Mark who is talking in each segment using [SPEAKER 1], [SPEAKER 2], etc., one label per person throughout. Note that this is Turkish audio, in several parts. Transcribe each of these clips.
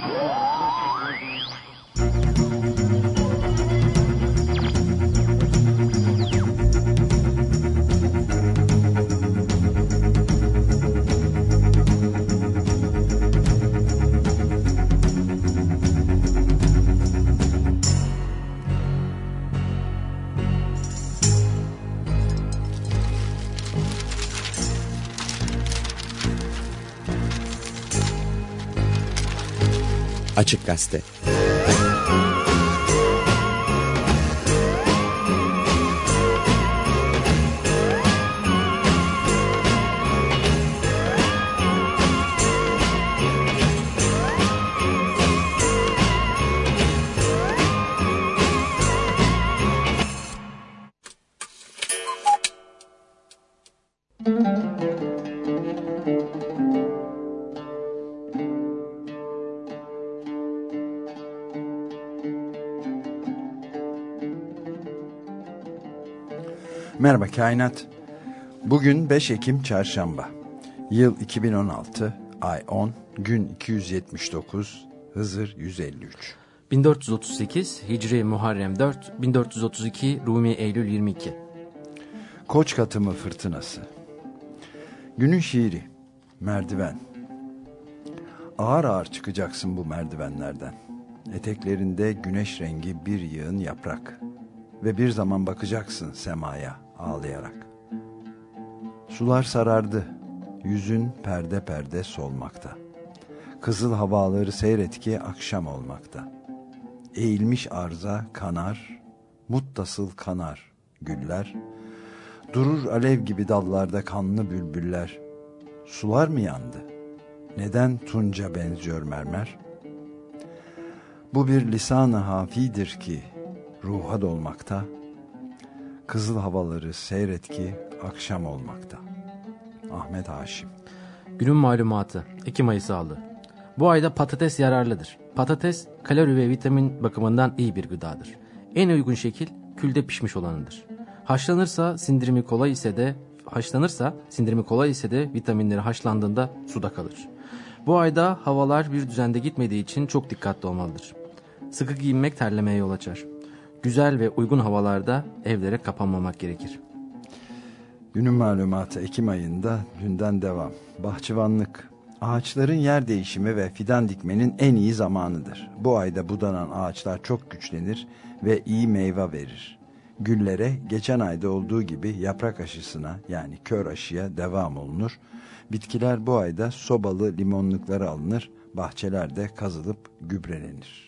[SPEAKER 1] Oh! Açık Gazete Merhaba Kainat. Bugün 5 Ekim Çarşamba. Yıl 2016, ay 10, gün 279, Hızır 153.
[SPEAKER 2] 1438 Hicri Muharrem 4, 1432 Rumi Eylül 22.
[SPEAKER 1] Koç katımı fırtınası. Günün şiiri. Merdiven. Ağır ağır çıkacaksın bu merdivenlerden. Eteklerinde güneş rengi bir yığın yaprak. Ve bir zaman bakacaksın semaya ağlayarak. Sular sarardı. Yüzün perde perde solmakta. Kızıl havaları seyret ki akşam olmakta. Eğilmiş arza kanar, muttasıl kanar güller. Durur alev gibi dallarda kanlı bülbüller. Sular mı yandı? Neden tunca benziyor mermer? Bu bir lisan-ı hafidir ki ruha dolmakta, kızıl havaları seyret ki akşam olmakta. Ahmet Haşim
[SPEAKER 2] Günün malumatı Ekim ayı sağlığı. Bu ayda patates yararlıdır. Patates kalori ve vitamin bakımından iyi bir gıdadır. En uygun şekil külde pişmiş olanıdır. Haşlanırsa sindirimi kolay ise de haşlanırsa sindirimi kolay ise de vitaminleri haşlandığında suda kalır. Bu ayda havalar bir düzende gitmediği için çok dikkatli olmalıdır. Sıkı giyinmek terlemeye yol açar. Güzel ve uygun havalarda evlere kapanmamak gerekir.
[SPEAKER 1] Günün malumatı Ekim ayında dünden devam. Bahçıvanlık. Ağaçların yer değişimi ve fidan dikmenin en iyi zamanıdır. Bu ayda budanan ağaçlar çok güçlenir ve iyi meyve verir. Güllere geçen ayda olduğu gibi yaprak aşısına yani kör aşıya devam olunur. Bitkiler bu ayda sobalı limonluklara alınır, bahçelerde kazılıp gübrelenir.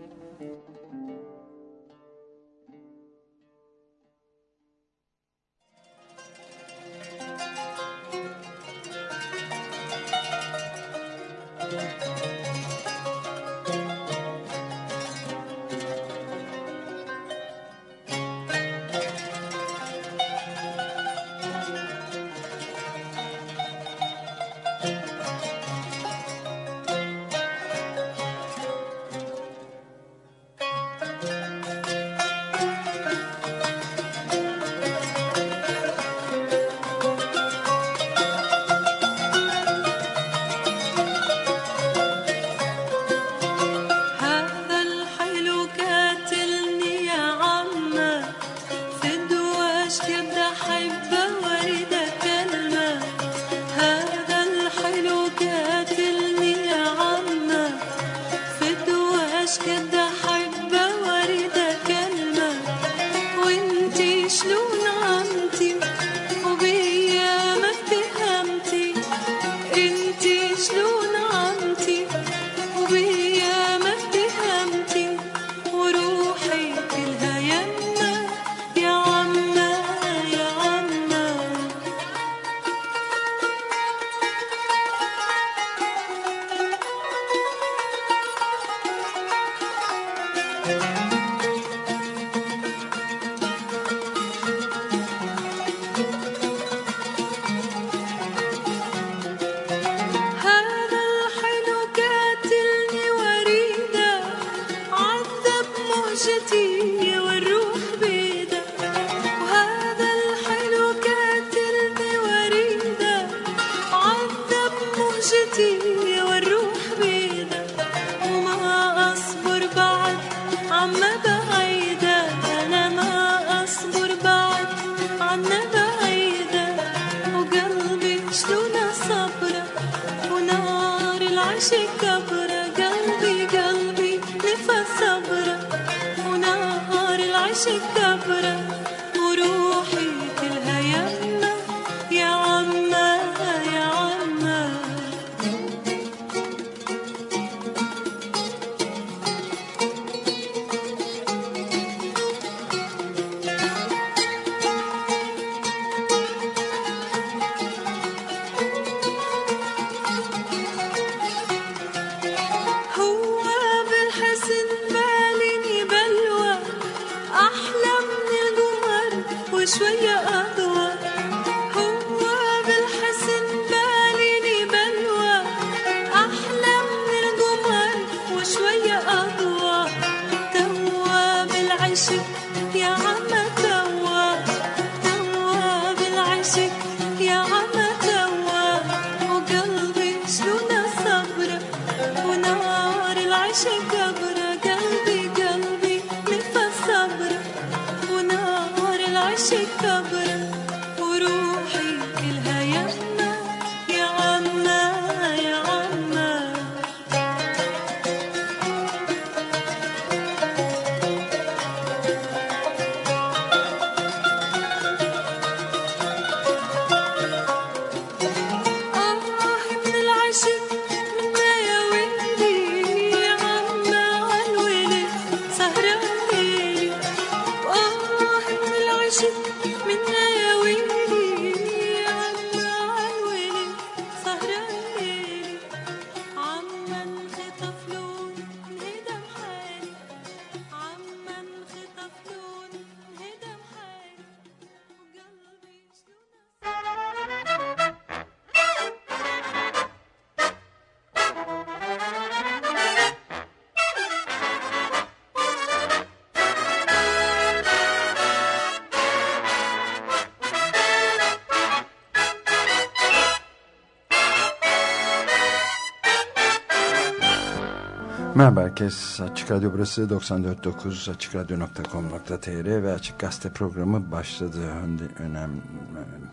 [SPEAKER 1] herkes. Açık Radyo burası 94.9 AçıkRadyo.com.tr ve Açık Gazete programı başladı. Önde, önem,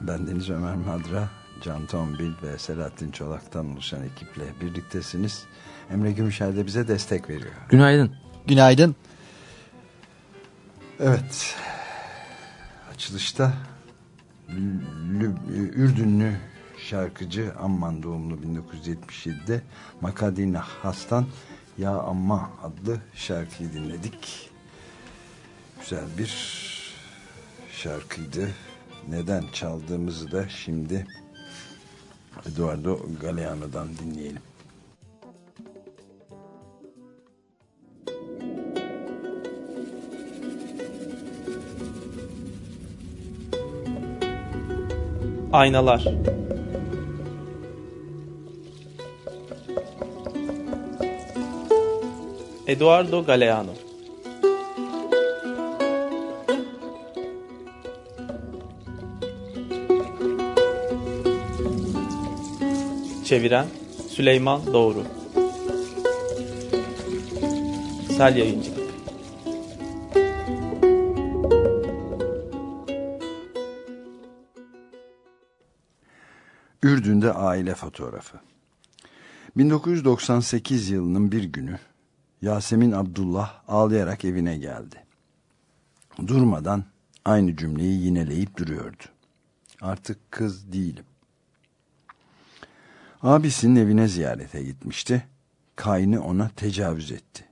[SPEAKER 1] ben Deniz Ömer Madra, Can Tombil ve Selahattin Çolak'tan oluşan ekiple birliktesiniz. Emre Gümüşer de bize destek veriyor.
[SPEAKER 2] Günaydın.
[SPEAKER 3] Günaydın.
[SPEAKER 1] Evet. Açılışta Lü- Ürdünlü şarkıcı Amman doğumlu 1977'de Makadina Has'tan Ya Amma adlı şarkıyı dinledik. Güzel bir şarkıydı. Neden çaldığımızı da şimdi Eduardo Galeano'dan dinleyelim.
[SPEAKER 4] Aynalar Eduardo Galeano. Çeviren Süleyman Doğru. Sel Yayıncılık.
[SPEAKER 1] Ürdün'de aile fotoğrafı. 1998 yılının bir günü Yasemin Abdullah ağlayarak evine geldi. Durmadan aynı cümleyi yineleyip duruyordu. Artık kız değilim. Abisinin evine ziyarete gitmişti. Kaynı ona tecavüz etti.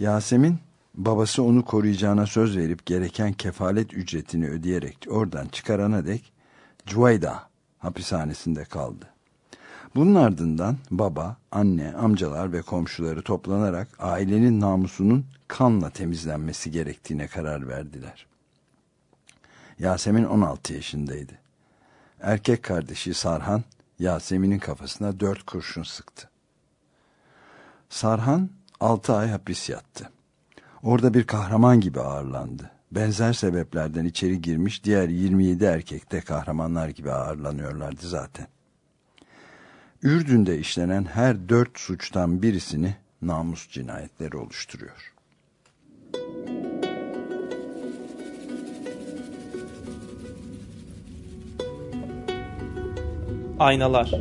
[SPEAKER 1] Yasemin babası onu koruyacağına söz verip gereken kefalet ücretini ödeyerek oradan çıkarana dek Cuvayda hapishanesinde kaldı. Bunun ardından baba, anne, amcalar ve komşuları toplanarak ailenin namusunun kanla temizlenmesi gerektiğine karar verdiler. Yasemin 16 yaşındaydı. Erkek kardeşi Sarhan, Yasemin'in kafasına dört kurşun sıktı. Sarhan 6 ay hapis yattı. Orada bir kahraman gibi ağırlandı. Benzer sebeplerden içeri girmiş diğer 27 erkek de kahramanlar gibi ağırlanıyorlardı zaten. Ürdün'de işlenen her dört suçtan birisini namus cinayetleri oluşturuyor.
[SPEAKER 4] Aynalar.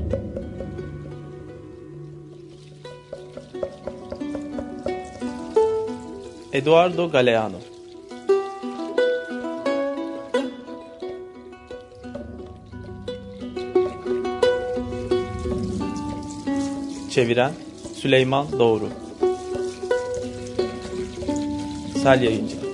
[SPEAKER 4] Eduardo Galeano Çeviren Süleyman Doğru Sel Yayıncılık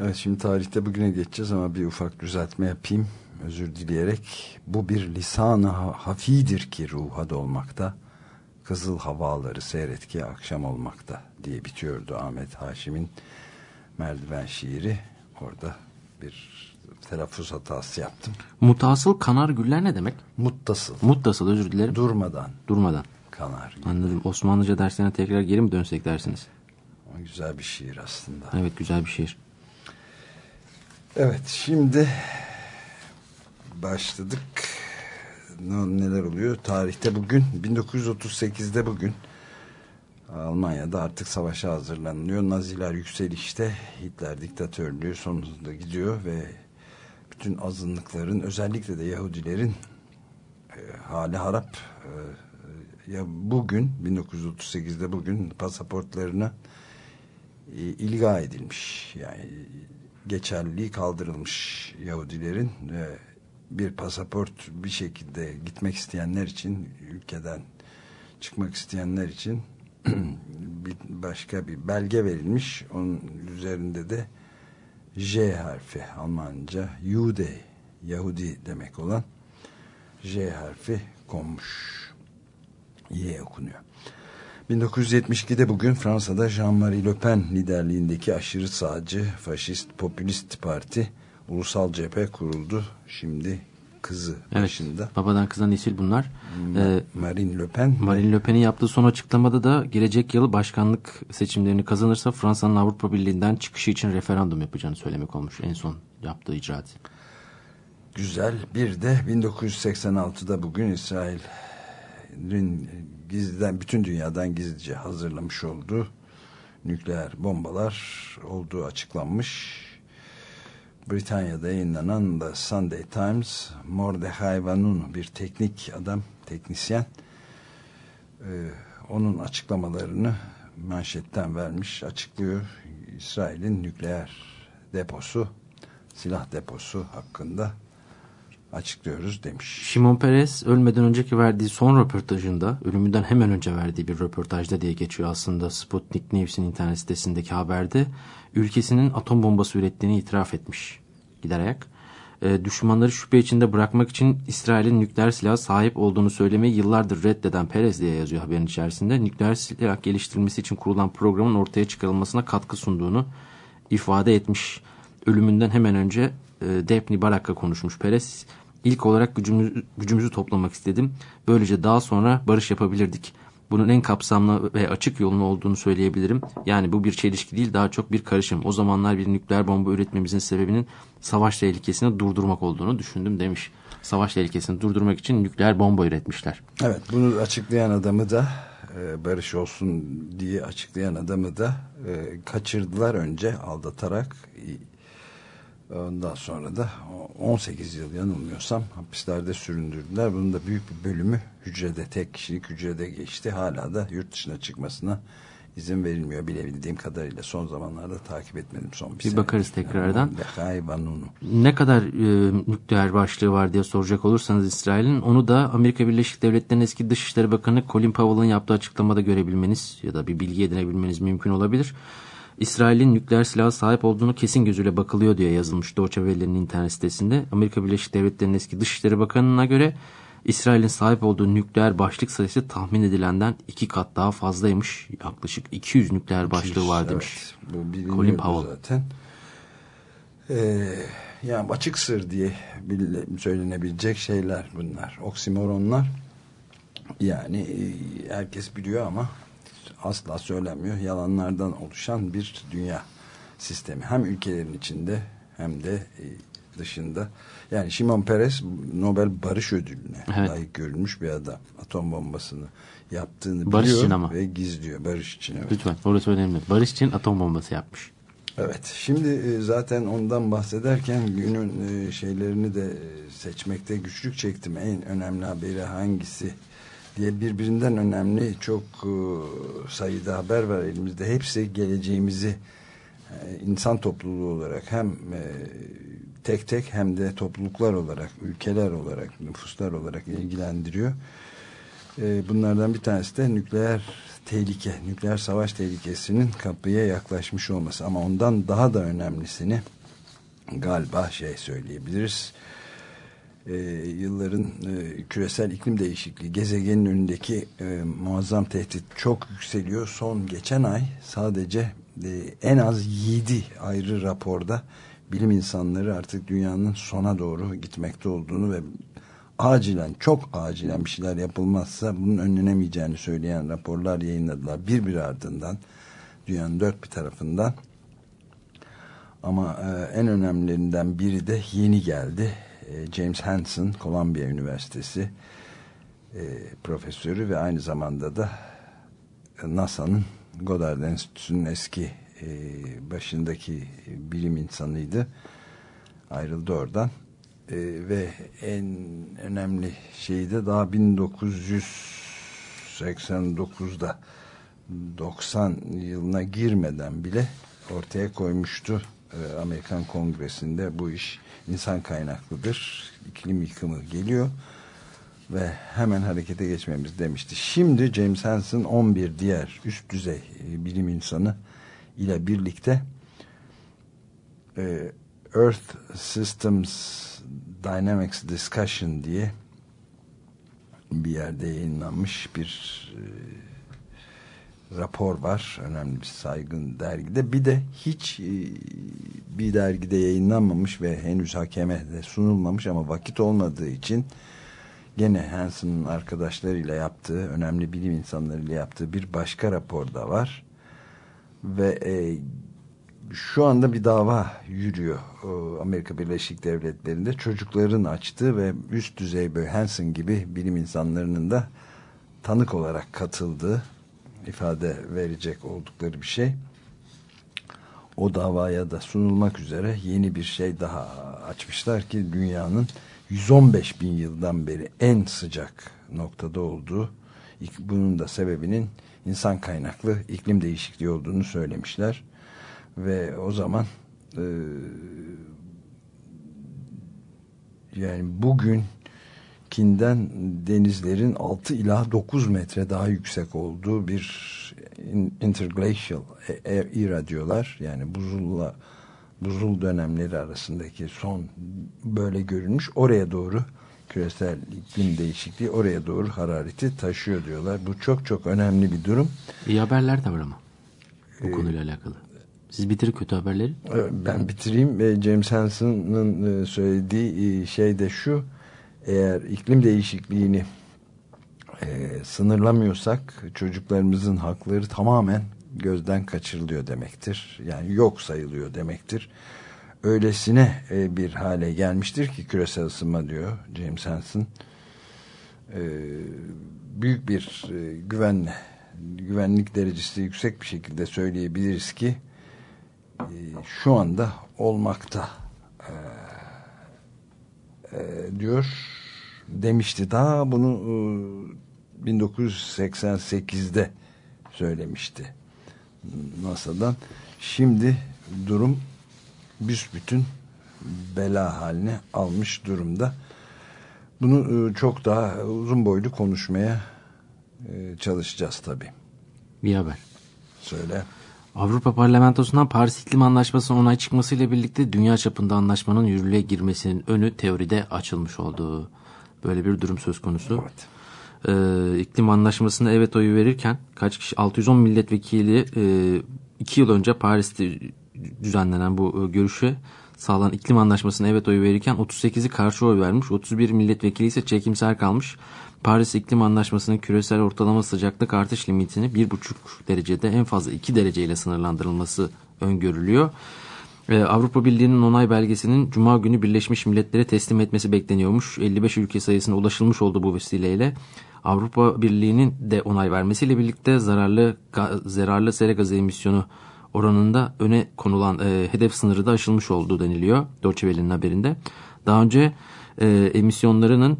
[SPEAKER 1] Evet şimdi tarihte bugüne geçeceğiz ama bir ufak düzeltme yapayım. Özür dileyerek bu bir lisanı ha- hafidir ki ruha dolmakta. Kızıl havaları seyret ki akşam olmakta diye bitiyordu Ahmet Haşim'in merdiven şiiri. Orada bir telaffuz hatası yaptım.
[SPEAKER 2] Mutasıl kanar güller ne demek?
[SPEAKER 1] Muttasıl.
[SPEAKER 2] Muttasıl özür dilerim.
[SPEAKER 1] Durmadan
[SPEAKER 2] Durmadan.
[SPEAKER 1] kanar.
[SPEAKER 2] Anladım. Osmanlıca derslerine tekrar geri mi dönsek dersiniz?
[SPEAKER 1] O güzel bir şiir aslında.
[SPEAKER 2] Evet güzel bir şiir.
[SPEAKER 1] Evet şimdi başladık. Ne- Neler oluyor? Tarihte bugün 1938'de bugün Almanya'da artık savaşa hazırlanılıyor. Naziler yükselişte Hitler diktatörlüğü sonunda gidiyor ve bütün azınlıkların özellikle de Yahudilerin e, hali harap e, ya bugün 1938'de bugün pasaportlarına e, ilga edilmiş. Yani geçerliliği kaldırılmış Yahudilerin ve bir pasaport bir şekilde gitmek isteyenler için ülkeden çıkmak isteyenler için başka bir belge verilmiş. Onun üzerinde de J harfi Almanca Jude Yahudi demek olan J harfi konmuş. Y okunuyor. 1972'de bugün Fransa'da Jean-Marie Le Pen liderliğindeki aşırı sağcı faşist popülist parti ulusal cephe kuruldu. Şimdi kızı
[SPEAKER 2] Evet.
[SPEAKER 1] başında.
[SPEAKER 2] Babadan kıza nesil bunlar. Ee,
[SPEAKER 1] Marine Le Pen.
[SPEAKER 2] Marine Le Pen'in yaptığı son açıklamada da gelecek yıl başkanlık seçimlerini kazanırsa Fransa'nın Avrupa Birliği'nden çıkışı için referandum yapacağını söylemek olmuş en son yaptığı icraat.
[SPEAKER 1] Güzel. Bir de 1986'da bugün İsrail'in gizliden bütün dünyadan gizlice hazırlamış olduğu nükleer bombalar olduğu açıklanmış. Britanya'da yayınlanan The Sunday Times Mordechai Vanunu bir teknik adam, teknisyen Ee, onun açıklamalarını manşetten vermiş, açıklıyor. İsrail'in nükleer deposu, silah deposu hakkında açıklıyoruz demiş.
[SPEAKER 2] Şimon Peres ölmeden önceki verdiği son röportajında, ölümünden hemen önce verdiği bir röportajda diye geçiyor aslında Sputnik News'in internet sitesindeki haberde, ülkesinin atom bombası ürettiğini itiraf etmiş giderek. E, düşmanları şüphe içinde bırakmak için İsrail'in nükleer silah sahip olduğunu söylemeyi yıllardır reddeden Perez diye yazıyor haberin içerisinde. Nükleer silah geliştirilmesi için kurulan programın ortaya çıkarılmasına katkı sunduğunu ifade etmiş. Ölümünden hemen önce e, Daphne Barak'la konuşmuş Perez. İlk olarak gücümüzü, gücümüzü toplamak istedim. Böylece daha sonra barış yapabilirdik. Bunun en kapsamlı ve açık yolunu olduğunu söyleyebilirim. Yani bu bir çelişki değil daha çok bir karışım. O zamanlar bir nükleer bomba üretmemizin sebebinin savaş tehlikesini durdurmak olduğunu düşündüm demiş. Savaş tehlikesini durdurmak için nükleer bomba üretmişler.
[SPEAKER 1] Evet bunu açıklayan adamı da e, barış olsun diye açıklayan adamı da e, kaçırdılar önce aldatarak ondan sonra da 18 yıl yanılmıyorsam hapislerde süründürdüler. Bunun da büyük bir bölümü hücrede tek kişilik hücrede geçti. Hala da yurt dışına çıkmasına izin verilmiyor bilebildiğim kadarıyla. Son zamanlarda takip etmedim son bir,
[SPEAKER 2] Bir
[SPEAKER 1] sene.
[SPEAKER 2] bakarız tekrardan. Ne kadar e, nükleer başlığı var diye soracak olursanız İsrail'in onu da Amerika Birleşik Devletleri'nin eski Dışişleri Bakanı Colin Powell'ın yaptığı açıklamada görebilmeniz ya da bir bilgi edinebilmeniz mümkün olabilir. İsrail'in nükleer silaha sahip olduğunu kesin gözüyle bakılıyor diye yazılmış Deutsche Welle'nin internet sitesinde. Amerika Birleşik Devletleri'nin eski Dışişleri Bakanı'na göre İsrail'in sahip olduğu nükleer başlık sayısı tahmin edilenden iki kat daha fazlaymış. Yaklaşık 200 nükleer başlığı var demiş.
[SPEAKER 1] Evet,
[SPEAKER 2] Colin Powell.
[SPEAKER 1] zaten. Ee, yani açık sır diye bile- söylenebilecek şeyler bunlar. Oksimoronlar. Yani e, herkes biliyor ama asla söylenmiyor. Yalanlardan oluşan bir dünya. sistemi. Hem ülkelerin içinde hem de e, dışında. Yani Şimon Peres Nobel Barış Ödülü'ne
[SPEAKER 2] Evet.
[SPEAKER 1] layık görülmüş bir adam. Atom bombasını yaptığını
[SPEAKER 2] Barış
[SPEAKER 1] biliyor
[SPEAKER 2] için ama.
[SPEAKER 1] ve gizliyor. Barış için evet.
[SPEAKER 2] Lütfen orası önemli. Barış için atom bombası yapmış.
[SPEAKER 1] Evet. Şimdi e, zaten ondan bahsederken günün e, şeylerini de seçmekte güçlük çektim. En önemli haberi hangisi diye birbirinden önemli çok e, sayıda haber var elimizde. Hepsi geleceğimizi e, insan topluluğu olarak hem e, tek tek hem de topluluklar olarak, ülkeler olarak, nüfuslar olarak ilgilendiriyor. Bunlardan bir tanesi de nükleer tehlike, nükleer savaş tehlikesinin kapıya yaklaşmış olması. Ama ondan daha da önemlisini galiba şey söyleyebiliriz. E, yılların e, küresel iklim değişikliği, gezegenin önündeki e, muazzam tehdit çok yükseliyor. Son geçen ay sadece e, en az 7 ayrı raporda bilim insanları artık dünyanın sona doğru gitmekte olduğunu ve acilen çok acilen bir şeyler yapılmazsa bunun önlenemeyeceğini söyleyen raporlar yayınladılar. Bir bir ardından dünyanın dört bir tarafından. Ama e, en önemlilerinden biri de yeni geldi James Hansen Columbia Üniversitesi e, profesörü ve aynı zamanda da NASA'nın Goddard Enstitüsü'nün eski e, başındaki bilim insanıydı. Ayrıldı oradan. E, ve en önemli şeyi de daha 1989'da 90 yılına girmeden bile ortaya koymuştu e, Amerikan Kongresi'nde bu iş insan kaynaklıdır iklim yıkımı geliyor ve hemen harekete geçmemiz demişti. Şimdi James Hansen 11 diğer üst düzey e, bilim insanı ile birlikte e, Earth Systems Dynamics Discussion diye bir yerde yayınlanmış bir e, rapor var. Önemli bir saygın dergide. Bir de hiç e, bir dergide yayınlanmamış ve henüz hakeme de sunulmamış ama vakit olmadığı için gene Hansen'ın arkadaşlarıyla yaptığı, önemli bilim insanlarıyla yaptığı bir başka rapor da var. Ve e, şu anda bir dava yürüyor o Amerika Birleşik Devletleri'nde çocukların açtığı ve üst düzey böyle Hansen gibi bilim insanlarının da tanık olarak katıldığı ifade verecek oldukları bir şey. O davaya da sunulmak üzere yeni bir şey daha açmışlar ki dünyanın 115 bin yıldan beri en sıcak noktada olduğu bunun da sebebinin insan kaynaklı iklim değişikliği olduğunu söylemişler ve o zaman e, yani bugün kinden denizlerin 6 ila 9 metre daha yüksek olduğu bir interglacial era diyorlar. Yani buzulla buzul dönemleri arasındaki son böyle görülmüş. Oraya doğru küresel iklim değişikliği oraya doğru harareti taşıyor diyorlar. Bu çok çok önemli bir durum.
[SPEAKER 2] İyi haberler de var ama bu konuyla alakalı. Siz bitirin kötü haberleri.
[SPEAKER 1] Ben bitireyim. James Hansen'ın söylediği şey de şu. Eğer iklim değişikliğini e, sınırlamıyorsak çocuklarımızın hakları tamamen gözden kaçırılıyor demektir. Yani yok sayılıyor demektir. Öylesine e, bir hale gelmiştir ki küresel ısınma diyor James Hansen. E, büyük bir e, güvenle güvenlik derecesi yüksek bir şekilde söyleyebiliriz ki e, şu anda olmakta e, diyor demişti. Daha bunu e, 1988'de söylemişti NASA'dan. Şimdi durum büsbütün bela haline almış durumda. Bunu e, çok daha uzun boylu konuşmaya e, çalışacağız tabii.
[SPEAKER 2] Bir haber.
[SPEAKER 1] Söyle.
[SPEAKER 2] Avrupa Parlamentosu'ndan Paris İklim Anlaşması'nın onay çıkmasıyla birlikte dünya çapında anlaşmanın yürürlüğe girmesinin önü teoride açılmış oldu. Böyle bir durum söz konusu.
[SPEAKER 1] Evet.
[SPEAKER 2] Ee, iklim anlaşmasına evet oyu verirken kaç kişi 610 milletvekili e, iki yıl önce Paris'te düzenlenen bu e, görüşe sağlanan iklim anlaşmasına evet oyu verirken 38'i karşı oy vermiş. 31 milletvekili ise çekimser kalmış. Paris İklim Anlaşması'nın küresel ortalama sıcaklık artış limitini 1,5 derecede en fazla 2 dereceyle sınırlandırılması öngörülüyor. Ee, Avrupa Birliği'nin onay belgesinin Cuma günü Birleşmiş Milletler'e teslim etmesi bekleniyormuş. 55 ülke sayısına ulaşılmış oldu bu vesileyle. Avrupa Birliği'nin de onay vermesiyle birlikte zararlı zararlı sera gazı emisyonu oranında öne konulan e, hedef sınırı da aşılmış olduğu deniliyor Deutsche haberinde. Daha önce e, emisyonlarının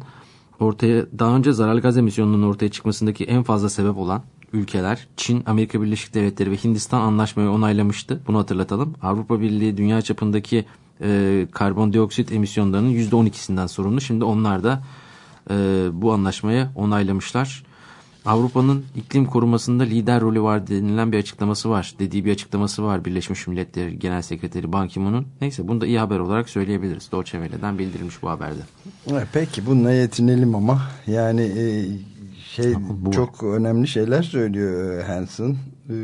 [SPEAKER 2] ortaya daha önce zararlı gaz emisyonunun ortaya çıkmasındaki en fazla sebep olan ülkeler Çin, Amerika Birleşik Devletleri ve Hindistan anlaşmayı onaylamıştı. Bunu hatırlatalım. Avrupa Birliği dünya çapındaki e, karbondioksit emisyonlarının %12'sinden sorumlu. Şimdi onlar da e, bu anlaşmayı onaylamışlar. Avrupa'nın iklim korumasında lider rolü var denilen bir açıklaması var. Dediği bir açıklaması var Birleşmiş Milletler Genel Sekreteri Ban Ki-moon'un. Neyse bunu da iyi haber olarak söyleyebiliriz. Deutsche Welle'den bildirilmiş bu haberde.
[SPEAKER 1] Evet, Peki bununla yetinelim ama yani e, şey
[SPEAKER 2] bu-
[SPEAKER 1] çok önemli şeyler söylüyor e, Hansen. E,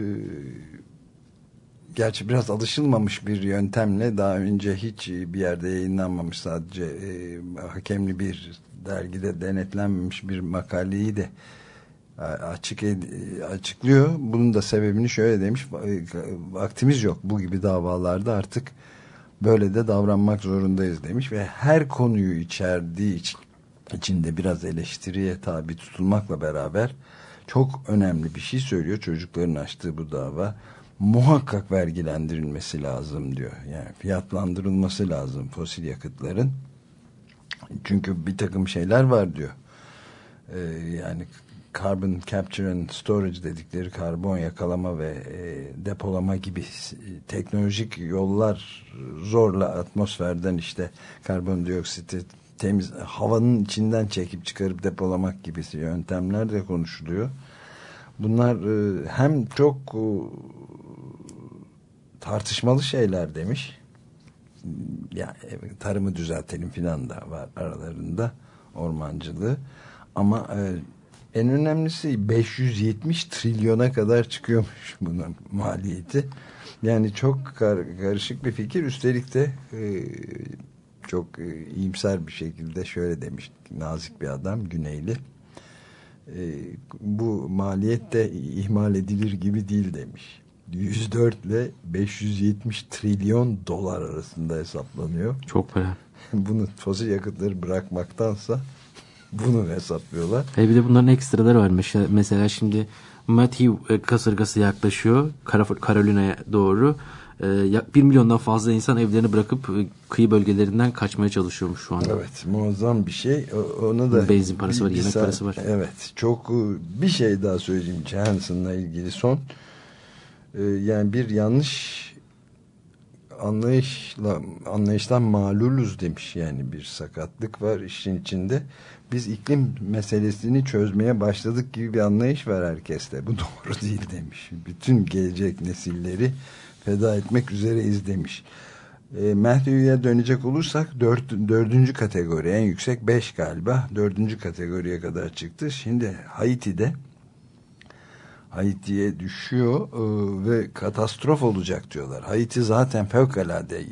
[SPEAKER 1] gerçi biraz alışılmamış bir yöntemle daha önce hiç bir yerde yayınlanmamış sadece e, hakemli bir dergide denetlenmemiş bir makaleyi de açık açıklıyor. Bunun da sebebini şöyle demiş. e, Vaktimiz yok bu gibi davalarda artık böyle de davranmak zorundayız demiş ve her konuyu içerdiği için içinde biraz eleştiriye tabi tutulmakla beraber çok önemli bir şey söylüyor. Çocukların açtığı bu dava muhakkak vergilendirilmesi lazım diyor. Yani fiyatlandırılması lazım fosil yakıtların. Çünkü bir takım şeyler var diyor. Ee, yani carbon capture and storage dedikleri karbon yakalama ve e, depolama gibi s- teknolojik yollar zorla atmosferden işte karbondioksiti temiz havanın içinden çekip çıkarıp depolamak gibi yöntemler de konuşuluyor. Bunlar e, hem çok e, tartışmalı şeyler demiş. Yani tarımı düzeltelim filan da var aralarında ormancılığı. Ama e, en önemlisi 570 trilyona kadar çıkıyormuş bunun maliyeti. Yani çok kar- karışık bir fikir. Üstelik de e, çok e, iyimser bir şekilde şöyle demiş nazik bir adam Güneyli. E, bu maliyet de ihmal edilir gibi değil demiş. 104 ile 570 trilyon dolar arasında hesaplanıyor.
[SPEAKER 2] Çok para.
[SPEAKER 1] Bunu fosil yakıtları bırakmaktansa bunu hesaplıyorlar.
[SPEAKER 2] E bir de bunların ekstraları var. Mesela, şimdi Matthew e, kasırgası yaklaşıyor Carolina'ya doğru. E, ya- bir milyondan fazla insan evlerini bırakıp e, kıyı bölgelerinden kaçmaya çalışıyormuş şu anda.
[SPEAKER 1] Evet muazzam bir şey. O- Onu da
[SPEAKER 2] Benzin parası var, yemek
[SPEAKER 1] saat-
[SPEAKER 2] parası var.
[SPEAKER 1] Evet çok e, bir şey daha söyleyeyim Hansen'la ilgili son. E, Yani bir yanlış anlayışla anlayıştan mağluluz demiş yani bir sakatlık var işin içinde. Biz iklim meselesini çözmeye başladık gibi bir anlayış var herkeste. Bu doğru değil demiş. Bütün gelecek nesilleri feda etmek üzereyiz demiş. E, Matthew'ya dönecek olursak dört, dördüncü kategori en yüksek beş galiba dördüncü kategoriye kadar çıktı. Şimdi Haiti'de Haiti'ye düşüyor e, ve katastrof olacak diyorlar. Haiti zaten fevkalade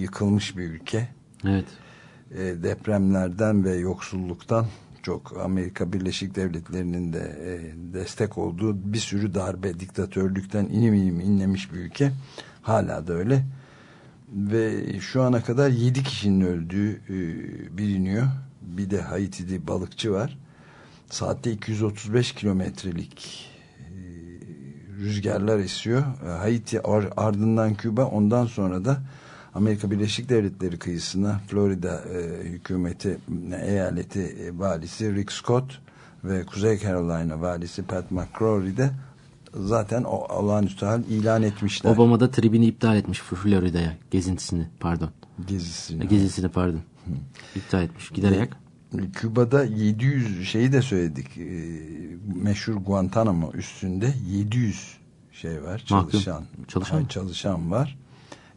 [SPEAKER 1] yıkılmış bir ülke.
[SPEAKER 2] Evet.
[SPEAKER 1] E, depremlerden ve yoksulluktan çok Amerika Birleşik Devletleri'nin de e, destek olduğu bir sürü darbe diktatörlükten inim inim inlemiş bir ülke. Hala da öyle. Ve şu ana kadar 7 kişinin öldüğü e, biliniyor. Bir de Haiti'de balıkçı var. Saatte 235 kilometrelik e, rüzgarlar esiyor. E, Haiti ar- ardından Küba ondan sonra da Amerika Birleşik Devletleri kıyısına Florida e, hükümeti eyaleti e, valisi Rick Scott ve Kuzey Carolina valisi Pat McCrory de zaten o olağanüstü hal ilan etmişler.
[SPEAKER 2] Obama da tribini iptal etmiş Florida'ya gezintisini pardon.
[SPEAKER 1] gezisini.
[SPEAKER 2] Gezisini pardon. İptal etmiş giderek.
[SPEAKER 1] Küba'da 700 şeyi de söyledik. E, meşhur Guantanamo üstünde 700 şey var.
[SPEAKER 2] Mahkum.
[SPEAKER 1] Çalışan.
[SPEAKER 2] Çalışan mı?
[SPEAKER 1] çalışan var.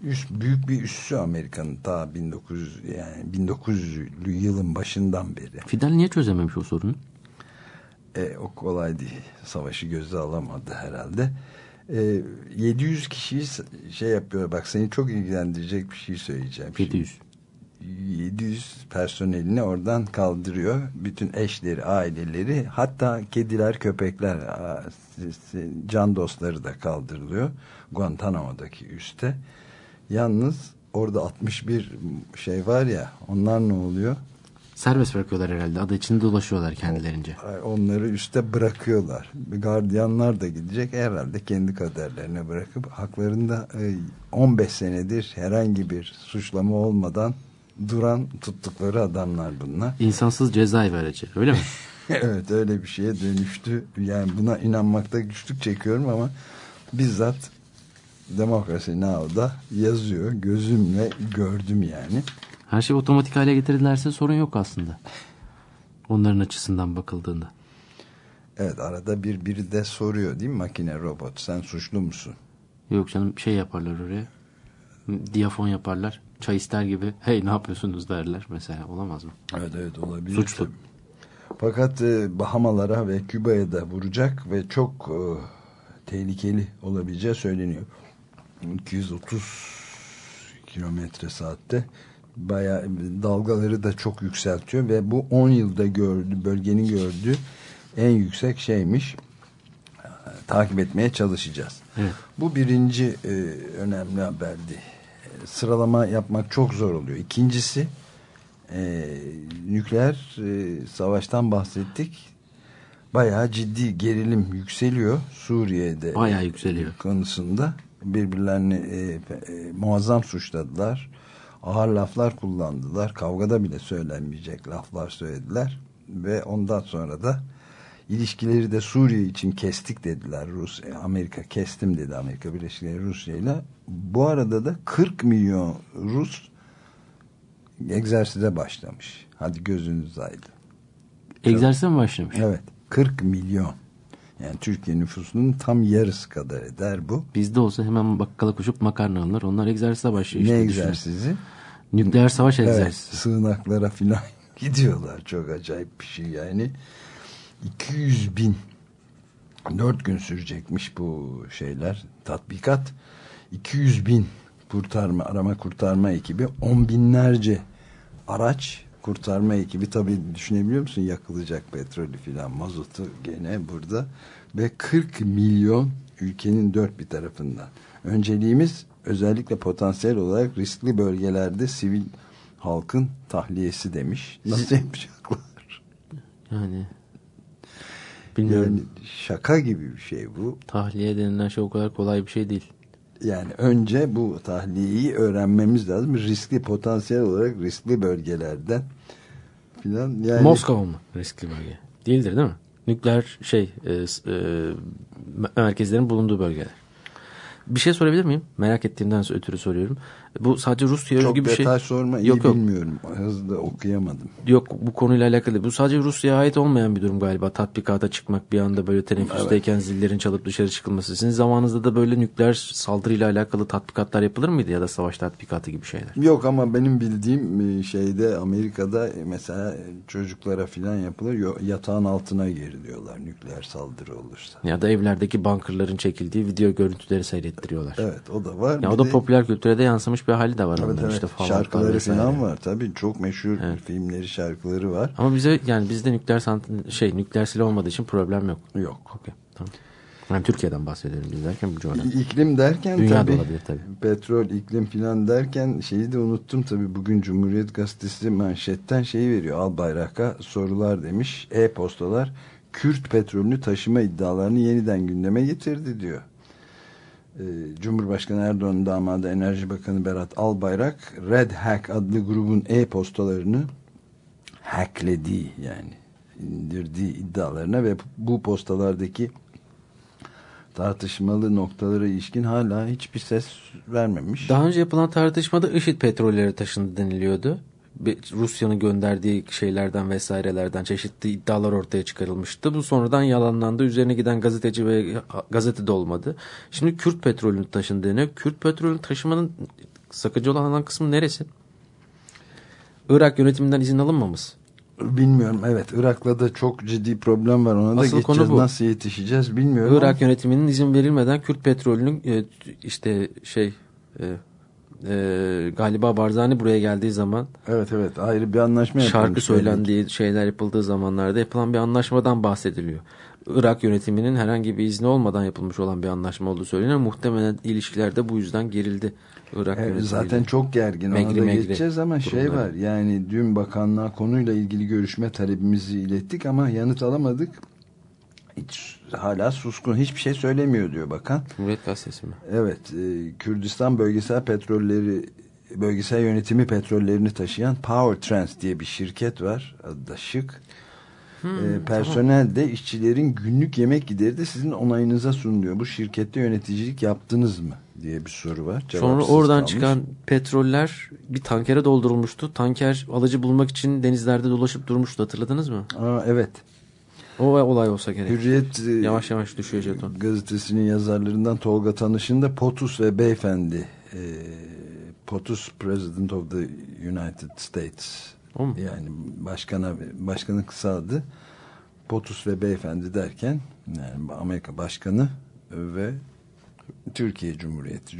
[SPEAKER 1] Üst, büyük bir üssü Amerika'nın ta 1900 yani 1900'lü yılın başından beri.
[SPEAKER 2] Fidel niye çözememiş o sorunu?
[SPEAKER 1] E, o kolay değil. Savaşı göze alamadı herhalde. E, 700 kişiyi şey yapıyor. Bak seni çok ilgilendirecek bir şey söyleyeceğim. şimdi.
[SPEAKER 2] 700.
[SPEAKER 1] 700 personelini oradan kaldırıyor. Bütün eşleri, aileleri hatta kediler, köpekler, can dostları da kaldırılıyor. Guantanamo'daki üste. Yalnız orada 61 şey var ya onlar ne oluyor?
[SPEAKER 2] Serbest bırakıyorlar herhalde. Adı içinde dolaşıyorlar kendilerince.
[SPEAKER 1] Onları üste bırakıyorlar. Gardiyanlar da gidecek herhalde kendi kaderlerine bırakıp haklarında e, 15 senedir herhangi bir suçlama olmadan duran tuttukları adamlar bunlar.
[SPEAKER 2] İnsansız cezaevi aracı. Öyle mi?
[SPEAKER 1] evet öyle bir şeye dönüştü. Yani buna inanmakta güçlük çekiyorum ama bizzat Demokrasi Now'da yazıyor. Gözümle gördüm yani.
[SPEAKER 2] Her şey otomatik hale getirdilerse sorun yok aslında. Onların açısından bakıldığında.
[SPEAKER 1] Evet arada bir biri de soruyor değil mi makine robot sen suçlu musun?
[SPEAKER 2] Yok canım şey yaparlar oraya. Diyafon yaparlar. Çay ister gibi. Hey ne yapıyorsunuz derler mesela. Olamaz mı?
[SPEAKER 1] Evet evet olabilir.
[SPEAKER 2] Suçlu.
[SPEAKER 1] tabii. Fakat e, Bahamalara ve Küba'ya da vuracak ve çok e, tehlikeli olabileceği söyleniyor. 230 kilometre saatte bayağı dalgaları da çok yükseltiyor ve bu 10 yılda gördü bölgenin gördüğü en yüksek şeymiş. Takip etmeye çalışacağız.
[SPEAKER 2] Evet.
[SPEAKER 1] Bu birinci e, önemli haberdi. Sıralama yapmak çok zor oluyor. İkincisi e, nükleer e, savaştan bahsettik. Bayağı ciddi gerilim yükseliyor Suriye'de.
[SPEAKER 2] Bayağı yükseliyor.
[SPEAKER 1] Konusunda birbirlerini e, e, muazzam suçladılar. Ağır laflar kullandılar. Kavgada bile söylenmeyecek laflar söylediler. Ve ondan sonra da ilişkileri de Suriye için kestik dediler. Rus, e, Amerika kestim dedi Amerika Birleşik Devletleri Rusya ile. Bu arada da 40 milyon Rus egzersize başlamış. Hadi gözünüz aydın.
[SPEAKER 2] Egzersize mi başlamış?
[SPEAKER 1] Evet 40 milyon. Yani Türkiye nüfusunun tam yarısı kadar eder bu.
[SPEAKER 2] Bizde olsa hemen bakkala koşup makarna alınır. Onlar egzersize başlıyor.
[SPEAKER 1] ne
[SPEAKER 2] işte, düşünün.
[SPEAKER 1] egzersizi?
[SPEAKER 2] Nükleer savaş
[SPEAKER 1] Evet,
[SPEAKER 2] egzersizi.
[SPEAKER 1] sığınaklara filan gidiyorlar. Çok acayip bir şey yani. 200 bin 4 gün sürecekmiş bu şeyler tatbikat 200 bin kurtarma arama kurtarma ekibi on binlerce araç kurtarma ekibi. Tabi düşünebiliyor musun? Yakılacak petrolü filan mazotu gene burada. Ve 40 milyon ülkenin dört bir tarafından. Önceliğimiz özellikle potansiyel olarak riskli bölgelerde sivil halkın tahliyesi demiş. Nasıl yapacaklar?
[SPEAKER 2] Yani bilmiyorum.
[SPEAKER 1] yani şaka gibi bir şey bu.
[SPEAKER 2] Tahliye denilen şey o kadar kolay bir şey değil.
[SPEAKER 1] Yani önce bu tahliyeyi öğrenmemiz lazım. Riskli potansiyel olarak riskli bölgelerden filan. Yani
[SPEAKER 2] Moskova mı riskli bölge? Değildir değil mi? Nükleer şey e, e, me- merkezlerin bulunduğu bölgeler. Bir şey sorabilir miyim? Merak ettiğimden ötürü soruyorum. Bu sadece Rusya
[SPEAKER 1] çok
[SPEAKER 2] özgü bir şey.
[SPEAKER 1] detay sorma iyi
[SPEAKER 2] Yok yok.
[SPEAKER 1] bilmiyorum. Hızlı okuyamadım.
[SPEAKER 2] Yok bu konuyla alakalı. Bu sadece Rusya'ya ait olmayan bir durum galiba. Tatbikata çıkmak bir anda böyle teneffüsteyken zillerin çalıp dışarı çıkılması. Sizin zamanınızda da böyle nükleer saldırıyla alakalı tatbikatlar yapılır mıydı ya da savaş tatbikatı gibi şeyler?
[SPEAKER 1] Yok ama benim bildiğim e, şeyde Amerika'da e, mesela çocuklara filan yapılır. Yatağın altına giriliyorlar nükleer saldırı olursa.
[SPEAKER 2] Ya da evlerdeki bunkerların çekildiği video görüntüleri seyrettiriyorlar.
[SPEAKER 1] Evet o da var.
[SPEAKER 2] Ya
[SPEAKER 1] Bir
[SPEAKER 2] o da
[SPEAKER 1] de-
[SPEAKER 2] popüler kültüre de yansımış bir hali de var.
[SPEAKER 1] Evet, evet.
[SPEAKER 2] işte
[SPEAKER 1] şarkıları falan var tabii. Çok meşhur filmleri şarkıları var.
[SPEAKER 2] Ama bize yani bizde nükleer sant- şey nükleer silah olmadığı için problem yok.
[SPEAKER 1] Yok.
[SPEAKER 2] Okey. Tamam. Yani Türkiye'den bahsedelim biz derken bu coğrafya.
[SPEAKER 1] İklim derken
[SPEAKER 2] Dünyada
[SPEAKER 1] tabii,
[SPEAKER 2] olabilir tabii.
[SPEAKER 1] petrol, iklim filan derken şeyi de unuttum tabii. Bugün Cumhuriyet Gazetesi manşetten şeyi veriyor. Al Bayrak'a sorular demiş. E-postalar Kürt petrolünü taşıma iddialarını yeniden gündeme getirdi diyor. Ee, Cumhurbaşkanı Erdoğan'ın damadı Enerji Bakanı Berat Albayrak Red Hack adlı grubun e-postalarını hacklediği yani indirdiği iddialarına ve bu postalardaki tartışmalı noktalara ilişkin hala hiçbir ses vermemiş.
[SPEAKER 2] Daha önce yapılan tartışmada IŞİD petrolleri taşındı deniliyordu. Rusya'nın gönderdiği şeylerden vesairelerden çeşitli iddialar ortaya çıkarılmıştı. Bu sonradan yalanlandı. Üzerine giden gazeteci ve gazetede olmadı. Şimdi Kürt petrolünün taşındığını, Kürt petrolünün taşımanın sakıncı olan kısmı neresi? Irak yönetiminden izin alınmaması.
[SPEAKER 1] Bilmiyorum evet Irak'la da çok ciddi problem var ona da
[SPEAKER 2] Asıl konu
[SPEAKER 1] geçeceğiz nasıl yetişeceğiz bilmiyorum.
[SPEAKER 2] Irak yönetiminin izin verilmeden Kürt petrolünün e, işte şey e, galiba Barzani buraya geldiği zaman
[SPEAKER 1] Evet evet ayrı bir anlaşma
[SPEAKER 2] şarkı
[SPEAKER 1] yapılmış
[SPEAKER 2] söylendiği şeyler yapıldığı zamanlarda yapılan bir anlaşmadan bahsediliyor. Irak yönetiminin herhangi bir izni olmadan yapılmış olan bir anlaşma olduğu söyleniyor. Muhtemelen ilişkiler de bu yüzden gerildi. Irak
[SPEAKER 1] Evet,
[SPEAKER 2] yönetimiyle.
[SPEAKER 1] zaten çok gergin ona
[SPEAKER 2] Megri
[SPEAKER 1] da
[SPEAKER 2] megri
[SPEAKER 1] geçeceğiz ama şey
[SPEAKER 2] durumları.
[SPEAKER 1] var yani dün bakanlığa konuyla ilgili görüşme talebimizi ilettik ama yanıt alamadık. Hiç, hala suskun hiçbir şey söylemiyor diyor bakan.
[SPEAKER 2] Cumhuriyet Gazetesi mi?
[SPEAKER 1] Evet e, Kürdistan bölgesel petrolleri bölgesel yönetimi petrollerini taşıyan Power Trans diye bir şirket var. Adı da şık.
[SPEAKER 2] Hmm,
[SPEAKER 1] E, personel de işçilerin günlük yemek gideri de sizin onayınıza sunuluyor. Bu şirkette yöneticilik yaptınız mı diye bir soru var.
[SPEAKER 2] Sonra
[SPEAKER 1] Cevapsız
[SPEAKER 2] oradan
[SPEAKER 1] kalmış.
[SPEAKER 2] çıkan petroller bir tankere doldurulmuştu. Tanker alıcı bulmak için denizlerde dolaşıp durmuştu hatırladınız mı?
[SPEAKER 1] Aa, evet.
[SPEAKER 2] O olay olsa gerek.
[SPEAKER 1] Hürriyet e,
[SPEAKER 2] Yavaş yavaş düşüyor jeton.
[SPEAKER 1] gazetesinin yazarlarından Tolga Tanış'ın da POTUS ve beyefendi e, POTUS President of the United States
[SPEAKER 2] O mu?
[SPEAKER 1] yani başkana başkanın kısa adı POTUS ve beyefendi derken yani Amerika Başkanı ve Türkiye Cumhuriyeti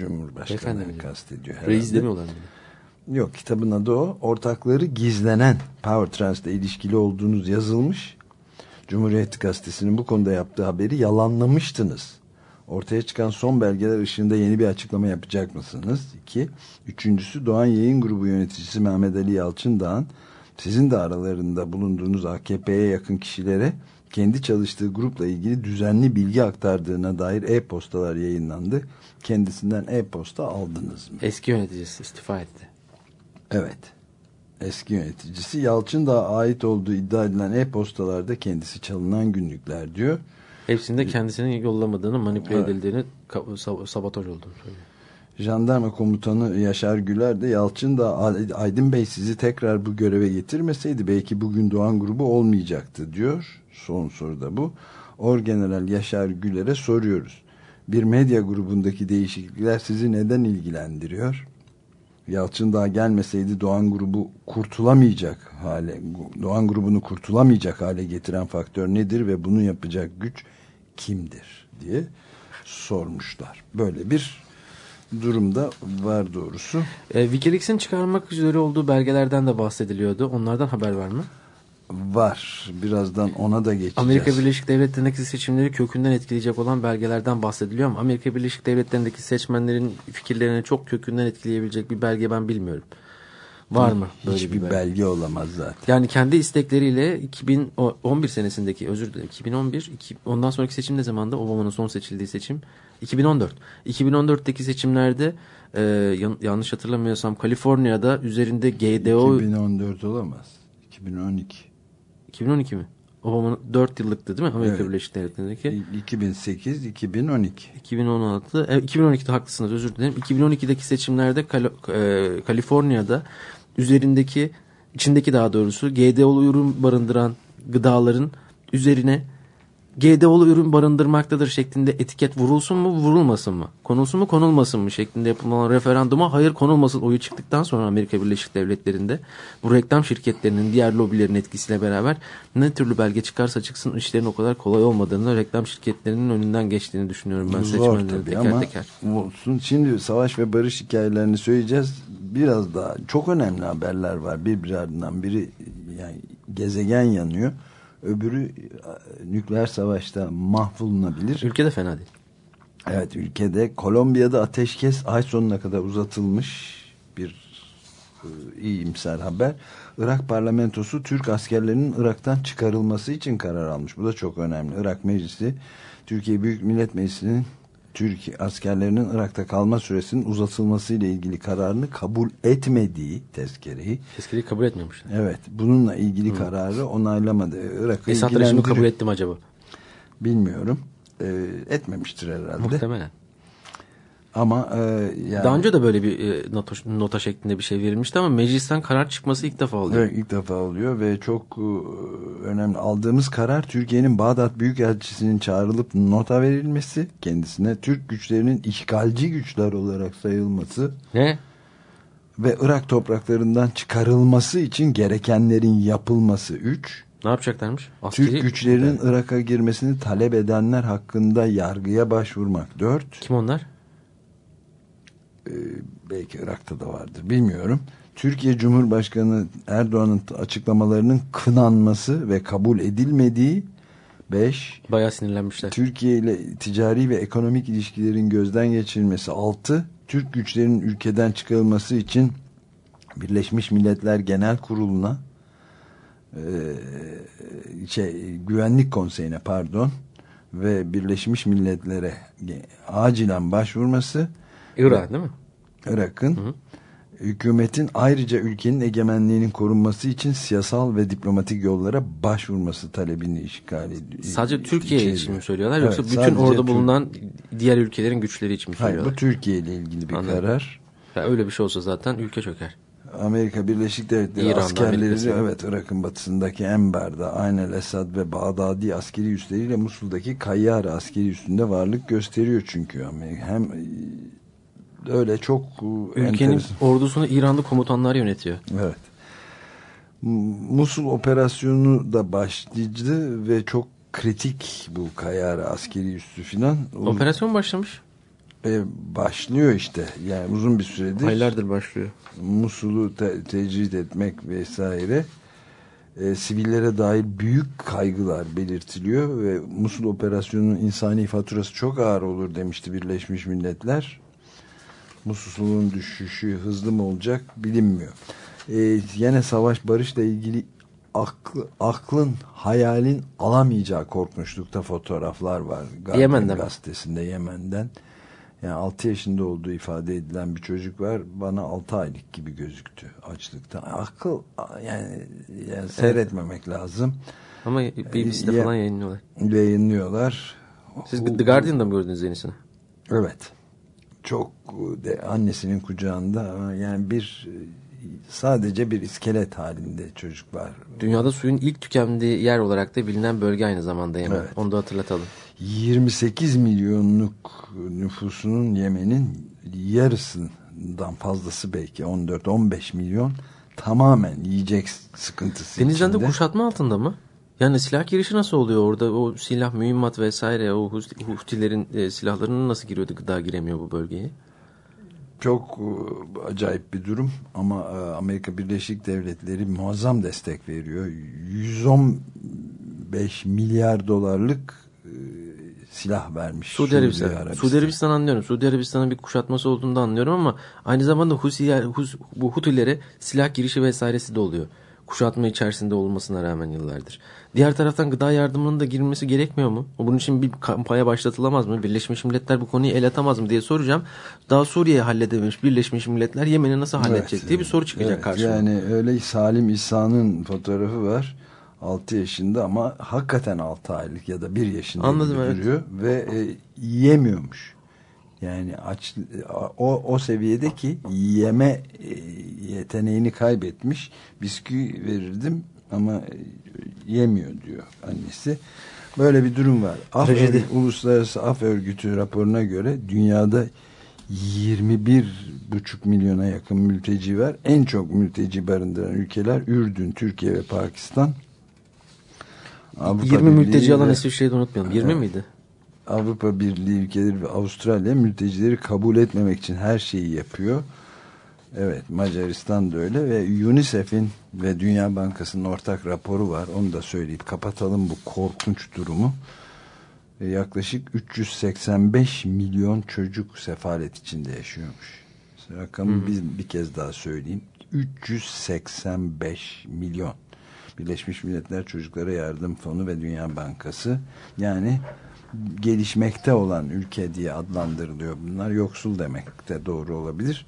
[SPEAKER 2] mi?
[SPEAKER 1] kastediyor.
[SPEAKER 2] Reis
[SPEAKER 1] herhalde.
[SPEAKER 2] demiyorlar mı?
[SPEAKER 1] Yok kitabın adı o. Ortakları gizlenen Power Trans'le ilişkili olduğunuz yazılmış. Cumhuriyet Gazetesi'nin bu konuda yaptığı haberi yalanlamıştınız. Ortaya çıkan son belgeler ışığında yeni bir açıklama yapacak mısınız? İki. Üçüncüsü Doğan Yayın Grubu yöneticisi Mehmet Ali Yalçındağ'ın sizin de aralarında bulunduğunuz AKP'ye yakın kişilere kendi çalıştığı grupla ilgili düzenli bilgi aktardığına dair e-postalar yayınlandı. Kendisinden e-posta aldınız mı?
[SPEAKER 2] Eski yöneticisi istifa etti.
[SPEAKER 1] Evet. Eski yöneticisi Yalçın da ait olduğu iddia edilen e-postalarda kendisi çalınan günlükler diyor.
[SPEAKER 2] Hepsinde kendisinin yollamadığını, manipüle
[SPEAKER 1] Evet.
[SPEAKER 2] edildiğini, sabotaj olduğunu söylüyor.
[SPEAKER 1] Jandarma komutanı Yaşar Güler de Yalçın da Aydın Bey sizi tekrar bu göreve getirmeseydi belki bugün Doğan grubu olmayacaktı diyor. Son soru da bu. Orgeneral Yaşar Güler'e soruyoruz. Bir medya grubundaki değişiklikler sizi neden ilgilendiriyor? Yalçın daha gelmeseydi Doğan grubu kurtulamayacak hale, Doğan grubunu kurtulamayacak hale getiren faktör nedir ve bunu yapacak güç kimdir diye sormuşlar. Böyle bir durumda var doğrusu.
[SPEAKER 2] E, Wikileaks'in çıkarmak üzere olduğu belgelerden de bahsediliyordu. Onlardan haber var mı?
[SPEAKER 1] Var. Birazdan ona da geçeceğiz.
[SPEAKER 2] Amerika Birleşik Devletleri'ndeki seçimleri kökünden etkileyecek olan belgelerden bahsediliyor ama Amerika Birleşik Devletleri'ndeki seçmenlerin fikirlerini çok kökünden etkileyebilecek bir belge ben bilmiyorum. Var mı böyle
[SPEAKER 1] Hiçbir
[SPEAKER 2] bir belge?
[SPEAKER 1] belge olamaz zaten.
[SPEAKER 2] Yani kendi istekleriyle 2011 senesindeki özür dilerim 2011 iki- ondan sonraki seçim ne zamanda Obama'nın son seçildiği seçim 2014. 2014'teki seçimlerde e, yan- yanlış hatırlamıyorsam Kaliforniya'da üzerinde GDO
[SPEAKER 1] 2014 olamaz. 2012.
[SPEAKER 2] 2012 mi? Obama'nın 4 yıllıktı değil mi Amerika
[SPEAKER 1] Evet.
[SPEAKER 2] Birleşik Devletleri'ndeki?
[SPEAKER 1] 2008, 2012.
[SPEAKER 2] 2016, e, 2012'de haklısınız özür dilerim. 2012'deki seçimlerde Kal- e, Kaliforniya'da üzerindeki içindeki daha doğrusu GDO'lu ürün barındıran gıdaların üzerine GDO'lu ürün barındırmaktadır şeklinde etiket vurulsun mu vurulmasın mı? Konulsun mu konulmasın mı şeklinde yapılan referanduma hayır konulmasın oyu çıktıktan sonra Amerika Birleşik Devletleri'nde bu reklam şirketlerinin diğer lobilerin etkisiyle beraber ne türlü belge çıkarsa çıksın işlerin o kadar kolay olmadığını reklam şirketlerinin önünden geçtiğini düşünüyorum ben
[SPEAKER 1] tabii
[SPEAKER 2] teker
[SPEAKER 1] ama
[SPEAKER 2] teker.
[SPEAKER 1] olsun. Şimdi savaş ve barış hikayelerini söyleyeceğiz. Biraz daha çok önemli haberler var. Bir bir ardından biri yani gezegen yanıyor. Öbürü e, nükleer savaşta mahvolunabilir.
[SPEAKER 2] Ülkede fena değil.
[SPEAKER 1] Evet ülkede Kolombiya'da ateşkes ay sonuna kadar uzatılmış bir e, iyimser haber. Irak parlamentosu Türk askerlerinin Irak'tan çıkarılması için karar almış. Bu da çok önemli. Irak Meclisi Türkiye Büyük Millet Meclisi'nin Türkiye askerlerinin Irak'ta kalma süresinin uzatılması ile ilgili kararını kabul etmediği tezkereyi.
[SPEAKER 2] Tezkereyi kabul etmemişler.
[SPEAKER 1] Evet, bununla ilgili kararı onaylamadı. Irak'ı
[SPEAKER 2] Esad rejimi kabul etti mi acaba?
[SPEAKER 1] Bilmiyorum. E, etmemiştir herhalde.
[SPEAKER 2] Muhtemelen.
[SPEAKER 1] Ama e, yani
[SPEAKER 2] Daha önce de böyle bir e, nota, nota şeklinde bir şey verilmişti ama meclisten karar çıkması ilk defa oluyor.
[SPEAKER 1] Evet, ilk defa oluyor ve çok e, önemli. Aldığımız karar Türkiye'nin Bağdat Büyükelçisi'nin çağrılıp nota verilmesi, kendisine Türk güçlerinin işgalci güçler olarak sayılması
[SPEAKER 2] Ne?
[SPEAKER 1] ve Irak topraklarından çıkarılması için gerekenlerin yapılması 3.
[SPEAKER 2] Ne yapacaklarmış?
[SPEAKER 1] Türk güçlerinin Irak'a girmesini talep edenler hakkında yargıya başvurmak 4.
[SPEAKER 2] Kim onlar?
[SPEAKER 1] Belki Irak'ta da vardır bilmiyorum. Türkiye Cumhurbaşkanı Erdoğan'ın açıklamalarının kınanması ve kabul edilmediği 5.
[SPEAKER 2] Bayağı sinirlenmişler.
[SPEAKER 1] Türkiye ile ticari ve ekonomik ilişkilerin gözden geçirilmesi 6. Türk güçlerinin ülkeden çıkarılması için Birleşmiş Milletler Genel Kurulu'na e, şey Güvenlik Konseyi'ne pardon ve Birleşmiş Milletler'e acilen başvurması
[SPEAKER 2] Irak değil mi?
[SPEAKER 1] Irak'ın hükümetin ayrıca ülkenin egemenliğinin korunması için siyasal ve diplomatik yollara başvurması talebini işgal ediyor.
[SPEAKER 2] Sadece Türkiye
[SPEAKER 1] içeriyor.
[SPEAKER 2] için mi söylüyorlar yoksa
[SPEAKER 1] Evet,
[SPEAKER 2] bütün
[SPEAKER 1] sadece
[SPEAKER 2] orada bulunan diğer ülkelerin güçleri için mi
[SPEAKER 1] Hayır
[SPEAKER 2] söylüyorlar?
[SPEAKER 1] bu Türkiye ile ilgili bir
[SPEAKER 2] Anladım.
[SPEAKER 1] karar.
[SPEAKER 2] Ya öyle bir şey olsa zaten ülke çöker.
[SPEAKER 1] Amerika Birleşik Devletleri
[SPEAKER 2] İran'da,
[SPEAKER 1] askerleri evet Irak'ın batısındaki Enbar'da Ayn el Esad ve Bağdadi askeri üsleriyle Musul'daki Kayyara askeri üstünde varlık gösteriyor çünkü Amerika hem e, öyle çok e,
[SPEAKER 2] Ülkenin
[SPEAKER 1] enteresan.
[SPEAKER 2] ordusunu İranlı komutanlar yönetiyor.
[SPEAKER 1] Evet. Musul operasyonu da başlayıcı ve çok kritik bu Kayyara askeri üssü filan.
[SPEAKER 2] Operasyon başlamış.
[SPEAKER 1] e, başlıyor işte. Yani uzun bir süredir.
[SPEAKER 2] Aylardır başlıyor.
[SPEAKER 1] Musul'u te- tecrit etmek vesaire e, sivillere dair büyük kaygılar belirtiliyor ve Musul operasyonunun insani faturası çok ağır olur demişti Birleşmiş Milletler. Musul'un düşüşü hızlı mı olacak bilinmiyor. E, yine savaş barışla ilgili aklı, aklın hayalin alamayacağı korkunçlukta fotoğraflar var. Guardian
[SPEAKER 2] Yemen'den
[SPEAKER 1] gazetesinde Yemen'den. Yani 6 yaşında olduğu ifade edilen bir çocuk var. Bana 6 aylık gibi gözüktü açlıktan. Akıl yani, yani seyretmemek lazım.
[SPEAKER 2] Ama BBC'de
[SPEAKER 1] Ya-
[SPEAKER 2] falan yayınlıyorlar.
[SPEAKER 1] Yayınlıyorlar.
[SPEAKER 2] Siz The Guardian'da mı gördünüz yenisini?
[SPEAKER 1] Evet. Çok de annesinin kucağında yani bir sadece bir iskelet halinde çocuk var.
[SPEAKER 2] Dünyada suyun ilk tükendiği yer olarak da bilinen bölge aynı zamanda Yemen.
[SPEAKER 1] Evet.
[SPEAKER 2] Onu da hatırlatalım.
[SPEAKER 1] 28 milyonluk nüfusunun Yemen'in yarısından fazlası belki 14-15 milyon tamamen yiyecek sıkıntısı
[SPEAKER 2] Denizden de
[SPEAKER 1] içinde.
[SPEAKER 2] kuşatma altında mı? Yani silah girişi nasıl oluyor orada? O silah, mühimmat vesaire, o Hutilerin e, silahlarının nasıl giriyordu? Gıda giremiyor bu bölgeye.
[SPEAKER 1] Çok e, acayip bir durum ama e, Amerika Birleşik Devletleri muazzam destek veriyor. 115 milyar dolarlık e, silah vermiş.
[SPEAKER 2] Suudi Arabistan.
[SPEAKER 1] Arabistan.
[SPEAKER 2] Suudi Arabistan anlıyorum. Suudi Arabistan'ın bir kuşatması olduğunu da anlıyorum ama aynı zamanda Husiler, Hus, bu Hutilere silah girişi vesairesi de oluyor. Kuşatma içerisinde olmasına rağmen yıllardır. Diğer taraftan gıda yardımının da girilmesi gerekmiyor mu? Bunun için bir kampanya başlatılamaz mı? Birleşmiş Milletler bu konuyu el atamaz mı diye soracağım. Daha Suriye'yi halledememiş Birleşmiş Milletler Yemen'i nasıl halledecek
[SPEAKER 1] Evet,
[SPEAKER 2] diye bir soru çıkacak
[SPEAKER 1] evet,
[SPEAKER 2] karşıma.
[SPEAKER 1] Yani öyle Salim İsa'nın fotoğrafı var. 6 yaşında ama hakikaten 6 aylık ya da 1 yaşında
[SPEAKER 2] Anladım, evet.
[SPEAKER 1] ve e, yiyemiyormuş. Yani aç o o seviyede ki yeme e, yeteneğini kaybetmiş. Bisküvi verirdim ama e, yemiyor diyor annesi. Böyle bir durum var. Af. Örgütü- Uluslararası Af Örgütü raporuna göre dünyada 21,5 milyona yakın mülteci var. En çok mülteci barındıran ülkeler Ürdün, Türkiye ve Pakistan. Avrupa
[SPEAKER 2] 20
[SPEAKER 1] Birliği
[SPEAKER 2] mülteci alan İsviçre'yi de unutmayalım. 20 miydi?
[SPEAKER 1] Avrupa Birliği ülkeleri ve Avustralya mültecileri kabul etmemek için her şeyi yapıyor. Evet Macaristan da öyle ve UNICEF'in ve Dünya Bankası'nın ortak raporu var. Onu da söyleyip kapatalım bu korkunç durumu. E, Yaklaşık 385 milyon çocuk sefalet içinde yaşıyormuş. Rakamı bir, bir kez daha söyleyeyim. 385 milyon. Birleşmiş Milletler Çocuklara Yardım Fonu ve Dünya Bankası. Yani gelişmekte olan ülke diye adlandırılıyor. Bunlar yoksul demek de doğru olabilir.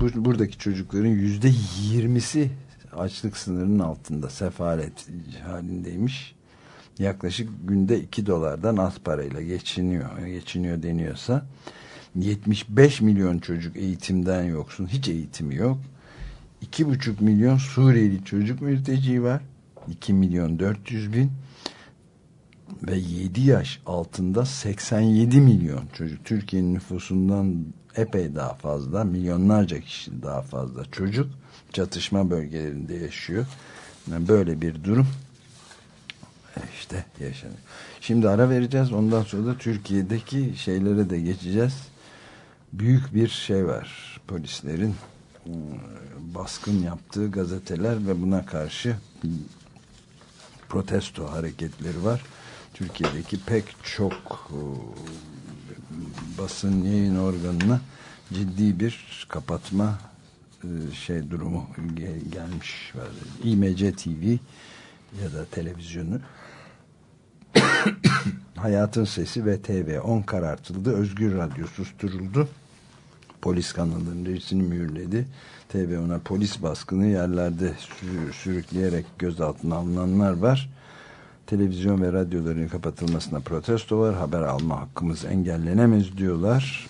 [SPEAKER 1] Bu- Buradaki çocukların yüzde yirmisi açlık sınırının altında sefalet halindeymiş. Yaklaşık günde 2 dolardan az parayla geçiniyor. Geçiniyor deniyorsa 75 milyon çocuk eğitimden yoksun. Hiç eğitimi yok. 2,5 milyon Suriyeli çocuk mülteci var. 2 milyon 400 bin ve 7 yaş altında 87 milyon çocuk. Türkiye'nin nüfusundan epey daha fazla, milyonlarca kişi daha fazla çocuk çatışma bölgelerinde yaşıyor. Yani böyle bir durum e, işte yaşanıyor. Şimdi ara vereceğiz. Ondan sonra da Türkiye'deki şeylere de geçeceğiz. Büyük bir şey var. Polislerin e, baskın yaptığı gazeteler ve buna karşı protesto hareketleri var. Türkiye'deki pek çok e, basın yayın organına ciddi bir kapatma e, şey durumu gel- gelmiş var. İMC TV ya da televizyonu Hayatın Sesi ve TV 10 karartıldı. Özgür Radyo susturuldu. Polis kanalının rejisini mühürledi. TV ona polis baskını yerlerde sürü- sürükleyerek gözaltına alınanlar var. Televizyon ve radyoların kapatılmasına protesto var. Haber alma hakkımız engellenemez diyorlar.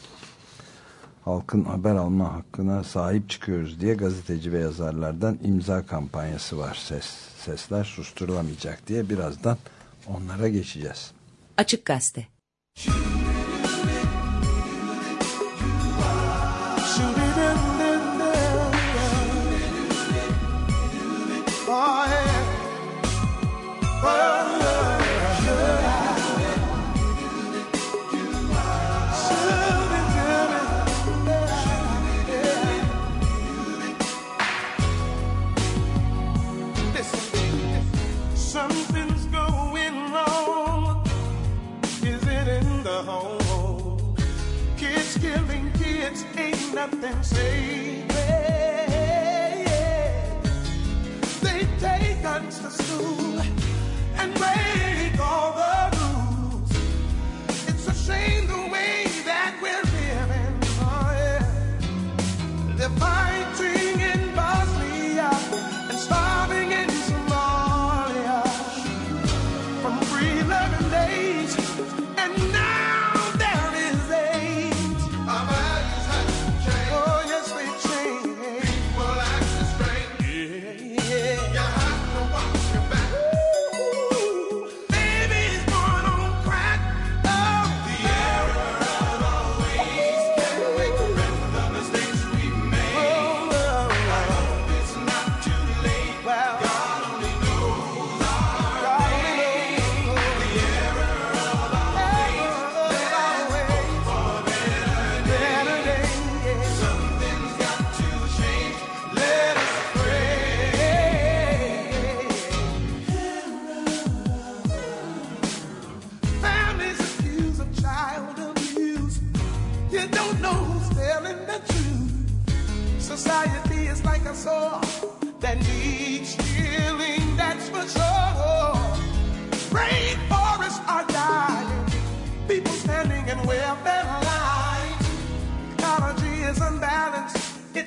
[SPEAKER 1] Halkın haber alma hakkına sahip çıkıyoruz diye gazeteci ve yazarlardan imza kampanyası var. Ses, sesler susturulamayacak diye birazdan onlara geçeceğiz.
[SPEAKER 3] Açık Gazete.
[SPEAKER 5] Oh, nothing safe. They take us to school and break all the rules. It's a shame the way that we're living. Oh, yeah. They're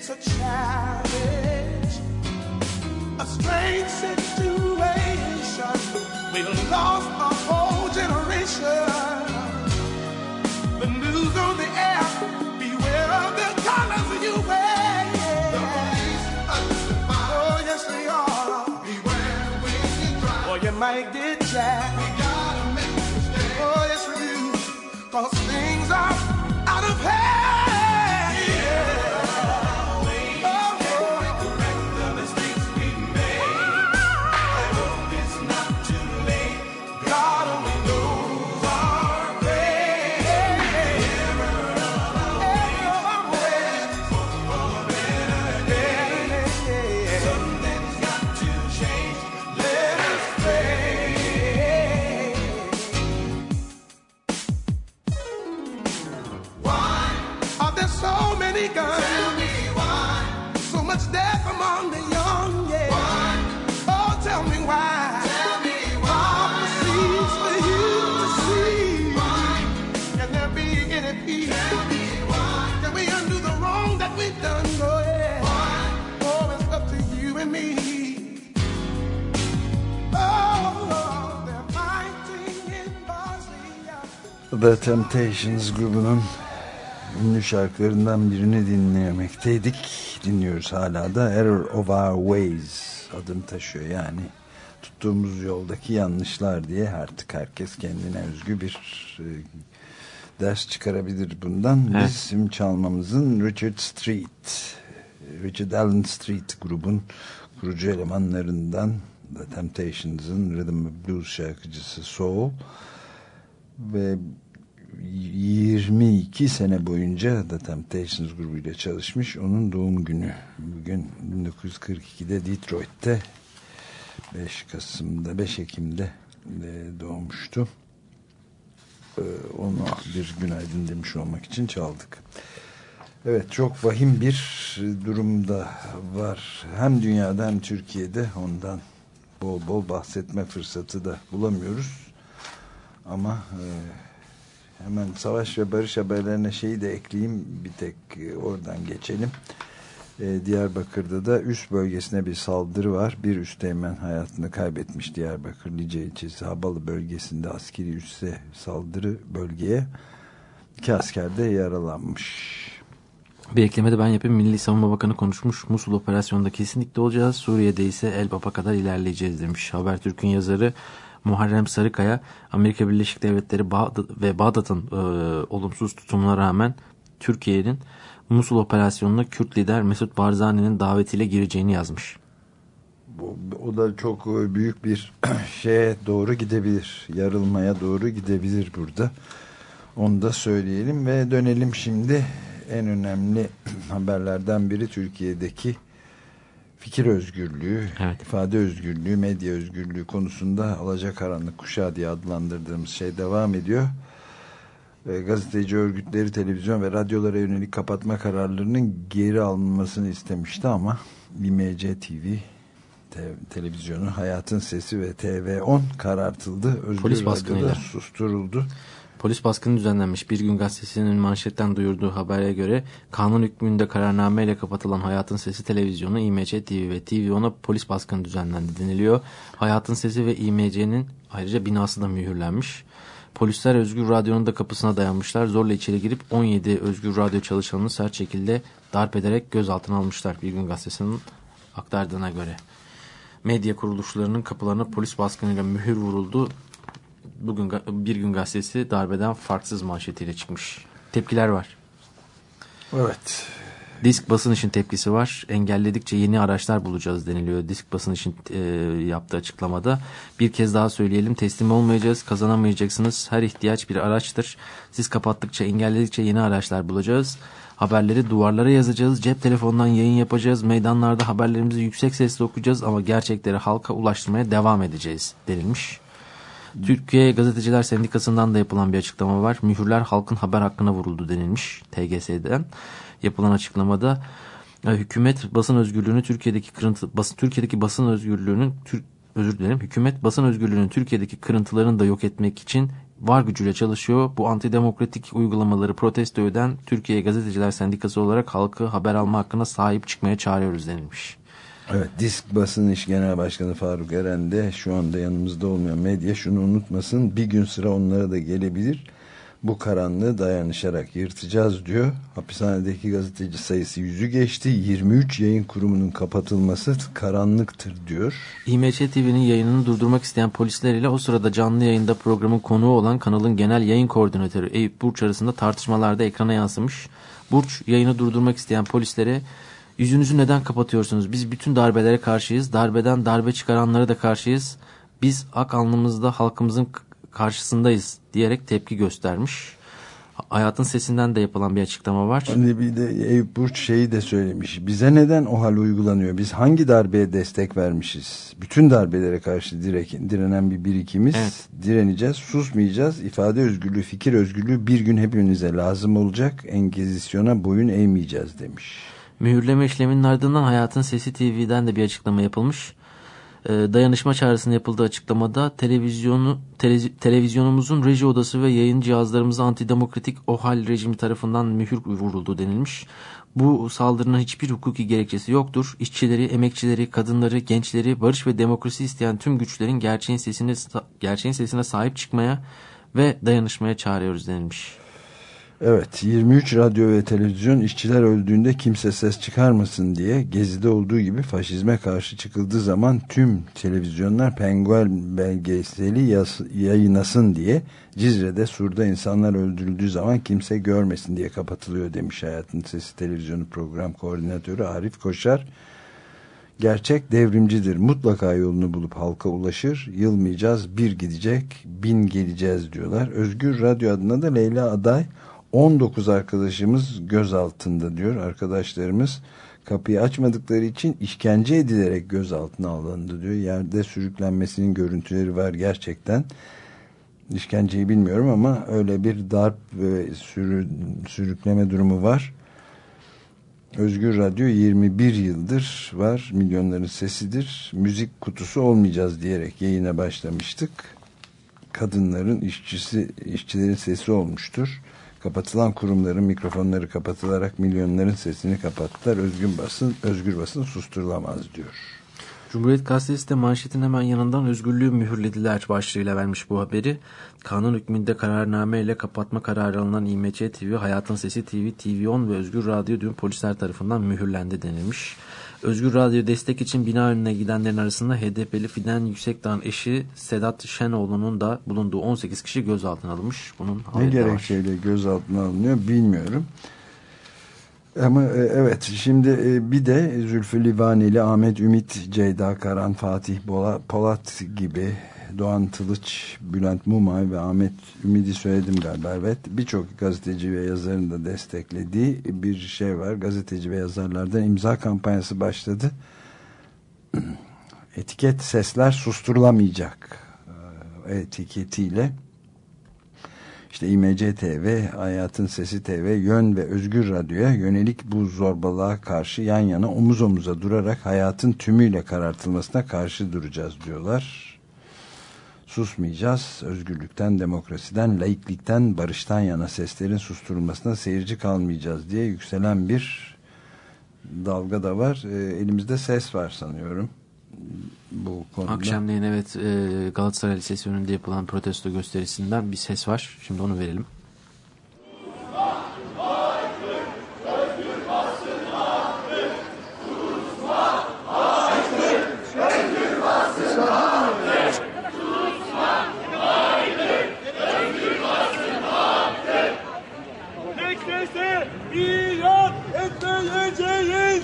[SPEAKER 5] it's a challenge. A strange situation, We've lost a whole generation. The news on the air. Beware of the colors you wear. The police Oh, yes, they are. Beware when you drive. Or you might The
[SPEAKER 1] Temptations grubunun ünlü şarkılarından birini dinlemekteydik. Dinliyoruz hala da Error of Our Ways adını taşıyor yani. tuttuğumuz yoldaki yanlışlar diye artık herkes kendine özgü bir e, ders çıkarabilir bundan.
[SPEAKER 2] Evet.
[SPEAKER 1] Bizim çalmamızın Richard Street, Richard Allen Street grubun kurucu elemanlarından The Temptations'ın Rhythm Blues şarkıcısı Soul ve 22 sene boyunca The Temptations grubuyla çalışmış. Onun doğum günü bugün 1942'de Detroit'te 5 Kasım'da 5 Ekim'de e, doğmuştu. E, Onu bir günaydın demiş olmak için çaldık. Evet çok vahim bir durumda var. Hem dünyada hem Türkiye'de ondan bol bol bahsetme fırsatı da bulamıyoruz. Ama e, hemen savaş ve barış haberlerine şeyi de ekleyeyim. Bir tek e, oradan geçelim. E, Diyarbakır'da da üst bölgesine bir saldırı var. Bir üsteğmen hayatını kaybetmiş Diyarbakır Lice ilçesi Habalı bölgesinde askeri üsse saldırı bölgeye. İki asker de yaralanmış.
[SPEAKER 2] Bir ekleme de ben yapayım. Milli Savunma Bakanı konuşmuş. Musul operasyonunda kesinlikle olacağız. Suriye'de ise Elbap'a kadar ilerleyeceğiz demiş. Habertürk'ün yazarı Muharrem Sarıkaya Amerika Birleşik Devletleri ve Bağdat'ın e, olumsuz tutumuna rağmen Türkiye'nin Musul operasyonuna Kürt lider Mesut Barzani'nin davetiyle gireceğini yazmış.
[SPEAKER 1] O da çok e, büyük bir şeye doğru gidebilir. Yarılmaya doğru gidebilir burada. Onu da söyleyelim ve dönelim şimdi en önemli haberlerden biri Türkiye'deki fikir özgürlüğü,
[SPEAKER 2] Evet.
[SPEAKER 1] ifade özgürlüğü, medya özgürlüğü konusunda alacakaranlık kuşağı diye adlandırdığımız şey devam ediyor. E, gazeteci örgütleri televizyon ve radyolara yönelik kapatma kararlarının geri alınmasını istemişti ama IMC TV te- televizyonu Hayatın Sesi ve TV10 karartıldı. Özgür
[SPEAKER 2] Polis
[SPEAKER 1] Radyo'da
[SPEAKER 2] baskınıyla.
[SPEAKER 1] susturuldu.
[SPEAKER 2] Polis baskını düzenlenmiş. Bir gün gazetesinin manşetten duyurduğu habere göre kanun hükmünde kararnameyle kapatılan Hayatın Sesi televizyonu İMC TV ve TV10'a polis baskını düzenlendi deniliyor. Hayatın Sesi ve İMC'nin ayrıca binası da mühürlenmiş. Polisler Özgür Radyo'nun da kapısına dayanmışlar. Zorla içeri girip 17 Özgür Radyo çalışanını sert şekilde darp ederek gözaltına almışlar. Bir gün gazetesinin aktardığına göre. Medya kuruluşlarının kapılarına polis baskınıyla mühür vuruldu. Bugün bir gün gazetesi darbeden farksız manşetiyle çıkmış. Tepkiler var.
[SPEAKER 1] Evet.
[SPEAKER 2] Disk basın için tepkisi var. Engelledikçe yeni araçlar bulacağız deniliyor. Disk basın için e, yaptığı açıklamada. Bir kez daha söyleyelim. Teslim olmayacağız. Kazanamayacaksınız. Her ihtiyaç bir araçtır. Siz kapattıkça, engelledikçe yeni araçlar bulacağız. Haberleri duvarlara yazacağız. Cep telefonundan yayın yapacağız. Meydanlarda haberlerimizi yüksek sesle okuyacağız. Ama gerçekleri halka ulaştırmaya devam edeceğiz denilmiş. Türkiye Gazeteciler Sendikası'ndan da yapılan bir açıklama var. Mühürler halkın haber hakkına vuruldu denilmiş TGS'den. Yapılan açıklamada e, hükümet basın özgürlüğünü Türkiye'deki kırıntı basın Türkiye'deki basın özgürlüğünün özür dilerim. Hükümet basın özgürlüğünün Türkiye'deki kırıntılarını da yok etmek için var gücüyle çalışıyor. Bu antidemokratik uygulamaları protesto eden Türkiye Gazeteciler Sendikası olarak halkı haber alma hakkına sahip çıkmaya çağırıyoruz denilmiş.
[SPEAKER 1] Evet, Disk Basın İş Genel Başkanı Faruk Eren de şu anda yanımızda olmayan medya şunu unutmasın. Bir gün sıra onlara da gelebilir. Bu karanlığı dayanışarak yırtacağız diyor. Hapishanedeki gazeteci sayısı yüzü geçti. 23 yayın kurumunun kapatılması karanlıktır diyor.
[SPEAKER 2] İMÇ TV'nin yayınını durdurmak isteyen polisler ile o sırada canlı yayında programın konuğu olan kanalın genel yayın koordinatörü Eyüp Burç arasında tartışmalarda ekrana yansımış. Burç yayını durdurmak isteyen polislere yüzünüzü neden kapatıyorsunuz? Biz bütün darbelere karşıyız. Darbeden darbe çıkaranlara da karşıyız. Biz ak alnımızda halkımızın karşısındayız diyerek tepki göstermiş. Hayatın sesinden de yapılan bir açıklama var.
[SPEAKER 1] Hani bir de Eyüp Burç şeyi de söylemiş. Bize neden o hal uygulanıyor? Biz hangi darbeye destek vermişiz? Bütün darbelere karşı direk, direnen bir birikimiz.
[SPEAKER 2] Evet.
[SPEAKER 1] Direneceğiz, susmayacağız. İfade özgürlüğü, fikir özgürlüğü bir gün hepimize lazım olacak. Engizisyona boyun eğmeyeceğiz demiş.
[SPEAKER 2] Mühürleme işleminin ardından Hayatın Sesi TV'den de bir açıklama yapılmış. Ee, dayanışma çağrısının yapıldığı açıklamada televizyonu tele- televizyonumuzun reji odası ve yayın cihazlarımıza antidemokratik OHAL rejimi tarafından mühür vuruldu denilmiş. Bu saldırının hiçbir hukuki gerekçesi yoktur. İşçileri, emekçileri, kadınları, gençleri, barış ve demokrasi isteyen tüm güçlerin gerçeğin sesine gerçeğin sesine sahip çıkmaya ve dayanışmaya çağırıyoruz denilmiş.
[SPEAKER 1] Evet 23 radyo ve televizyon işçiler öldüğünde kimse ses çıkarmasın diye gezide olduğu gibi faşizme karşı çıkıldığı zaman tüm televizyonlar penguen belgeseli yayınlasın diye Cizre'de Sur'da insanlar öldürüldüğü zaman kimse görmesin diye kapatılıyor demiş Hayatın Sesi televizyonu program koordinatörü Arif Koşar. Gerçek devrimcidir. Mutlaka yolunu bulup halka ulaşır. Yılmayacağız, bir gidecek, bin geleceğiz diyorlar. Özgür Radyo adına da Leyla Aday 19 arkadaşımız gözaltında diyor. Arkadaşlarımız kapıyı açmadıkları için işkence edilerek gözaltına alındı diyor. Yerde sürüklenmesinin görüntüleri var gerçekten. İşkenceyi bilmiyorum ama öyle bir darp ve sürü, sürükleme durumu var. Özgür Radyo 21 yıldır var. Milyonların sesidir. Müzik kutusu olmayacağız diyerek yayına başlamıştık. Kadınların işçisi, işçilerin sesi olmuştur. Kapatılan kurumların mikrofonları kapatılarak milyonların sesini kapattılar. Özgür basın, özgür basın susturulamaz diyor.
[SPEAKER 2] Cumhuriyet Gazetesi de manşetin hemen yanından özgürlüğü mühürlediler başlığıyla vermiş bu haberi. Kanun hükmünde kararname ile kapatma kararı alınan İMC TV, Hayatın Sesi TV, TV10 ve Özgür Radyo dün polisler tarafından mühürlendi denilmiş. Özgür Radyo destek için bina önüne gidenlerin arasında HDP'li Fidan Yüksekdağ'ın eşi Sedat Şenoğlu'nun da bulunduğu 18 kişi gözaltına alınmış. Bunun
[SPEAKER 1] Ne
[SPEAKER 2] de var.
[SPEAKER 1] gerekçeyle gözaltına alınıyor bilmiyorum. Ama e, evet şimdi e, bir de Zülfü Livaneli, Ahmet Ümit, Ceyda Karan, Fatih Polat gibi Doğan Tılıç, Bülent Mumay ve Ahmet Ümit'i söyledim galiba. Evet birçok gazeteci ve yazarın da desteklediği bir şey var. Gazeteci ve yazarlardan imza kampanyası başladı. Etiket sesler susturulamayacak e, etiketiyle işte İMC TV, Hayatın Sesi TV, Yön ve Özgür Radyo'ya yönelik bu zorbalığa karşı yan yana omuz omuza durarak hayatın tümüyle karartılmasına karşı duracağız diyorlar. Susmayacağız. Özgürlükten, demokrasiden, laiklikten, barıştan yana seslerin susturulmasına seyirci kalmayacağız diye yükselen bir dalga da var. Ee, elimizde ses var sanıyorum. Bu konuda.
[SPEAKER 2] Akşamleyin evet e, Galatasaray Lisesi önünde yapılan protesto gösterisinden bir ses var. Şimdi onu verelim.
[SPEAKER 3] Tek sese ilan etmeyeceğiz.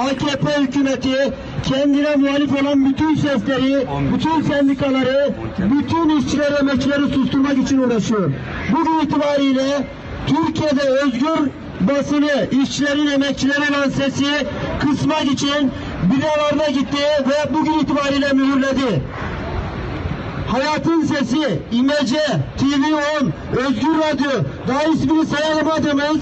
[SPEAKER 6] AKP hükümeti kendine muhalif olan bütün sesleri, bütün sendikaları, bütün işçileri, emekçileri susturmak için uğraşıyor. Bugün itibariyle Türkiye'de özgür basını, işçilerin, emekçilerin olan sesi kısmak için binalarda gitti ve bugün itibariyle mühürledi. Hayatın Sesi, İmece, TV10, Özgür Radyo, daha ismini sayamadığımız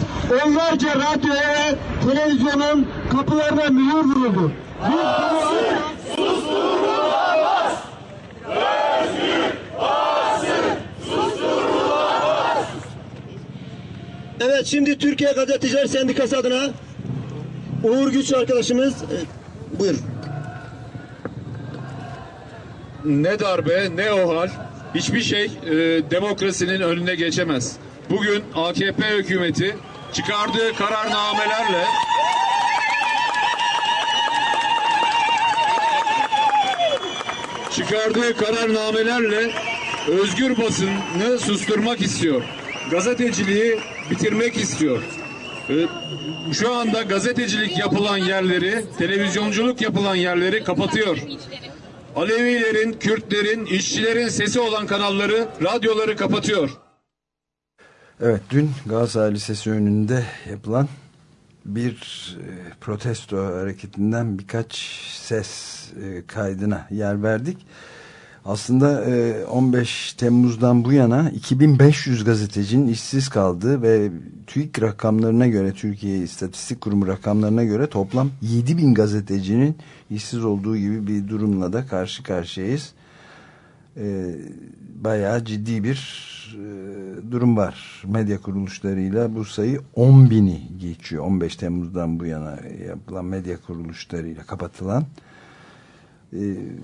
[SPEAKER 6] onlarca radyo ve televizyonun kapılarına mühür vuruldu. Evet şimdi Türkiye Gazeteciler Sendikası adına Uğur Güç arkadaşımız e, buyur.
[SPEAKER 7] Ne darbe ne o hal hiçbir şey e, demokrasinin önüne geçemez. Bugün AKP hükümeti çıkardığı kararnamelerle çıkardığı kararnamelerle özgür basını susturmak istiyor. Gazeteciliği bitirmek istiyor. E, şu anda gazetecilik yapılan yerleri, televizyonculuk yapılan yerleri kapatıyor. Alevilerin, Kürtlerin, işçilerin sesi olan kanalları, radyoları kapatıyor.
[SPEAKER 1] Evet dün Galatasaray Lisesi önünde yapılan bir e, protesto hareketinden birkaç ses e, kaydına yer verdik. Aslında e, 15 Temmuz'dan bu yana 2500 gazetecinin işsiz kaldığı ve TÜİK rakamlarına göre Türkiye İstatistik Kurumu rakamlarına göre toplam 7000 gazetecinin işsiz olduğu gibi bir durumla da karşı karşıyayız. E, bayağı ciddi bir e, durum var. Medya kuruluşlarıyla bu sayı 10 bini geçiyor. 15 Temmuz'dan bu yana yapılan medya kuruluşlarıyla kapatılan e,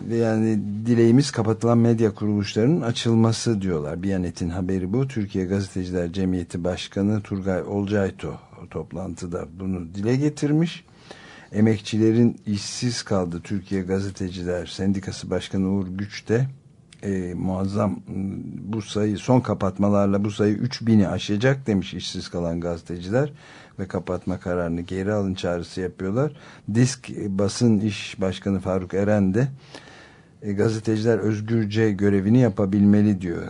[SPEAKER 1] ve yani dileğimiz kapatılan medya kuruluşlarının açılması diyorlar. Biyanet'in haberi bu. Türkiye Gazeteciler Cemiyeti Başkanı Turgay Olcayto toplantıda bunu dile getirmiş. Emekçilerin işsiz kaldı Türkiye Gazeteciler Sendikası Başkanı Uğur Güç de e, muazzam bu sayı son kapatmalarla bu sayı 3000'i aşacak demiş işsiz kalan gazeteciler ve kapatma kararını geri alın çağrısı yapıyorlar. Disk basın iş başkanı Faruk Eren de e, gazeteciler özgürce görevini yapabilmeli diyor.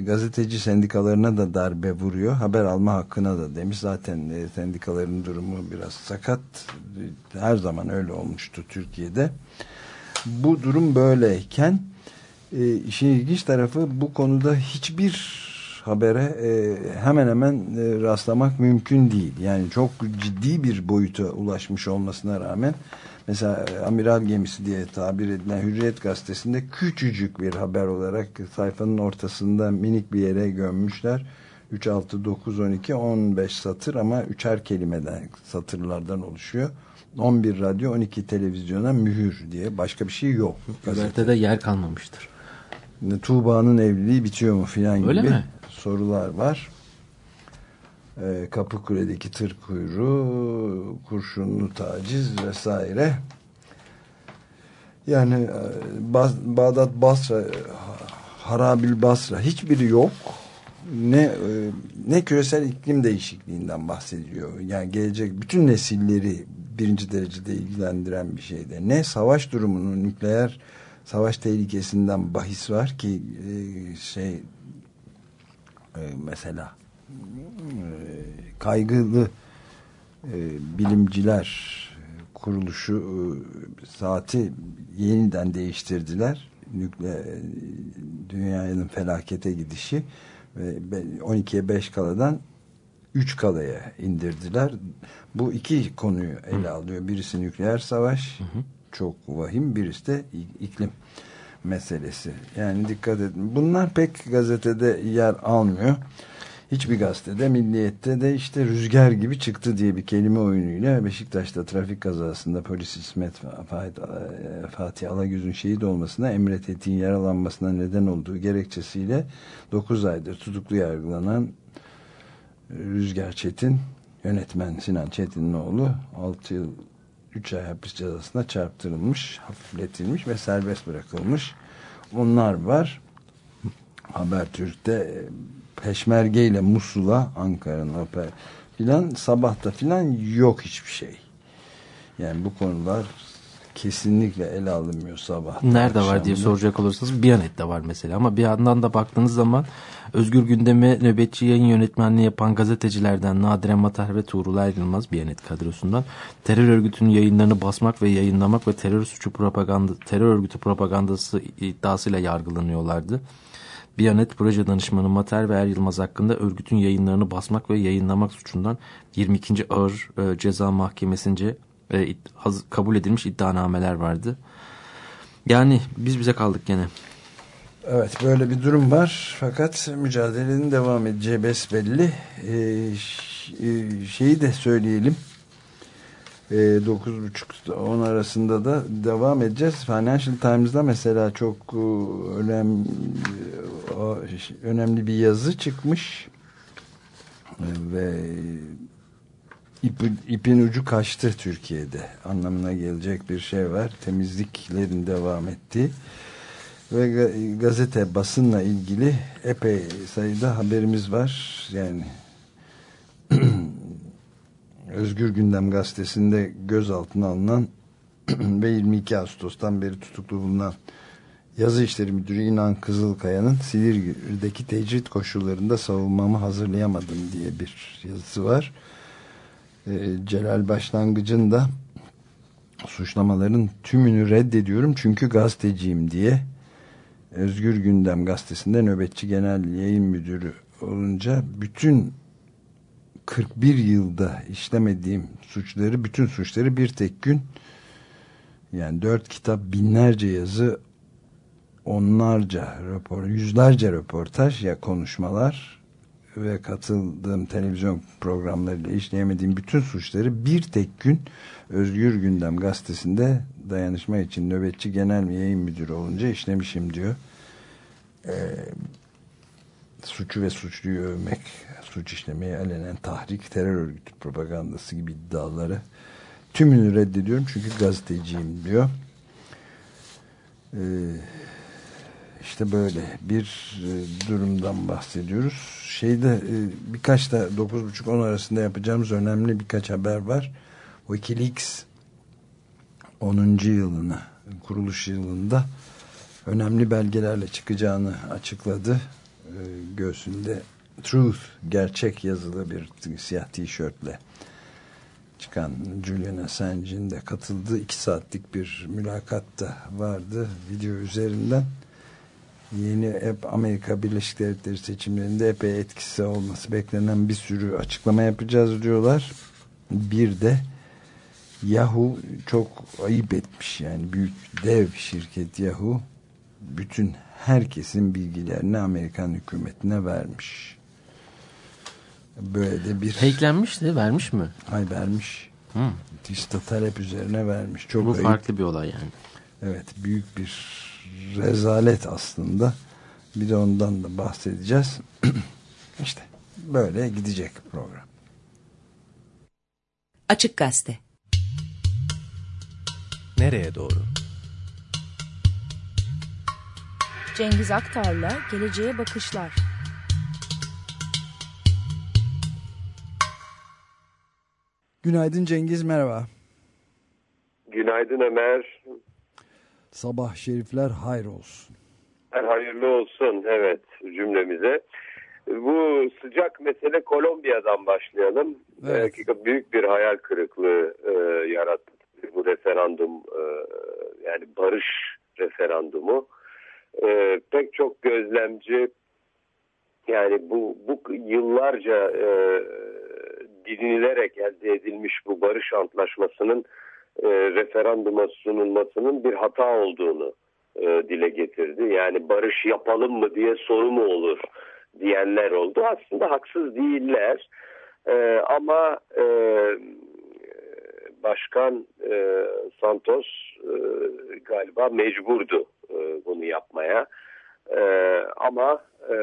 [SPEAKER 1] Gazeteci sendikalarına da darbe vuruyor. Haber alma hakkına da demiş. Zaten e, sendikaların durumu biraz sakat. Her zaman öyle olmuştu Türkiye'de. Bu durum böyleyken e, işin ilginç tarafı bu konuda hiçbir habere e, hemen hemen e, rastlamak mümkün değil. Yani çok ciddi bir boyuta ulaşmış olmasına rağmen mesela e, amiral gemisi diye tabir edilen Hürriyet gazetesinde küçücük bir haber olarak sayfanın ortasında minik bir yere gömmüşler. 3, 6, 9, 12, 15 satır ama üçer kelimeden satırlardan oluşuyor. 11 radyo, 12 televizyona mühür diye başka bir şey yok.
[SPEAKER 2] Gazetede yer kalmamıştır.
[SPEAKER 1] Tuğba'nın evliliği bitiyor mu filan gibi
[SPEAKER 2] Öyle mi?
[SPEAKER 1] Sorular var. Ee, Kapıkule'deki tır kuyruğu, kurşunlu taciz vesaire. Yani e, Bas, Bağdat Basra, e, Harabil Basra hiçbiri yok. Ne e, ne küresel iklim değişikliğinden bahsediyor. Yani gelecek bütün nesilleri birinci derecede ilgilendiren bir şeyde. Ne savaş durumunun nükleer savaş tehlikesinden bahis var ki e, şey e, mesela e, kaygılı e, bilimciler kuruluşu e, saati yeniden değiştirdiler. Nükle dünyanın felakete gidişi ve 12'ye 5 kaladan 3 kalaya indirdiler. Bu iki konuyu ele alıyor. Birisi nükleer savaş, hı hı. çok vahim. Birisi de iklim meselesi. Yani dikkat edin. Bunlar pek gazetede yer almıyor. Hiçbir gazetede, milliyette de işte rüzgar gibi çıktı diye bir kelime oyunuyla Beşiktaş'ta trafik kazasında polis İsmet Fatih Alagöz'ün şehit olmasına Emre Tetik'in yaralanmasına neden olduğu gerekçesiyle 9 aydır tutuklu yargılanan Rüzgar Çetin yönetmen Sinan Çetin'in oğlu 6 yıl 3 ay hapis cezasına çarptırılmış, hafifletilmiş ve serbest bırakılmış. Onlar var. Habertürk'te Peşmerge ile Musul'a Ankara'nın oper filan sabahta filan yok hiçbir şey. Yani bu konular kesinlikle ele alınmıyor sabah.
[SPEAKER 2] Nerede akşamda. var diye soracak olursanız Biyanet'te var mesela ama bir yandan da baktığınız zaman Özgür Gündem'e nöbetçi yayın yönetmenliği yapan gazetecilerden Nadire Matar ve Tuğrul Ayrılmaz Biyanet kadrosundan terör örgütünün yayınlarını basmak ve yayınlamak ve terör suçu propaganda terör örgütü propagandası iddiasıyla yargılanıyorlardı. Biyanet proje danışmanı Mater ve Er Yılmaz hakkında örgütün yayınlarını basmak ve yayınlamak suçundan 22. Ağır e, Ceza Mahkemesi'nce e, kabul edilmiş iddianameler vardı. Yani biz bize kaldık gene.
[SPEAKER 1] Evet böyle bir durum var fakat mücadelenin devam edeceği besbelli. Ee, şeyi de söyleyelim. Ee, 9.30-10 arasında da devam edeceğiz. Financial Times'da mesela çok e, önemli, önemli bir yazı çıkmış. Ee, ve ip, ipin ucu kaçtı Türkiye'de anlamına gelecek bir şey var. Temizliklerin devam ettiği ve gazete basınla ilgili epey sayıda haberimiz var. Yani Özgür Gündem gazetesinde gözaltına alınan ve 22 Ağustos'tan beri tutuklu bulunan Yazı İşleri Müdürü İnan Kızılkaya'nın Silivri'deki tecrit koşullarında savunmamı hazırlayamadım diye bir yazısı var. e, Celal Başlangıç'ın da suçlamaların tümünü reddediyorum çünkü gazeteciyim diye Özgür Gündem gazetesinde nöbetçi genel yayın müdürü olunca bütün 41 yılda işlemediğim suçları bütün suçları bir tek gün yani dört kitap binlerce yazı onlarca rapor yüzlerce röportaj ya konuşmalar ve katıldığım televizyon programlarıyla işleyemediğim bütün suçları bir tek gün Özgür Gündem gazetesinde dayanışma için nöbetçi genel yayın müdürü olunca işlemişim diyor. Ee, suçu ve suçluyu övmek, suç işlemeyi alenen tahrik, terör örgütü propagandası gibi iddiaları tümünü reddediyorum çünkü gazeteciyim diyor. Ee, işte böyle bir e, durumdan bahsediyoruz. Şeyde e, birkaç da 9.30-10 arasında yapacağımız önemli birkaç haber var. Wikileaks 10. yılını kuruluş yılında önemli belgelerle çıkacağını açıkladı. E, göğsünde Truth gerçek yazılı bir siyah tişörtle çıkan Julian Assange'in de katıldığı iki saatlik bir mülakat da vardı video üzerinden yeni hep Amerika Birleşik Devletleri seçimlerinde epey etkisi olması beklenen bir sürü açıklama yapacağız diyorlar. Bir de Yahoo çok ayıp etmiş yani büyük dev şirket Yahoo bütün herkesin bilgilerini Amerikan hükümetine vermiş. Böyle de bir...
[SPEAKER 2] Hacklenmişti vermiş mi?
[SPEAKER 1] Ay vermiş.
[SPEAKER 2] Hı.
[SPEAKER 1] İşte talep üzerine vermiş. Çok
[SPEAKER 2] Bu
[SPEAKER 1] ayıp.
[SPEAKER 2] farklı bir olay yani.
[SPEAKER 1] Evet büyük bir rezalet aslında. Bir de ondan da bahsedeceğiz. işte böyle gidecek program.
[SPEAKER 8] Açık Gazete
[SPEAKER 9] Nereye doğru?
[SPEAKER 10] Cengiz Aktar'la Geleceğe Bakışlar.
[SPEAKER 1] Günaydın Cengiz merhaba.
[SPEAKER 11] Günaydın Ömer.
[SPEAKER 1] Sabah şerifler hayır olsun.
[SPEAKER 11] Hayırlı olsun evet cümlemize. Bu sıcak mesele Kolombiya'dan başlayalım.
[SPEAKER 1] Evet.
[SPEAKER 11] Ee, büyük bir hayal kırıklığı e, yarattı bu referandum e, yani barış referandumu. E, pek çok gözlemci yani bu bu yıllarca e, dinlenerek elde edilmiş bu barış antlaşmasının e, referanduma sunulmasının bir hata olduğunu e, dile getirdi. Yani barış yapalım mı diye soru mu olur diyenler oldu. Aslında haksız değiller. E, ama e, Başkan e, Santos e, galiba mecburdu e, bunu yapmaya. E, ama e,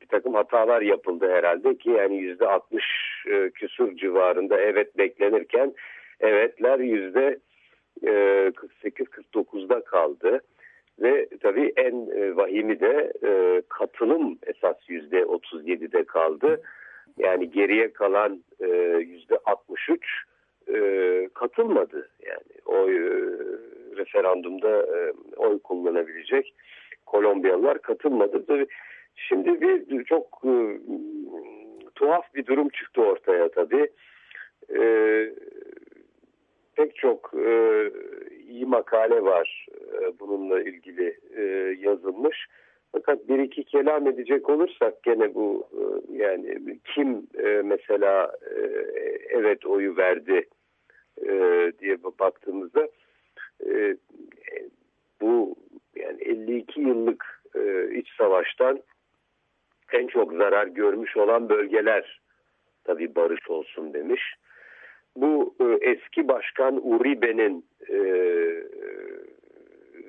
[SPEAKER 11] bir takım hatalar yapıldı herhalde ki yani yüzde 60 e, küsur civarında evet beklenirken evetler yüzde e, 48-49'da kaldı. Ve tabii en e, vahimi de e, katılım esas yüzde 37'de kaldı. Yani geriye kalan e, yüzde 63 e, katılmadı. Yani o e, referandumda e, oy kullanabilecek Kolombiyalılar katılmadı. Tabii şimdi bir çok e, tuhaf bir durum çıktı ortaya tabii. E, pek çok e, iyi makale var e, bununla ilgili e, yazılmış. Fakat bir iki kelam edecek olursak gene bu e, yani kim e, mesela e, evet oyu verdi e, diye baktığımızda e, bu yani 52 yıllık e, iç savaştan en çok zarar görmüş olan bölgeler tabi barış olsun demiş. Bu e, eski başkan Uribe'nin e,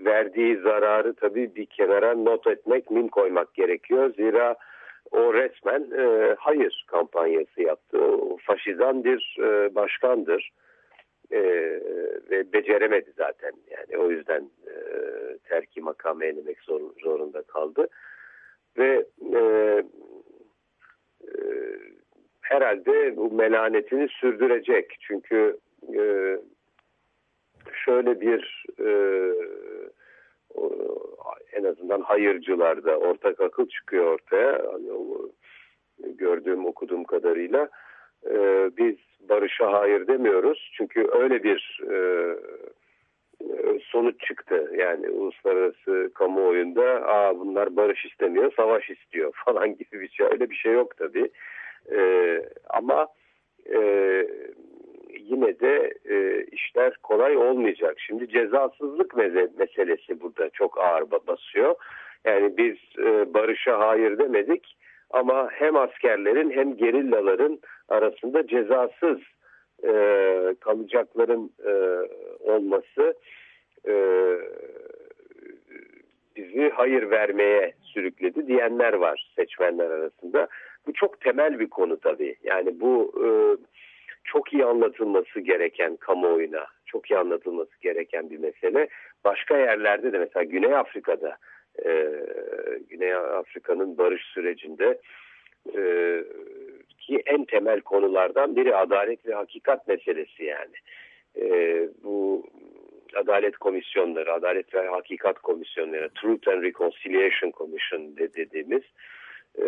[SPEAKER 11] verdiği zararı tabii bir kenara not etmek, min koymak gerekiyor. Zira o resmen e, hayır kampanyası yaptı. O faşizan bir e, başkandır. E, ve beceremedi zaten. Yani o yüzden e, terki makamı elemek zor, zorunda kaldı. Ve e, e, herhalde bu melanetini sürdürecek. Çünkü e, şöyle bir e, en azından hayırcılarda ortak akıl çıkıyor ortaya. Hani gördüğüm okuduğum kadarıyla e, biz barışa hayır demiyoruz. Çünkü öyle bir e, sonuç çıktı. Yani uluslararası kamuoyunda Aa, bunlar barış istemiyor, savaş istiyor falan gibi bir şey. Öyle bir şey yok tabii. E, ama e, yine de e, işler kolay olmayacak. Şimdi cezasızlık meselesi burada çok ağır ba- basıyor. Yani biz e, barışa hayır demedik ama hem askerlerin hem gerillaların arasında cezasız e, kalacakların e, olması e, bizi hayır vermeye sürükledi diyenler var seçmenler arasında. Bu çok temel bir konu tabii. Yani bu e, çok iyi anlatılması gereken kamuoyuna, çok iyi anlatılması gereken bir mesele. Başka yerlerde de mesela Güney Afrika'da, e, Güney Afrika'nın barış sürecinde e, ki en temel konulardan biri adalet ve hakikat meselesi yani. E, bu adalet komisyonları, adalet ve hakikat komisyonları, Truth and Reconciliation Commission de- dediğimiz e,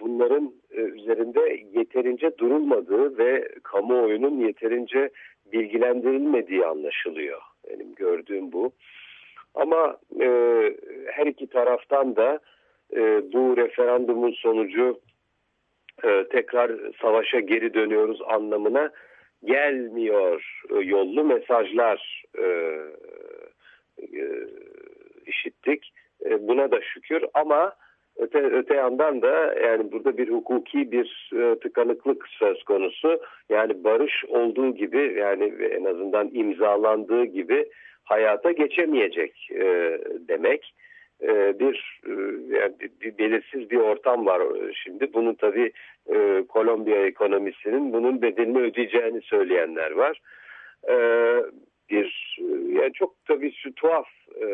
[SPEAKER 11] bunların e, üzerinde yeterince durulmadığı ve kamuoyunun yeterince bilgilendirilmediği anlaşılıyor. Benim gördüğüm bu. Ama e, her iki taraftan da e, bu referandumun sonucu e, tekrar savaşa geri dönüyoruz anlamına gelmiyor e, yollu mesajlar e, e, işittik. E, buna da şükür ama öte, öte yandan da yani burada bir hukuki bir e, tıkanıklık söz konusu. Yani barış olduğu gibi yani en azından imzalandığı gibi hayata geçemeyecek e, demek. E, bir, e, yani bir, belirsiz bir ortam var şimdi. Bunun tabii e, Kolombiya ekonomisinin bunun bedelini ödeyeceğini söyleyenler var. E, bir e, yani çok tabii şu tuhaf e,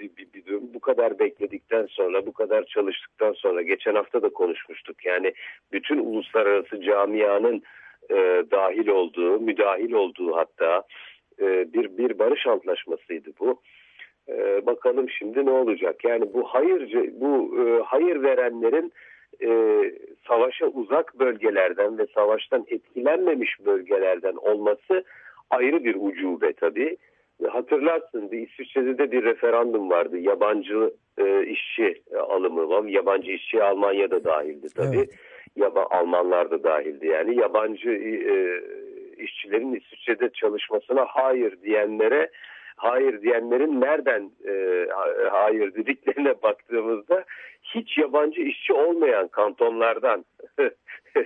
[SPEAKER 11] bir, bir, bir durum. Bu kadar bekledikten sonra, bu kadar çalıştıktan sonra geçen hafta da konuşmuştuk. Yani bütün uluslararası camianın e, dahil olduğu, müdahil olduğu hatta e, bir bir barış antlaşmasıydı bu. E, bakalım şimdi ne olacak? Yani bu hayırcı, bu e, hayır verenlerin e, savaşa uzak bölgelerden ve savaştan etkilenmemiş bölgelerden olması ayrı bir ucube tabii. Hatırlarsın bir İsviçre'de de bir referandum vardı. Yabancı e, işçi alımı var. Yabancı işçi Almanya'da dahildi tabii.
[SPEAKER 1] Evet.
[SPEAKER 11] Yaba, Almanlar da dahildi yani. Yabancı e, işçilerin İsviçre'de çalışmasına hayır diyenlere hayır diyenlerin nereden e, ha- hayır dediklerine baktığımızda hiç yabancı işçi olmayan kantonlardan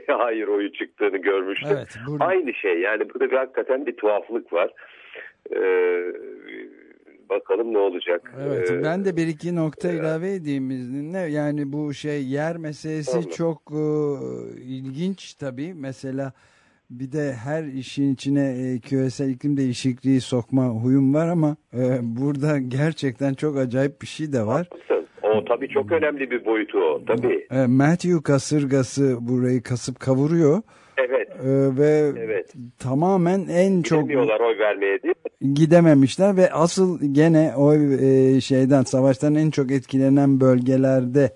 [SPEAKER 11] hayır oyu çıktığını görmüştük.
[SPEAKER 1] Evet, burada-
[SPEAKER 11] Aynı şey yani burada bir hakikaten bir tuhaflık var. Ee, bakalım ne olacak.
[SPEAKER 1] Evet
[SPEAKER 11] Ee,
[SPEAKER 1] ben de bir iki nokta ilave edeyim izninle. Yani bu şey yer meselesi
[SPEAKER 11] Tamam.
[SPEAKER 1] çok e, ilginç tabii. Mesela bir de her işin içine e, küresel iklim değişikliği sokma huyum var ama e, burada gerçekten çok acayip bir şey de var.
[SPEAKER 11] haklısın. O tabii çok önemli bir boyutu o. Tabii.
[SPEAKER 1] E, Matthew kasırgası burayı kasıp kavuruyor
[SPEAKER 11] Evet.
[SPEAKER 1] E, ve
[SPEAKER 11] Evet.
[SPEAKER 1] tamamen en çok
[SPEAKER 11] oy vermeye değil mi?
[SPEAKER 1] gidememişler ve asıl gene o e, şeyden savaştan en çok etkilenen bölgelerde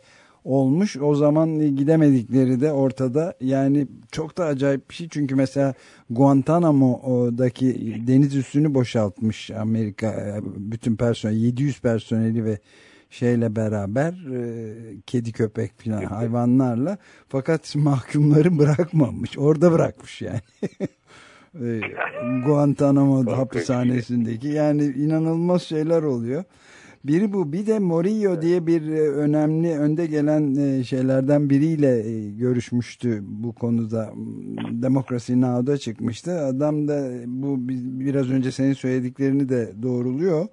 [SPEAKER 1] olmuş. O zaman gidemedikleri de ortada. Yani çok da acayip bir şey. Çünkü mesela Guantanamo'daki deniz üssünü boşaltmış Amerika e, bütün personel 700 personeli ve şeyle beraber e, kedi köpek filan hayvanlarla fakat mahkumları bırakmamış. Orada bırakmış yani. E, Guantanamo hapishanesindeki yani inanılmaz şeyler oluyor. Biri bu bir de Morillo diye bir e, önemli önde gelen e, şeylerden biriyle e, görüşmüştü bu konuda Demokrasi Now'da çıkmıştı. Adam da bu bi- biraz önce senin söylediklerini de doğruluyor.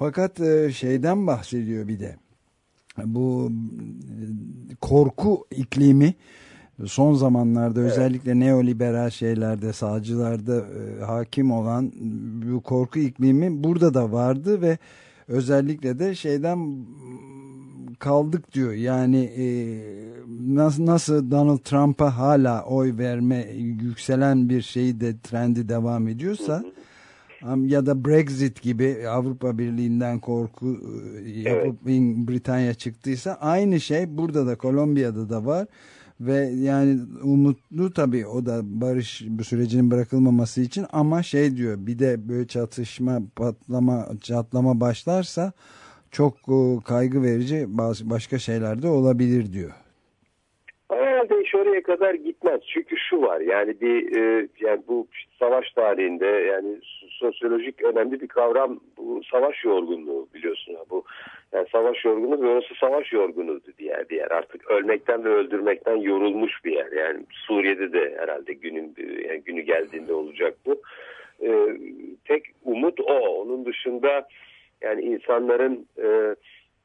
[SPEAKER 1] Fakat e, şeyden bahsediyor bir de. Bu e, korku iklimi son zamanlarda özellikle neoliberal şeylerde sağcılarda e, hakim olan bu korku iklimi burada da vardı ve özellikle de şeyden kaldık diyor. Yani e, nasıl, nasıl Donald Trump'a hala oy verme yükselen bir şeyi de trendi devam ediyorsa am- ya da Brexit gibi Avrupa Birliği'nden korku e, yapıp İng- Britanya çıktıysa aynı şey burada da Kolombiya'da da var Ve yani umutlu tabii o da barış bu sürecinin bırakılmaması için ama şey diyor bir de böyle çatışma patlama çatlama başlarsa çok e, kaygı verici bazı başka şeyler de olabilir diyor.
[SPEAKER 11] Herhalde iş oraya kadar gitmez. Çünkü şu var yani bir e, yani bu savaş tarihinde yani sosyolojik önemli bir kavram bu savaş yorgunluğu biliyorsun. Bu yani savaş yorgunluğu ve orası savaş yorgunuydu diğer bir yer. Artık ölmekten ve öldürmekten yorulmuş bir yer. Yani Suriye'de de herhalde günün yani günü geldiğinde olacak bu. E, tek umut o. Onun dışında yani insanların e,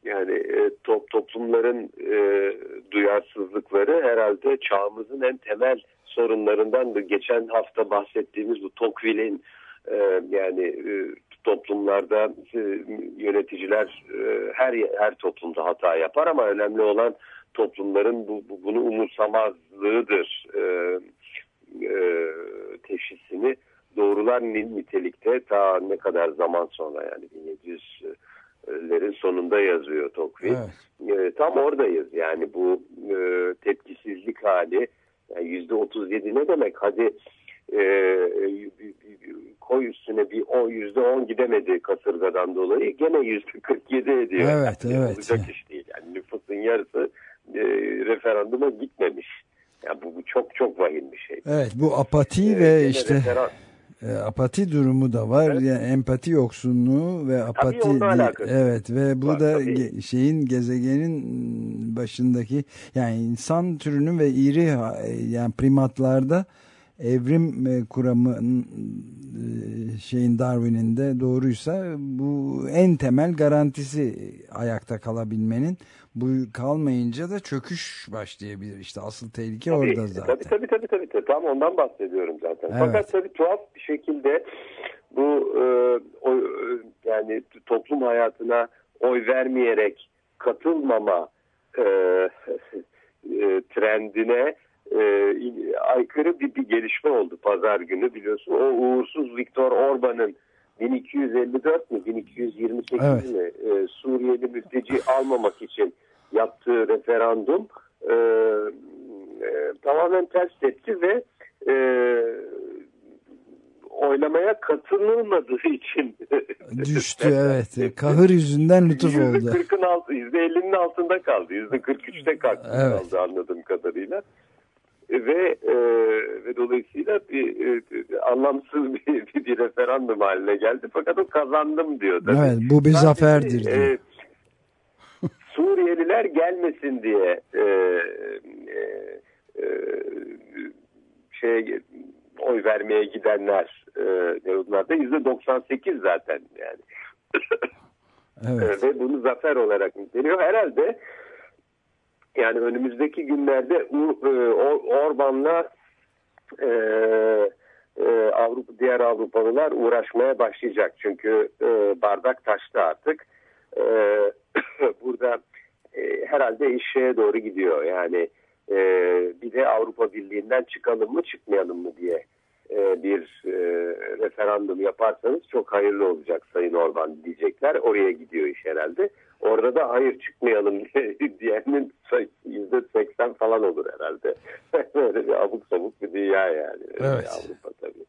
[SPEAKER 11] yani e, top, toplumların e, duyarsızlıkları herhalde çağımızın en temel sorunlarından da geçen hafta bahsettiğimiz bu Tocqueville'in e, yani e, toplumlarda e, yöneticiler e, her her toplumda hata yapar ama önemli olan toplumların bu, bu bunu umursamazlığıdır e, e, teşhisini doğrular nitelikte ta ne kadar zaman sonra yani 1700'lerin sonunda yazıyor Tocqueville.
[SPEAKER 1] Evet.
[SPEAKER 11] E, tam oradayız yani bu e, tepkisizlik hali yani yüzde 37 ne demek hadi e, koy üstüne bir o yüzde 10 gidemedi kasırgadan dolayı gene yüzde 47 ediyor.
[SPEAKER 1] Evet,
[SPEAKER 11] Yani
[SPEAKER 1] evet.
[SPEAKER 11] Olacak iş değil yani nüfusun yarısı e, referanduma gitmemiş. Yani bu, bu çok çok vahim bir şey.
[SPEAKER 1] Evet bu apati
[SPEAKER 11] E,
[SPEAKER 1] ve işte
[SPEAKER 11] referan-
[SPEAKER 1] e, apati durumu da var.
[SPEAKER 11] Evet.
[SPEAKER 1] Yani empati yoksunluğu ve apati
[SPEAKER 11] alakası
[SPEAKER 1] evet ve bu
[SPEAKER 11] var,
[SPEAKER 1] da
[SPEAKER 11] tabii.
[SPEAKER 1] şeyin gezegenin başındaki yani insan türünün ve iri yani primatlarda evrim e, kuramının e, şeyin Darwin'in de doğruysa bu en temel garantisi ayakta kalabilmenin bu kalmayınca da çöküş başlayabilir işte asıl tehlike
[SPEAKER 11] Tabii,
[SPEAKER 1] orada zaten.
[SPEAKER 11] Tabii tabii tabii tabii. tabii. Tam ondan bahsediyorum zaten.
[SPEAKER 1] Evet.
[SPEAKER 11] Fakat tabii tuhaf bir şekilde bu e, o, e, yani toplum hayatına oy vermeyerek katılmama e, e, trendine e, aykırı bir, bir gelişme oldu pazar günü biliyorsun. O uğursuz Viktor Orban'ın 1254 mi 1228
[SPEAKER 1] Evet.
[SPEAKER 11] mi e, Suriyeli mülteci almamak için yaptığı referandum e, e, tamamen ters tepki ve e, oylamaya katılılmadığı için
[SPEAKER 1] Düştü evet. Kahır yüzünden lütuf oldu.
[SPEAKER 11] %40'ın altı, %50'nin altında kaldı. %43'te kaldı,
[SPEAKER 1] Evet.
[SPEAKER 11] kaldı anladığım kadarıyla. Ve e, ve dolayısıyla bir, e, anlamsız bir, bir, bir referandum haline geldi. Fakat o kazandım diyor. tabii.
[SPEAKER 1] Evet bu bir
[SPEAKER 11] Sadece,
[SPEAKER 1] zaferdir diyor.
[SPEAKER 11] e, Suriyeliler gelmesin diye e, e, e, şeye oy vermeye gidenler e, ne onlar da yüzde 98 zaten yani.
[SPEAKER 1] Evet.
[SPEAKER 11] Ve bunu zafer olarak niteliyor. Herhalde yani önümüzdeki günlerde e, Or- Orban'la e, e, Avrupa diğer Avrupalılar uğraşmaya başlayacak. Çünkü e, bardak taştı artık. E, burada e, herhalde iş şeye doğru gidiyor. Yani e, bir de Avrupa Birliği'nden çıkalım mı çıkmayalım mı diye e, bir e, referandum yaparsanız çok hayırlı olacak Sayın Orban diyecekler. Oraya gidiyor iş herhalde. Orada da hayır çıkmayalım diyenin yüzde seksen falan olur herhalde. Böyle bir abuk sabuk bir dünya yani.
[SPEAKER 1] Evet.
[SPEAKER 11] Avrupa tabii.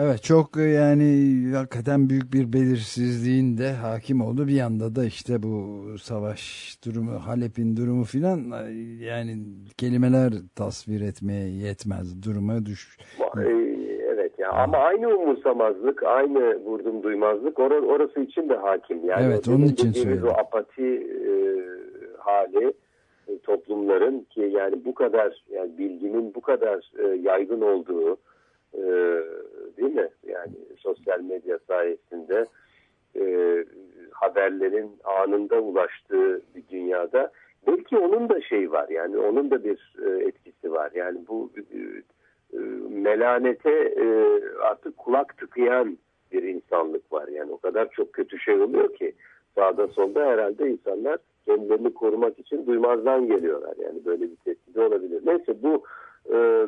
[SPEAKER 1] Evet çok e, yani hakikaten büyük bir belirsizliğin de hakim oldu. Bir yanda da işte bu savaş durumu, Halep'in durumu filan e, yani kelimeler tasvir etmeye yetmez duruma düş.
[SPEAKER 11] Ee, Evet ya ama aynı umursamazlık, aynı vurdum duymazlık or- orası için de hakim. Yani
[SPEAKER 1] Evet, onun için söyledim.
[SPEAKER 11] O apati e, hali e, toplumların ki yani bu kadar yani bilginin bu kadar e, yaygın olduğu e, değil mi? Yani sosyal medya sayesinde e, haberlerin anında ulaştığı bir dünyada belki onun da şey var yani onun da bir e, etkisi var. Yani bu e, e, melanete e, artık kulak tıkayan bir insanlık var. Yani o kadar çok kötü şey oluyor ki sağda solda herhalde insanlar kendilerini korumak için duymazdan geliyorlar. Yani böyle bir tepki olabilir. Neyse bu e,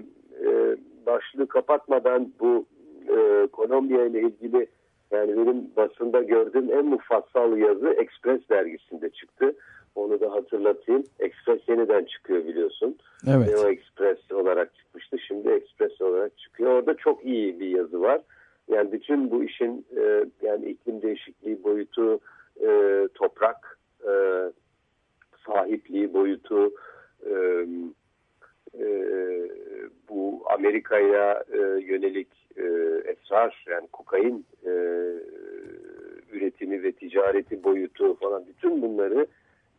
[SPEAKER 11] başlığı kapatmadan bu e, Kolombiya ile ilgili yani benim basında gördüğüm en mufassal yazı Express dergisinde çıktı. Onu da hatırlatayım. Express yeniden çıkıyor biliyorsun.
[SPEAKER 1] Evet.
[SPEAKER 11] Neo Express olarak çıkmıştı. Şimdi Express olarak çıkıyor. Orada çok iyi bir yazı var. Yani bütün bu işin e, yani iklim değişikliği boyutu, e, toprak e, sahipliği boyutu, e, e, bu Amerika'ya e, yönelik e, esrar yani kokain e, üretimi ve ticareti boyutu falan bütün bunları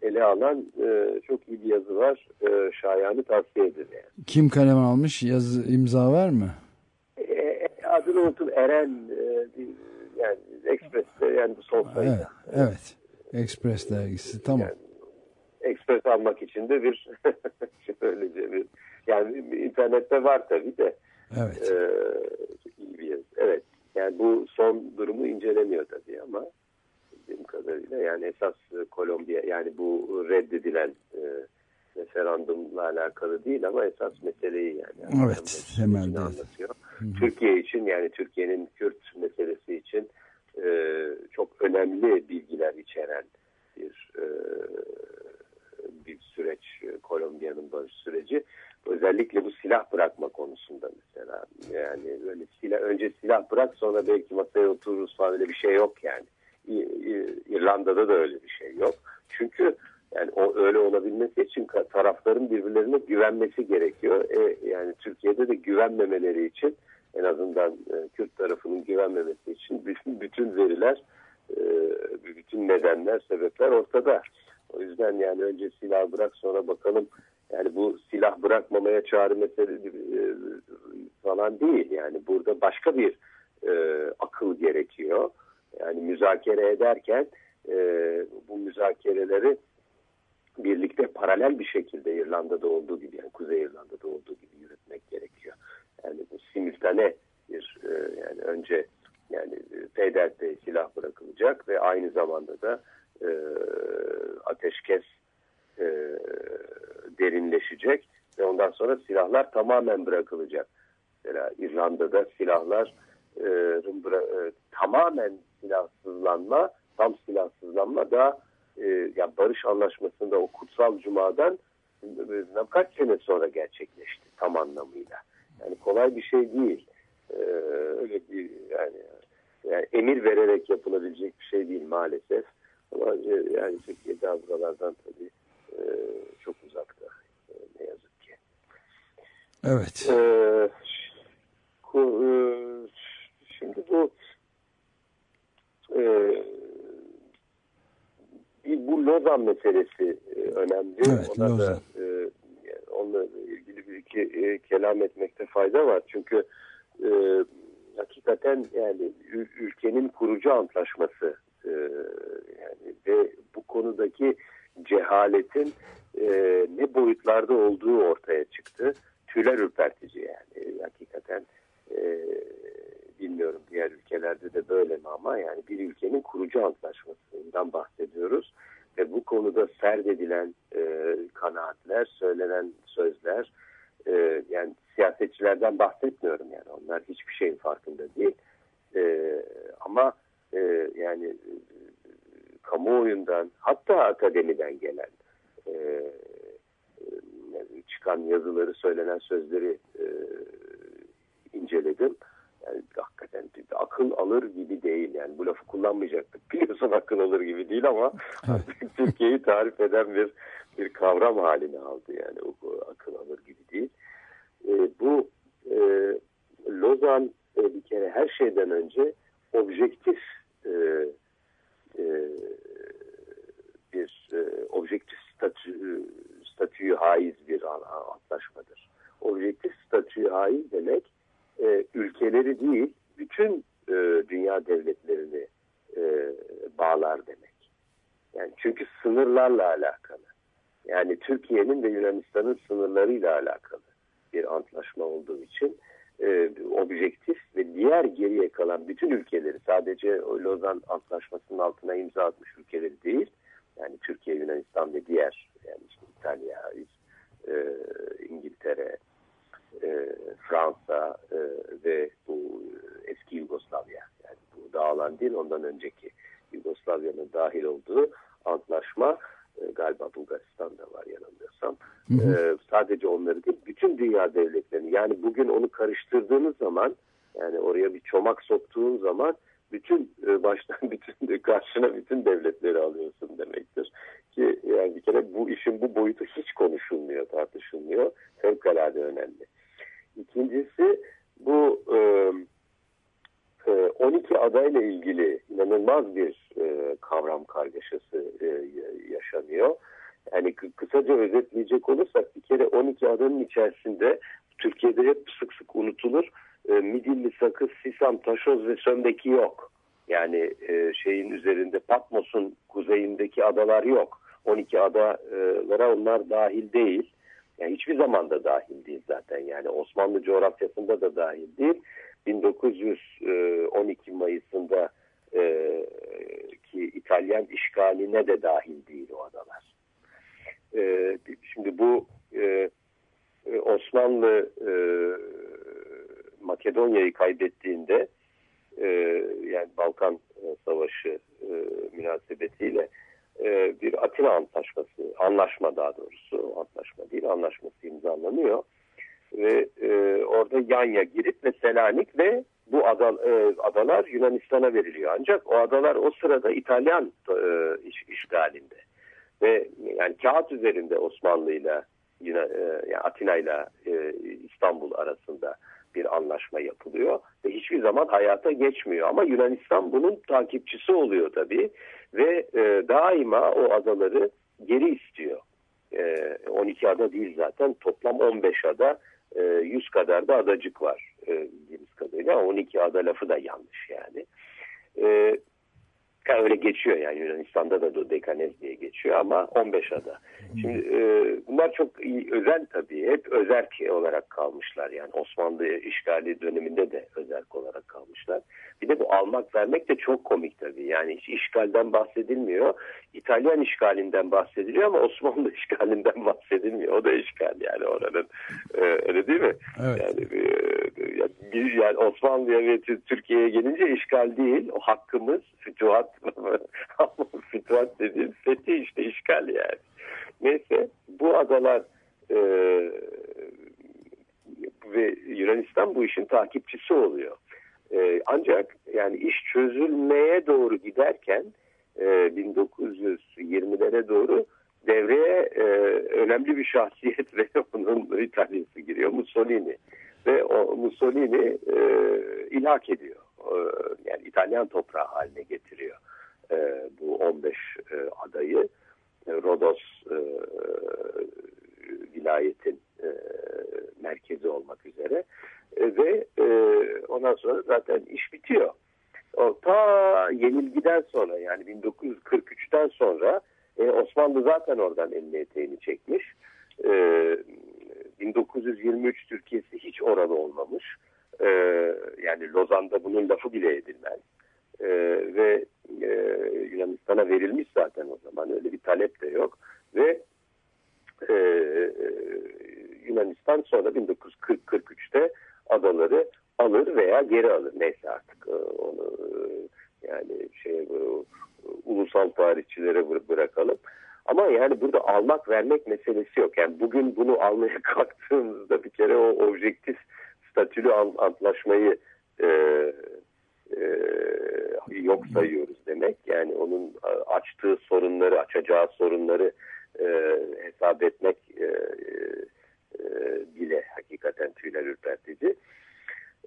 [SPEAKER 11] ele alan e, çok iyi bir yazı var. E, şayanı tavsiye ederim. Yani.
[SPEAKER 1] Kim kalem almış? Yazı imza var mı?
[SPEAKER 11] E, adını unuttum. Eren e, yani Express'te yani bu son sayıda.
[SPEAKER 1] Evet. Evet. Express dergisi. Tamam.
[SPEAKER 11] Express almak için de bir öylece bir yani internette var tabii de.
[SPEAKER 1] Evet.
[SPEAKER 11] Ee, iyi bir. Evet. Yani bu son durumu incelemiyor tabii ama bildiğim kadarıyla yani esas e, Kolombiya yani bu reddedilen e, referandumla alakalı değil ama esas meseleyi yani
[SPEAKER 1] Evet. Temelde.
[SPEAKER 11] anlatıyor. Türkiye için yani Türkiye'nin Kürt meselesi için e, çok önemli bilgiler içeren bir e, bir süreç e, Kolombiya'nın barış süreci. Özellikle bu silah bırakma konusunda mesela yani böyle silah önce silah bırak sonra belki masaya otururuz falan öyle bir şey yok yani. İrlanda'da da öyle bir şey yok. Çünkü yani o öyle olabilmesi için tarafların birbirlerine güvenmesi gerekiyor. E, yani Türkiye'de de güvenmemeleri için en azından e, Kürt tarafının güvenmemesi için bütün, bütün veriler, e, bütün nedenler, sebepler ortada. O yüzden yani önce silah bırak sonra bakalım yani bu silah bırakmamaya çağrı mesele e, falan değil. Yani burada başka bir e, akıl gerekiyor. Yani müzakere ederken e, bu müzakereleri birlikte paralel bir şekilde İrlanda'da olduğu gibi yani Kuzey İrlanda'da olduğu gibi yürütmek gerekiyor. Yani bu simultane bir e, yani önce yani e, peyderpey silah bırakılacak ve aynı zamanda da e, ateşkes e, derinleşecek ve ondan sonra silahlar tamamen bırakılacak. Mesela İrlanda'da silahlar e, bıra- e, tamamen silahsızlanma, tam silahsızlanma da e, yani barış anlaşmasında o kutsal cumadan e, kaç sene sonra gerçekleşti tam anlamıyla. Yani kolay bir şey değil. E, öyle bir yani, yani emir vererek yapılabilecek bir şey değil maalesef. Ama e, yani Türkiye daha buralardan tabii e, çok uzakta e, ne yazık ki.
[SPEAKER 1] Evet.
[SPEAKER 11] Ee, ku- e, şimdi bu e, bu Lozan meselesi e, önemli.
[SPEAKER 1] Evet,
[SPEAKER 11] Ona da
[SPEAKER 1] Lozan.
[SPEAKER 11] e, yani onunla ilgili bir iki e, kelam etmekte fayda var. Çünkü e, hakikaten yani ül- ülkenin kurucu antlaşması e, yani ve bu konudaki cehaletin e, ne boyutlarda olduğu ortaya çıktı. Tüyler ürpertici yani. Hakikaten e, bilmiyorum diğer ülkelerde de böyle mi ama yani bir ülkenin kurucu antlaşmasından bahsediyoruz. Ve bu konuda serdedilen e, kanaatler, söylenen sözler e, yani siyasetçilerden bahsetmiyorum yani. Onlar hiçbir şeyin farkında değil. E, ama e, yani e, kamuoyundan hatta akademiden gelen e, e, çıkan yazıları söylenen sözleri e, inceledim. Yani hakikaten akıl alır gibi değil. Yani bu lafı kullanmayacaktık. Biliyorsun akıl alır gibi değil ama Türkiye'yi tarif eden bir bir kavram haline aldı. Yani o, o akıl alır gibi değil. E, bu e, Lozan e, bir kere her şeyden önce objektif e, e, bir e, objektif statü, statüyü haiz bir an- antlaşmadır. Objektif statüyü haiz demek e, ülkeleri değil bütün e, dünya devletlerini e, bağlar demek. Yani çünkü sınırlarla alakalı. Yani Türkiye'nin ve Yunanistan'ın sınırlarıyla alakalı bir antlaşma olduğu için e, objektif ve diğer geriye kalan bütün ülkeleri sadece Lozan Antlaşması'nın altına imza atmış ülkeleri değil yani Türkiye, Yunanistan ve diğer yani işte İtalya, e, İngiltere, e, Fransa e, ve bu eski Yugoslavya yani bu dağılan değil ondan önceki Yugoslavya'nın dahil olduğu antlaşma e, galiba Bulgaristan'da var yanılmıyorsam. E, sadece onları değil bütün dünya devletlerini yani bugün onu karıştırdığınız zaman yani oraya bir çomak soktuğun zaman bütün e, baştan bütün karşına bütün devletleri alıyorsun demektir. Ki yani bir kere bu işin bu boyutu hiç konuşulmuyor, tartışılmıyor. Fevkalade önemli. İkincisi bu e, e, 12 adayla ilgili inanılmaz bir e, kavram kargaşası e, yaşanıyor. Yani kı- kısaca özetleyecek olursak bir kere 12 adanın içerisinde Türkiye'de hep sık sık unutulur. E, Midilli, Sakız, Sisam, Taşoz ve Söndeki yok. Yani e, şeyin üzerinde Patmos'un kuzeyindeki adalar yok. 12 adalara onlar dahil değil. Yani hiçbir zaman da dahil değil zaten. Yani Osmanlı coğrafyasında da dahil değil. 1912 Mayıs'ında e, ki İtalyan işgaline de dahil değil o adalar. E, şimdi bu e, e, Osmanlı e, Makedonya'yı kaybettiğinde e, yani Balkan e, Savaşı e, münasebetiyle e, bir Atina Antlaşması, anlaşma daha doğrusu, antlaşma değil anlaşması imzalanıyor. Ve e, orada Yanya, Girit ve Selanik ve bu ada, e, adalar Yunanistan'a veriliyor. Ancak o adalar o sırada İtalyan e, iş, işgalinde. Ve yani kağıt üzerinde Osmanlı'yla yine e, yani Atina'yla e, İstanbul arasında bir anlaşma yapılıyor ve hiçbir zaman hayata geçmiyor. Ama Yunanistan bunun takipçisi oluyor tabii ve e, daima o adaları geri istiyor. E, 12 ada değil zaten toplam 15 ada, e, 100 kadar da adacık var e, bildiğimiz kadarıyla. 12 ada lafı da yanlış yani. E, yani öyle geçiyor yani Yunanistan'da da Dodekanez diye geçiyor ama 15 ada. Şimdi e, bunlar çok iyi, özel tabii. Hep özerk olarak kalmışlar. Yani Osmanlı işgali döneminde de özerk olarak kalmışlar. Bir de bu almak vermek de çok komik tabii. Yani hiç işgalden bahsedilmiyor. İtalyan işgalinden bahsediliyor ama Osmanlı işgalinden bahsedilmiyor. O da işgal yani oranın. E, öyle değil mi?
[SPEAKER 1] Evet.
[SPEAKER 11] Yani, e, yani Osmanlı'ya ve Türkiye'ye gelince işgal değil. O hakkımız fütuhat fütuhat dediğim fethi işte işgal yani. Neyse bu adalar e, ve Yunanistan bu işin takipçisi oluyor. E, ancak yani iş çözülmeye doğru giderken e, 1920'lere doğru devreye e, önemli bir şahsiyet ve onun İtalyası giriyor Mussolini ve o Mussolini e, ilhak ediyor. E, yani İtalyan toprağı haline getiriyor e, bu 15 e, adayı. Rodos vilayetin merkezi olmak üzere ve ondan sonra zaten iş bitiyor. O, ta yenilgiden sonra yani 1943'ten sonra Osmanlı zaten oradan elini eteğini çekmiş. E, 1923 Türkiye'si hiç oralı olmamış. E, yani Lozan'da bunun lafı bile edilmez. E, ve e, Yunanistan'a verilmiş zaten o zaman öyle bir talep de yok. Ve e, Yunanistan sonra 1940-43'te adaları alır veya geri alır. Neyse artık e, onu e, yani şey ulusal tarihçilere bırakalım. Ama yani burada almak vermek meselesi yok. Yani bugün bunu almaya kalktığımızda bir kere o objektif statülü antlaşmayı e, e, yok sayıyoruz demek. Yani onun açtığı sorunları, açacağı sorunları e, hesap etmek e, e, bile hakikaten tüyler ürpertici.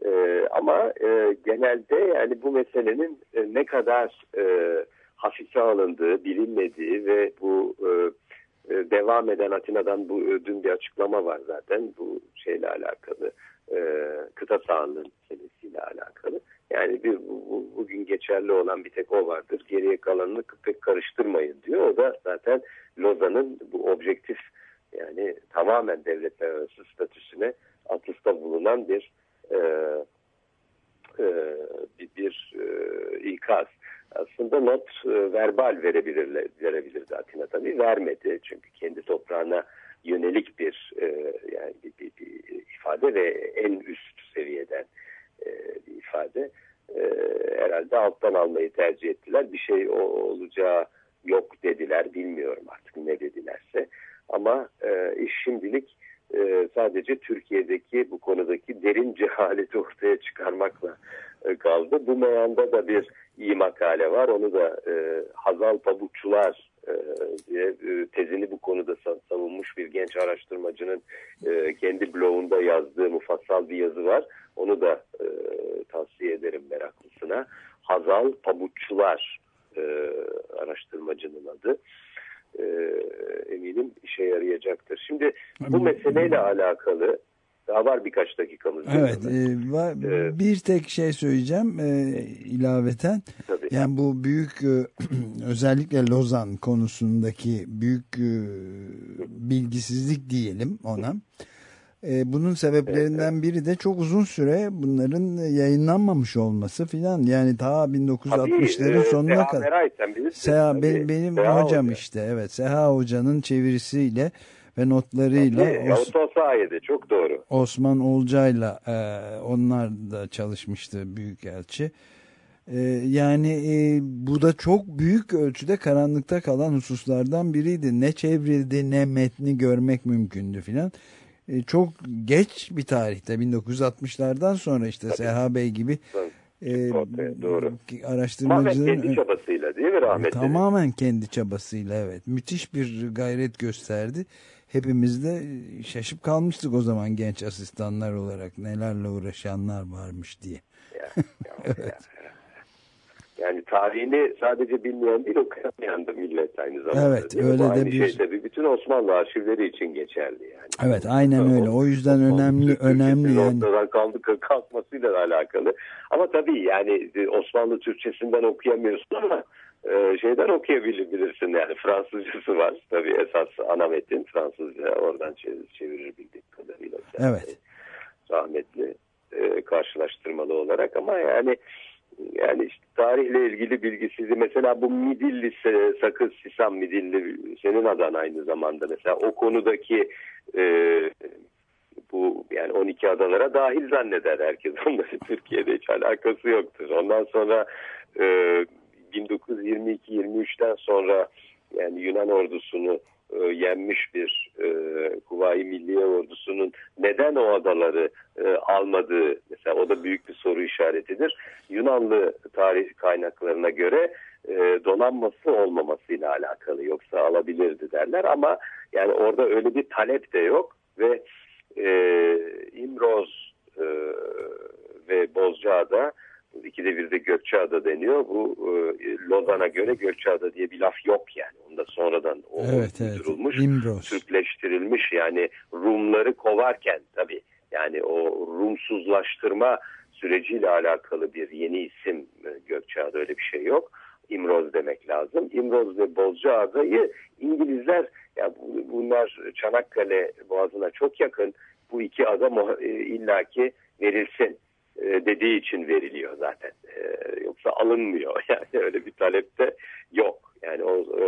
[SPEAKER 11] E, ama e, genelde yani bu meselenin e, ne kadar e, hafife alındığı, bilinmediği ve bu e, e, devam eden Atina'dan bu e, dün bir açıklama var zaten bu şeyle alakalı e, kıta sahanlığın meselesiyle alakalı. Yani bir bu, bugün geçerli olan bir tek o vardır. Geriye kalanını pek karıştırmayın diyor. O da zaten Lozan'ın bu objektif yani tamamen devletler arası statüsüne atıfta bulunan bir e, e, bir, bir e, ikaz. Aslında not e, verbal verebilir, verebilirdi Atina tabii. Vermedi. Çünkü kendi toprağına yönelik bir e, yani bir, bir, bir ifade ve en üst seviyeden e, bir ifade. E, herhalde alttan almayı tercih ettiler. Bir şey o, olacağı yok dediler bilmiyorum artık ne dedilerse ama e, iş şimdilik e, sadece Türkiye'deki bu konudaki derin cehaleti ortaya çıkarmakla e, kaldı. Bu meyanda da bir iyi makale var. Onu da e, Hazal Pabukçular diye e, tezini bu konuda sa- savunmuş bir genç araştırmacının e, kendi blogunda yazdığı mufassal bir yazı var. Onu da e, tavsiye ederim meraklısına. Hazal Pabukçular e, araştırmacının adı. E, eminim işe yarayacaktır. Şimdi bu meseleyle alakalı daha var birkaç dakikamız.
[SPEAKER 1] Evet, e, var, bir tek şey söyleyeceğim e, ilaveten.
[SPEAKER 11] Tabii.
[SPEAKER 1] Yani bu büyük e, özellikle Lozan konusundaki büyük e, bilgisizlik diyelim ona. E, bunun sebeplerinden biri de çok uzun süre bunların yayınlanmamış olması filan. Yani ta 1960'ların
[SPEAKER 11] Tabii, e,
[SPEAKER 1] sonuna
[SPEAKER 11] Seha
[SPEAKER 1] kadar.
[SPEAKER 11] Meray sen bilirsin.
[SPEAKER 1] Seha,
[SPEAKER 11] Tabii,
[SPEAKER 1] benim, benim
[SPEAKER 11] Seha
[SPEAKER 1] hocam
[SPEAKER 11] Hoca.
[SPEAKER 1] işte evet Seha Hoca'nın çevirisiyle ve notlarıyla
[SPEAKER 11] Tabii, o sayede çok doğru.
[SPEAKER 1] Osman Olcay'la e, onlar da çalışmıştı Büyükelçi. E, yani e, bu da çok büyük ölçüde karanlıkta kalan hususlardan biriydi. Ne çevrildi ne metni görmek mümkündü filan. E, çok geç bir tarihte 1960'lardan sonra işte Seha Bey gibi e,
[SPEAKER 11] Ortaya, doğru. Tamamen
[SPEAKER 1] araştırmacıların
[SPEAKER 11] kendi çabasıyla değil mi rahmetli?
[SPEAKER 1] Tamamen kendi çabasıyla evet. Müthiş bir gayret gösterdi. Hepimiz de şaşıp kalmıştık o zaman genç asistanlar olarak nelerle uğraşanlar varmış diye. evet.
[SPEAKER 11] Yani tarihini sadece bilmeyen değil okuyamayan da millet aynı zamanda.
[SPEAKER 1] Evet,
[SPEAKER 11] değil
[SPEAKER 1] öyle de
[SPEAKER 11] aynı
[SPEAKER 1] bir-
[SPEAKER 11] şey tabii bütün Osmanlı arşivleri için geçerli yani.
[SPEAKER 1] Evet aynen öyle. O yüzden önemli önemli
[SPEAKER 11] Türkçesinin
[SPEAKER 1] yani.
[SPEAKER 11] ortadan kaldı, kalkmasıyla alakalı. Ama tabii yani e, Osmanlı Türkçesinden okuyamıyorsun ama e, şeyden okuyabilirsin yani Fransızcası var. Tabii esas ana metin Fransızca oradan çevirir, bildiğim kadarıyla.
[SPEAKER 1] Evet.
[SPEAKER 11] Rahmetli e, karşılaştırmalı olarak ama yani yani işte tarihle ilgili bilgisizliği mesela bu Midilli Sakız Sisam Midilli senin adan aynı zamanda mesela o konudaki e, bu yani 12 adalara dahil zanneder herkes. Onların Türkiye'de hiç alakası yoktur. Ondan sonra e, 1922-23'ten sonra yani Yunan ordusunu e, yenmiş bir e, Kuvayi Milliye ordusunun neden o adaları e, almadığı mesela o da büyük bir soru işaretidir. Yunanlı tarih kaynaklarına göre e, donanması olmamasıyla alakalı yoksa alabilirdi derler ama yani orada öyle bir talep de yok ve e, İmroz e, ve Bozcaada ikide bir de Gökçeada deniyor. Bu e, Lozan'a göre Gökçeada diye bir laf yok yani. Onda sonradan o
[SPEAKER 1] Evet evet.
[SPEAKER 11] uydurulmuş.
[SPEAKER 1] İmbros.
[SPEAKER 11] Türkleştirilmiş yani Rumları kovarken tabii yani o Rumsuzlaştırma süreciyle alakalı bir yeni isim e, Gökçeada öyle bir şey yok. İmroz demek lazım. İmroz ve Bozcaada'yı İngilizler ya bu- bunlar Çanakkale Boğazı'na çok yakın. Bu iki ada e, illaki verilsin dediği için veriliyor zaten. E, Yoksa alınmıyor. Yani öyle bir talep de yok. Yani o e,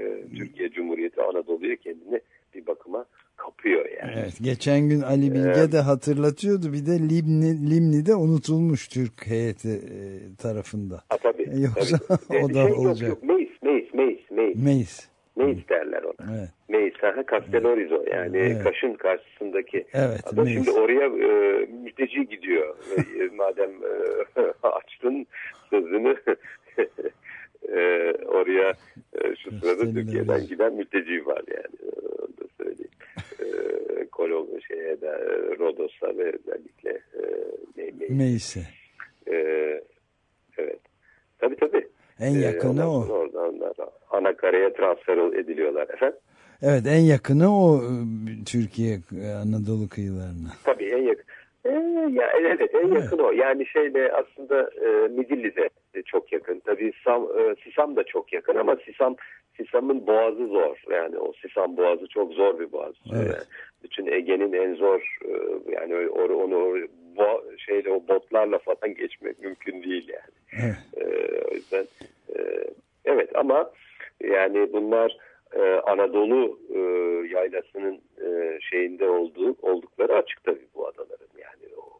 [SPEAKER 11] e, Türkiye Cumhuriyeti Anadolu'ya kendini bir bakıma kapıyor yani.
[SPEAKER 1] Evet, geçen gün Ali Bilge de hatırlatıyordu. Bir de Limni, Limni'de unutulmuş Türk heyeti e, tarafında.
[SPEAKER 11] Ha, tabii.
[SPEAKER 1] E, Yoksa
[SPEAKER 11] tabii.
[SPEAKER 1] o da
[SPEAKER 11] şey
[SPEAKER 1] olacak.
[SPEAKER 11] Yok, yok. Meis, meis, meis, meis.
[SPEAKER 1] Meis.
[SPEAKER 11] Meis derler ona.
[SPEAKER 1] Evet.
[SPEAKER 11] Meis, Castelorizo yani
[SPEAKER 1] Evet.
[SPEAKER 11] Kaş'ın karşısındaki
[SPEAKER 1] Evet,
[SPEAKER 11] adam
[SPEAKER 1] Meis.
[SPEAKER 11] şimdi oraya e, mülteci gidiyor. E, Madem e, açtın sözünü e, oraya e, şu sırada. Türkiye'den giden mülteci var yani. E, Onu da söyleyeyim. E, Kolombo şeye de Rodos'a ve özellikle e, Me- Meis.
[SPEAKER 1] Meis'e.
[SPEAKER 11] E, evet. Tabii tabii.
[SPEAKER 1] En
[SPEAKER 11] Ee,
[SPEAKER 1] yakını o.
[SPEAKER 11] Oradan da ana karaya transfer ediliyorlar efendim.
[SPEAKER 1] Evet en yakını o e, Türkiye e, Anadolu kıyılarına.
[SPEAKER 11] Tabii en yakın. Ee, ya, evet en yakın o. Yani şeyle aslında e, Midilli'de de çok yakın. Tabii Sam, e, Sisam da çok yakın ama Sisam Sisam'ın boğazı zor. Yani o Sisam boğazı çok zor bir boğaz.
[SPEAKER 1] Evet.
[SPEAKER 11] Yani bütün Ege'nin en zor e, yani onu bo, şeyle o botlarla falan geçmek mümkün değil yani.
[SPEAKER 1] Evet.
[SPEAKER 11] Ee, o yüzden e, evet ama yani bunlar e, Anadolu e, yaylasının e, şeyinde olduğu oldukları açık tabii bu adaların yani o,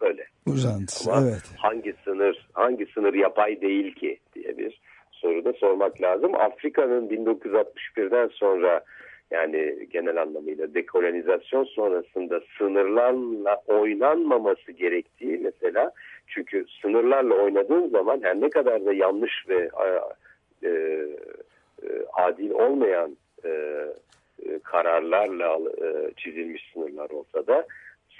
[SPEAKER 11] öyle.
[SPEAKER 1] Uzantısı
[SPEAKER 11] Ama
[SPEAKER 1] evet.
[SPEAKER 11] hangi sınır hangi sınır yapay değil ki diye bir soru burada sormak lazım. Afrika'nın 1961'den sonra yani genel anlamıyla dekolonizasyon sonrasında sınırlarla oynanmaması gerektiği mesela çünkü sınırlarla oynadığın zaman her ne kadar da yanlış ve e, e, adil olmayan e, e, kararlarla e, çizilmiş sınırlar olsa da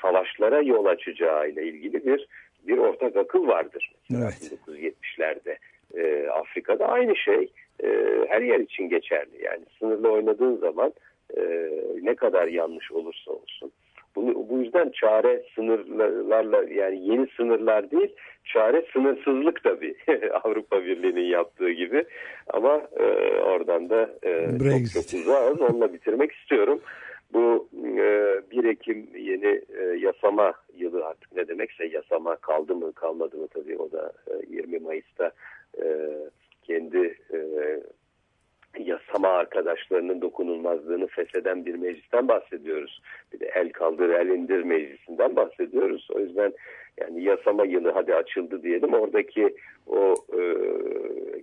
[SPEAKER 11] savaşlara yol açacağı ile ilgili bir bir ortak akıl vardır.
[SPEAKER 1] Evet.
[SPEAKER 11] 1970'lerde e, Afrika'da aynı şey e, her yer için geçerli. Yani sınırla oynadığın zaman e, ne kadar yanlış olursa olsun. Bunu, bu yüzden çare sınırlarla yani yeni sınırlar değil çare sınırsızlık tabii Avrupa Birliği'nin yaptığı gibi ama e, oradan da e, çok çok uzağız onunla bitirmek istiyorum. Bu e, 1 Ekim yeni e, yasama yılı artık ne demekse yasama kaldı mı kalmadı mı tabii o da e, 20 Mayıs'ta e, kendi e, yasama arkadaşlarının dokunulmazlığını fesheden bir meclisten bahsediyoruz. Bir de el kaldır el indir meclisinden bahsediyoruz. O yüzden yani yasama yılı hadi açıldı diyelim oradaki o e,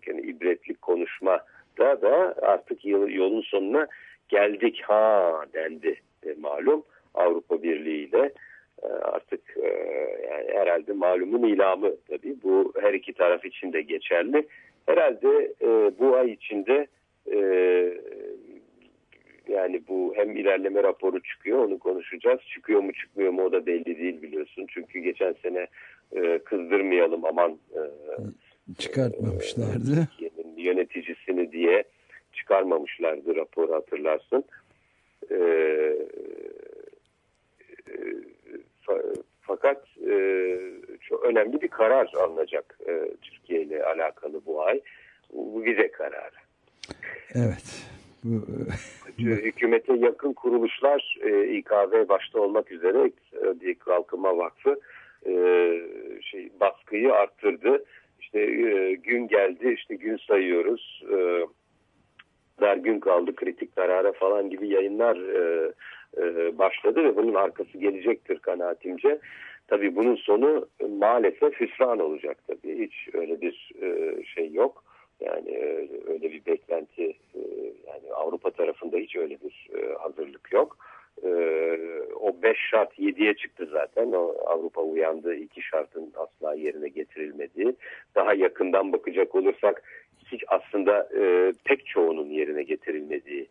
[SPEAKER 11] yani ibretlik konuşma da da artık yıl, yolun sonuna geldik ha dendi e, malum Avrupa Birliği ile e, artık e, yani herhalde malumun ilamı tabii bu her iki taraf için de geçerli. Herhalde e, bu ay içinde e, yani bu hem ilerleme raporu çıkıyor onu konuşacağız. Çıkıyor mu çıkmıyor mu o da belli değil biliyorsun. Çünkü geçen sene e, kızdırmayalım aman e,
[SPEAKER 1] Çıkartmamışlardı.
[SPEAKER 11] Türkiye'nin yöneticisini diye çıkarmamışlardı raporu hatırlarsın. E, e, fakat e, çok önemli bir karar alınacak e, Türkiye ile alakalı bu ay. Bu vize kararı.
[SPEAKER 1] Evet. Bu,
[SPEAKER 11] Hükümete yakın kuruluşlar e, İKV başta olmak üzere İktisadi Kalkınma Vakfı e, şey baskıyı arttırdı. İşte e, gün geldi işte gün sayıyoruz. E, kadar gün kaldı kritik karara falan gibi yayınlar e, e, başladı ve bunun arkası gelecektir kanaatimce. Tabii bunun sonu maalesef hüsran olacak tabii. Hiç öyle bir e, şey yok. Yani e, öyle bir beklenti yani Avrupa tarafında hiç öyle bir hazırlık yok. O beş şart yediye çıktı zaten. O Avrupa uyandı. iki şartın asla yerine getirilmediği. Daha yakından bakacak olursak hiç aslında pek çoğunun yerine getirilmediği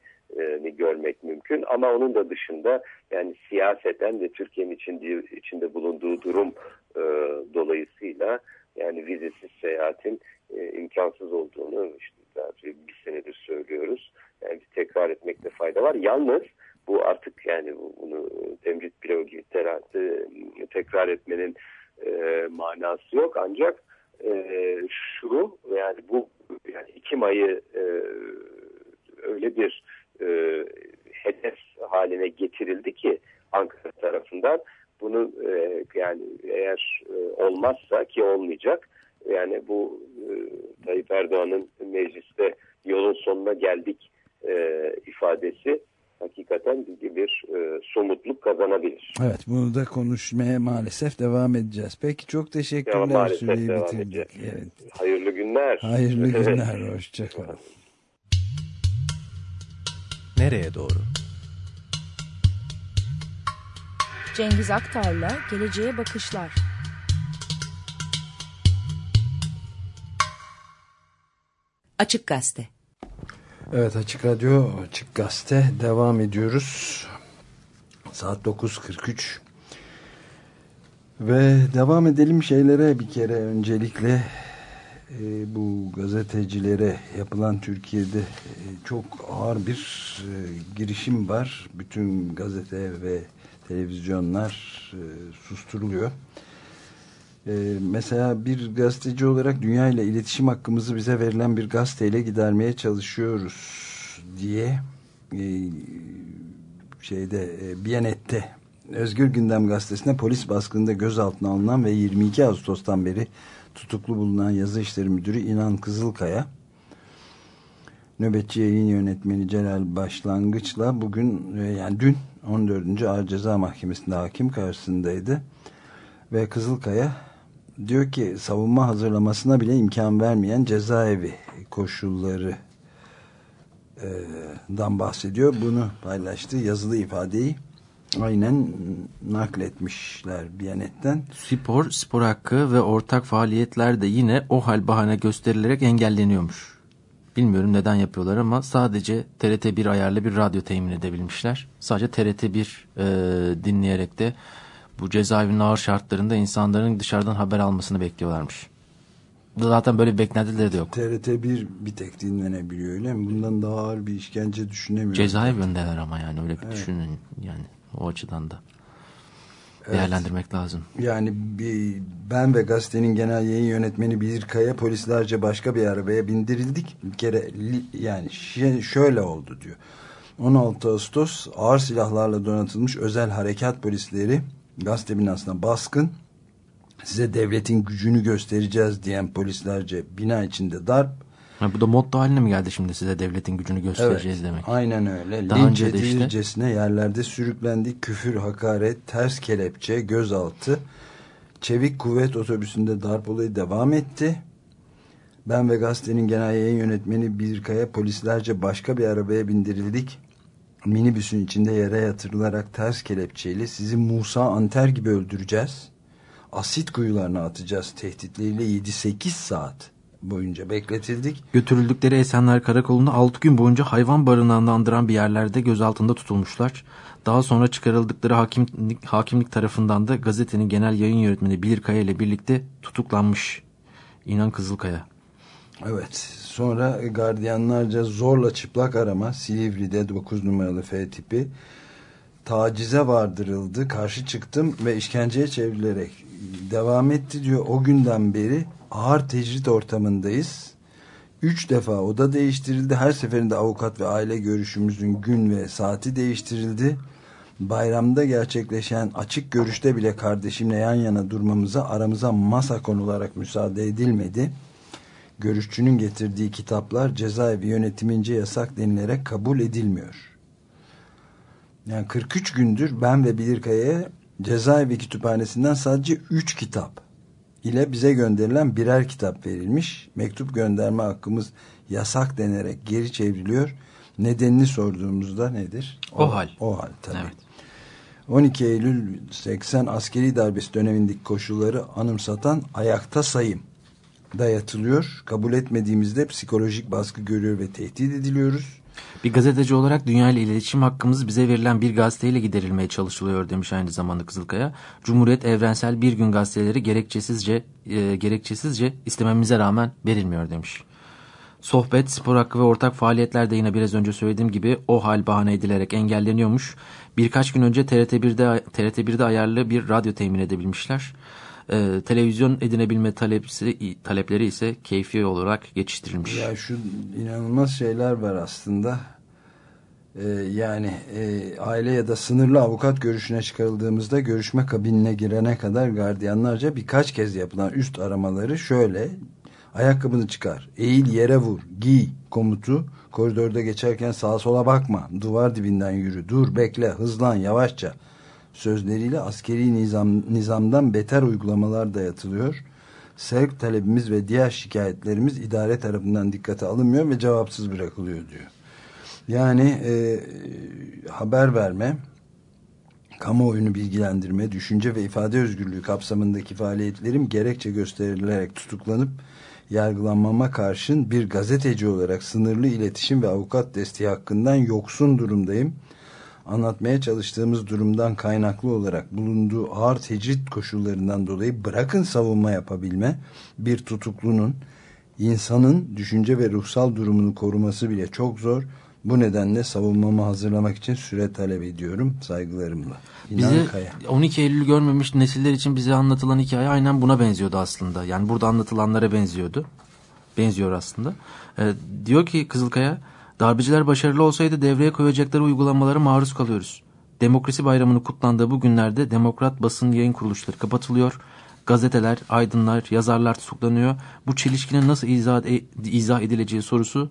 [SPEAKER 11] görmek mümkün. Ama onun da dışında yani siyaseten ve Türkiye'nin içinde, içinde bulunduğu durum e, dolayısıyla yani vizesiz seyahatin e, imkansız olduğunu işte bir senedir söylüyoruz. Yani tekrar etmekte fayda var. Yalnız bu artık yani bunu temcit pilavı gibi e, tekrar etmenin e, manası yok. Ancak e, şu yani bu yani Ekim ayı e, öyle bir e, hedef haline getirildi ki Ankara tarafından bunu e, yani eğer e, olmazsa ki olmayacak yani bu e, Tayyip Erdoğan'ın mecliste yolun sonuna geldik e, ifadesi hakikaten bir, e, somutluk kazanabilir.
[SPEAKER 1] evet bunu da konuşmaya maalesef devam edeceğiz. Peki çok
[SPEAKER 11] Ya
[SPEAKER 1] teşekkürler.
[SPEAKER 11] maalesef
[SPEAKER 1] Süreyi
[SPEAKER 11] devam
[SPEAKER 1] bitirdik.
[SPEAKER 11] edeceğiz.
[SPEAKER 1] Evet.
[SPEAKER 11] Hayırlı günler.
[SPEAKER 1] Hayırlı günler. Hoşçakalın.
[SPEAKER 8] Nereye doğru?
[SPEAKER 10] Cengiz Aktar'la Geleceğe Bakışlar.
[SPEAKER 9] Açık Gazete.
[SPEAKER 1] Evet Açık Radyo, Açık Gazete devam ediyoruz. Saat 9.43 ve devam edelim şeylere bir kere öncelikle e, bu gazetecilere yapılan Türkiye'de e, çok ağır bir e, girişim var. Bütün gazete ve televizyonlar e, susturuluyor. Ee, mesela bir gazeteci olarak dünya ile iletişim hakkımızı bize verilen bir gazeteyle gidermeye çalışıyoruz diye e, şeyde e, Biyanet'te Özgür Gündem gazetesine polis baskınında gözaltına alınan ve 22 Ağustos'tan beri tutuklu bulunan yazı işleri müdürü İnan Kızılkaya nöbetçi yayın yönetmeni Celal Başlangıç'la bugün e, yani dün 14. Ağır Ceza Mahkemesi'nde hakim karşısındaydı ve Kızılkaya diyor ki savunma hazırlamasına bile imkan vermeyen cezaevi koşulları e, dan bahsediyor. Bunu paylaştı. Yazılı ifadeyi aynen nakletmişler Biyanet'ten.
[SPEAKER 2] Spor, spor hakkı ve ortak faaliyetler de yine o hal bahane gösterilerek engelleniyormuş. Bilmiyorum neden yapıyorlar ama sadece TRT1 ayarlı bir radyo temin edebilmişler. Sadece TRT1 e, dinleyerek de bu cezaevinin ağır şartlarında insanların dışarıdan haber almasını bekliyorlarmış. Zaten böyle bir beklentileri de yok.
[SPEAKER 1] TRT1 bir tek dinlenebiliyor öyle mi? Bundan daha ağır bir işkence düşünemiyorum.
[SPEAKER 2] Cezaevindeler ama yani öyle bir düşünün yani o açıdan da değerlendirmek lazım.
[SPEAKER 1] Yani bir, ben ve gazetenin genel yayın yönetmeni Bilir Kaya polislerce başka bir arabaya bindirildik. Bir kere yani şöyle oldu diyor. 16 Ağustos ağır silahlarla donatılmış özel harekat polisleri gazete binasına baskın size devletin gücünü göstereceğiz diyen polislerce bina içinde darp
[SPEAKER 2] Ha, bu da motto haline mi geldi şimdi size devletin gücünü göstereceğiz demek?
[SPEAKER 1] Aynen öyle.
[SPEAKER 2] Daha
[SPEAKER 1] Linç
[SPEAKER 2] önce de işte-
[SPEAKER 1] edilircesine yerlerde sürüklendi. Küfür, hakaret, ters kelepçe, gözaltı. Çevik kuvvet otobüsünde darp olayı devam etti. Ben ve gazetenin genel yayın yönetmeni Birkaya polislerce başka bir arabaya bindirildik. Minibüsün içinde yere yatırılarak ters kelepçeyle sizi Musa Anter gibi öldüreceğiz. Asit kuyularına atacağız tehditleriyle 7-8 saat boyunca bekletildik.
[SPEAKER 2] Götürüldükleri Esenler Karakolu'nda 6 gün boyunca hayvan barınağını andıran bir yerlerde gözaltında tutulmuşlar. Daha sonra çıkarıldıkları hakimlik, hakimlik tarafından da gazetenin genel yayın yönetmeni Bilirkaya ile birlikte tutuklanmış. İnan Kızılkaya.
[SPEAKER 1] Evet. Sonra gardiyanlarca zorla çıplak arama Silivri'de 9 numaralı F tipi tacize vardırıldı. Karşı çıktım ve işkenceye çevrilerek devam etti diyor. O günden beri ağır tecrit ortamındayız. Üç defa oda değiştirildi. Her seferinde avukat ve aile görüşümüzün gün ve saati değiştirildi. Bayramda gerçekleşen açık görüşte bile kardeşimle yan yana durmamıza aramıza masa konularak müsaade edilmedi. Görüşçünün getirdiği kitaplar cezaevi yönetimince yasak denilerek kabul edilmiyor. Yani 43 gündür ben ve Bilirkaya'ya cezaevi kütüphanesinden sadece 3 kitap ile bize gönderilen birer kitap verilmiş. Mektup gönderme hakkımız yasak denerek geri çevriliyor. Nedenini sorduğumuzda nedir?
[SPEAKER 2] O hal.
[SPEAKER 1] O hal tabii. 12 Eylül 80 askeri darbesi dönemindeki koşulları anımsatan ayakta sayım dayatılıyor. Kabul etmediğimizde psikolojik baskı görüyor ve tehdit ediliyoruz.
[SPEAKER 2] Bir gazeteci olarak dünya ile iletişim hakkımız bize verilen bir gazeteyle giderilmeye çalışılıyor demiş aynı zamanda Kızılkaya. Cumhuriyet evrensel bir gün gazeteleri gerekçesizce e, gerekçesizce istememize rağmen verilmiyor demiş. Sohbet, spor hakkı ve ortak faaliyetler de yine biraz önce söylediğim gibi o hal bahane edilerek engelleniyormuş. Birkaç gün önce TRT1'de TRT1'de ayarlı bir radyo temin edebilmişler. Ee, televizyon edinebilme talepsi, talepleri ise keyfi olarak geçiştirilmiş.
[SPEAKER 1] Ya şu inanılmaz şeyler var aslında. Ee, yani e, aile ya da sınırlı avukat görüşüne çıkarıldığımızda görüşme kabinine girene kadar gardiyanlarca birkaç kez yapılan üst aramaları şöyle ayakkabını çıkar, eğil yere vur, giy komutu koridorda geçerken sağa sola bakma, duvar dibinden yürü, dur bekle, hızlan yavaşça sözleriyle askeri nizam, nizamdan beter uygulamalar dayatılıyor. Sevk talebimiz ve diğer şikayetlerimiz idare tarafından dikkate alınmıyor ve cevapsız bırakılıyor diyor. Yani e, haber verme, kamuoyunu bilgilendirme, düşünce ve ifade özgürlüğü kapsamındaki faaliyetlerim gerekçe gösterilerek tutuklanıp yargılanmama karşın bir gazeteci olarak sınırlı iletişim ve avukat desteği hakkından yoksun durumdayım. Anlatmaya çalıştığımız durumdan kaynaklı olarak bulunduğu ağır tecrit koşullarından dolayı bırakın savunma yapabilme bir tutuklunun insanın düşünce ve ruhsal durumunu koruması bile çok zor. Bu nedenle savunmamı hazırlamak için süre talep ediyorum saygılarımla. İnan
[SPEAKER 2] Bize
[SPEAKER 1] Kaya.
[SPEAKER 2] 12 Eylül görmemiş nesiller için bize anlatılan hikaye aynen buna benziyordu aslında. Yani burada anlatılanlara benziyordu. Benziyor aslında. Ee, diyor ki Kızılkaya, darbeciler başarılı olsaydı devreye koyacakları uygulamalara maruz kalıyoruz. Demokrasi bayramını kutlandığı bu günlerde demokrat basın yayın kuruluşları kapatılıyor. Gazeteler, aydınlar, yazarlar tutuklanıyor. Bu çelişkinin nasıl izah, e- izah edileceği sorusu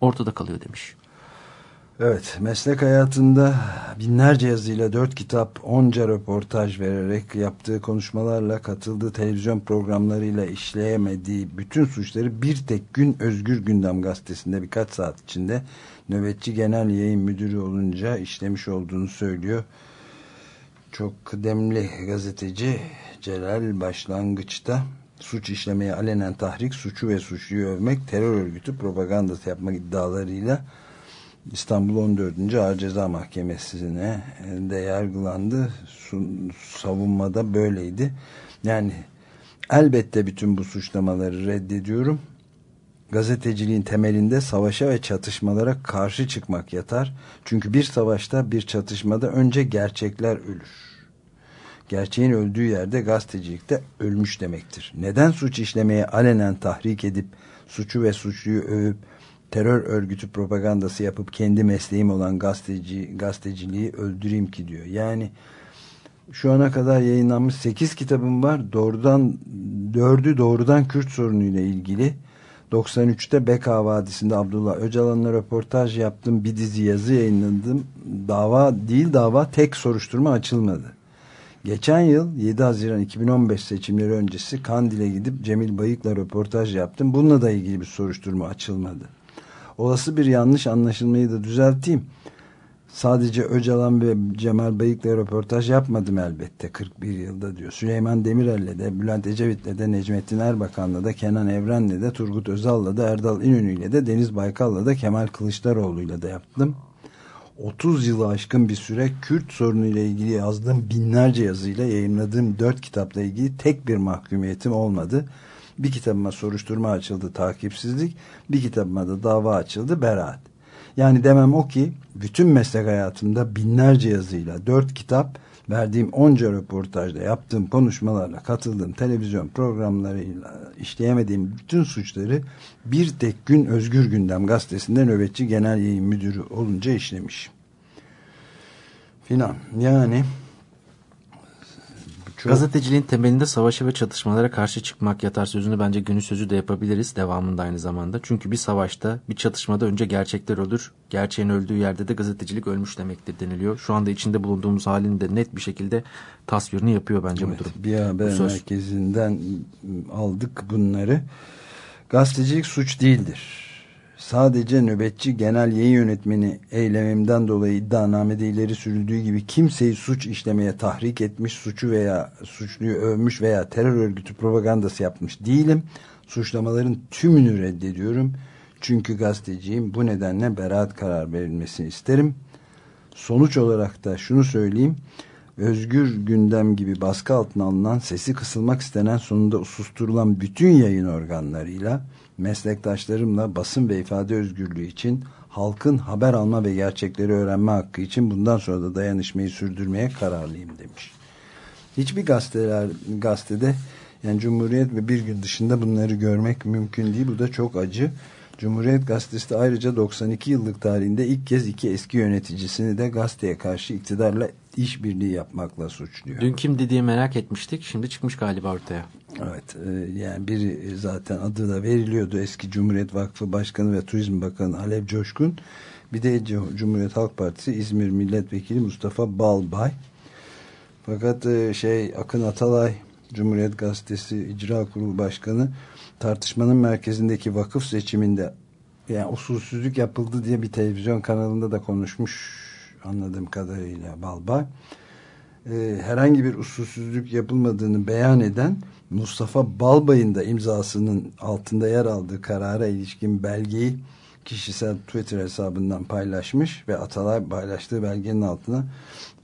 [SPEAKER 2] ortada kalıyor demiş.
[SPEAKER 1] Evet, meslek hayatında binlerce yazıyla dört kitap, onca röportaj vererek yaptığı konuşmalarla katıldığı televizyon programlarıyla işleyemediği bütün suçları bir tek gün Özgür Gündem gazetesinde birkaç saat içinde nöbetçi genel yayın müdürü olunca işlemiş olduğunu söylüyor. Çok kıdemli gazeteci Celal başlangıçta suç işlemeye alenen tahrik, suçu ve suçluyu övmek, terör örgütü propagandası yapmak iddialarıyla İstanbul 14. Ağır Ceza Mahkemesi'ne de yargılandı. Savunmada böyleydi. Yani elbette bütün bu suçlamaları reddediyorum. Gazeteciliğin temelinde savaşa ve çatışmalara karşı çıkmak yatar. Çünkü bir savaşta bir çatışmada önce gerçekler ölür. Gerçeğin öldüğü yerde gazetecilikte ölmüş demektir. Neden suç işlemeye alenen tahrik edip suçu ve suçluyu övüp terör örgütü propagandası yapıp kendi mesleğim olan gazeteci, gazeteciliği öldüreyim ki diyor. Yani şu ana kadar yayınlanmış 8 kitabım var. Doğrudan 4'ü doğrudan Kürt sorunuyla ilgili. 93'te Beka Vadisi'nde Abdullah Öcalan'la röportaj yaptım. Bir dizi yazı yayınladım. Dava değil dava tek soruşturma açılmadı. Geçen yıl 7 Haziran 2015 seçimleri öncesi Kandil'e gidip Cemil Bayık'la röportaj yaptım. Bununla da ilgili bir soruşturma açılmadı. Olası bir yanlış anlaşılmayı da düzelteyim. Sadece Öcalan ve Cemal Bayık'la röportaj yapmadım elbette 41 yılda diyor. Süleyman Demirel'le de, Bülent Ecevit'le de, Necmettin Erbakan'la da, Kenan Evren'le de, Turgut Özal'la da, Erdal İnönü'yle de, Deniz Baykal'la da, Kemal Kılıçdaroğlu'yla da yaptım. 30 yılı aşkın bir süre Kürt sorunuyla ilgili yazdığım binlerce yazıyla yayınladığım 4 kitapla ilgili tek bir mahkumiyetim olmadı. Bir kitabıma soruşturma açıldı takipsizlik, bir kitabıma da dava açıldı beraat. Yani demem o ki bütün meslek hayatımda binlerce yazıyla dört kitap, verdiğim onca röportajda yaptığım konuşmalarla katıldığım televizyon programlarıyla işleyemediğim bütün suçları bir tek gün Özgür Gündem gazetesinde nöbetçi genel yayın müdürü olunca işlemiş. Filan yani
[SPEAKER 2] çok... Gazeteciliğin temelinde savaşa ve çatışmalara karşı çıkmak yatar sözünü bence günü sözü de yapabiliriz devamında aynı zamanda. Çünkü bir savaşta bir çatışmada önce gerçekler olur. Gerçeğin öldüğü yerde de gazetecilik ölmüş demektir deniliyor. Şu anda içinde bulunduğumuz halin de net bir şekilde tasvirini yapıyor bence
[SPEAKER 1] evet,
[SPEAKER 2] bu durum.
[SPEAKER 1] Bir haber merkezinden aldık bunları. Gazetecilik suç değildir sadece nöbetçi genel yayın yönetmeni eylemimden dolayı iddianamede ileri sürüldüğü gibi kimseyi suç işlemeye tahrik etmiş, suçu veya suçluyu övmüş veya terör örgütü propagandası yapmış değilim. Suçlamaların tümünü reddediyorum. Çünkü gazeteciyim. Bu nedenle beraat karar verilmesini isterim. Sonuç olarak da şunu söyleyeyim. Özgür gündem gibi baskı altına alınan, sesi kısılmak istenen sonunda susturulan bütün yayın organlarıyla meslektaşlarımla basın ve ifade özgürlüğü için halkın haber alma ve gerçekleri öğrenme hakkı için bundan sonra da dayanışmayı sürdürmeye kararlıyım demiş. Hiçbir gazeteler, gazetede yani Cumhuriyet ve bir gün dışında bunları görmek mümkün değil. Bu da çok acı. Cumhuriyet Gazetesi de ayrıca 92 yıllık tarihinde ilk kez iki eski yöneticisini de gazeteye karşı iktidarla işbirliği yapmakla suçluyor.
[SPEAKER 2] Dün kim dediği merak etmiştik. Şimdi çıkmış galiba ortaya.
[SPEAKER 1] Evet. E, yani biri zaten adı da veriliyordu. Eski Cumhuriyet Vakfı Başkanı ve Turizm Bakanı Alev Coşkun. Bir de Cumhuriyet Halk Partisi İzmir Milletvekili Mustafa Balbay. Fakat e, şey Akın Atalay Cumhuriyet Gazetesi İcra Kurulu Başkanı tartışmanın merkezindeki vakıf seçiminde yani usulsüzlük yapıldı diye bir televizyon kanalında da konuşmuş anladığım kadarıyla Balbay. Ee, herhangi bir usulsüzlük yapılmadığını beyan eden Mustafa Balbay'ın da imzasının altında yer aldığı karara ilişkin belgeyi kişisel Twitter hesabından paylaşmış ve Atalay paylaştığı belgenin altına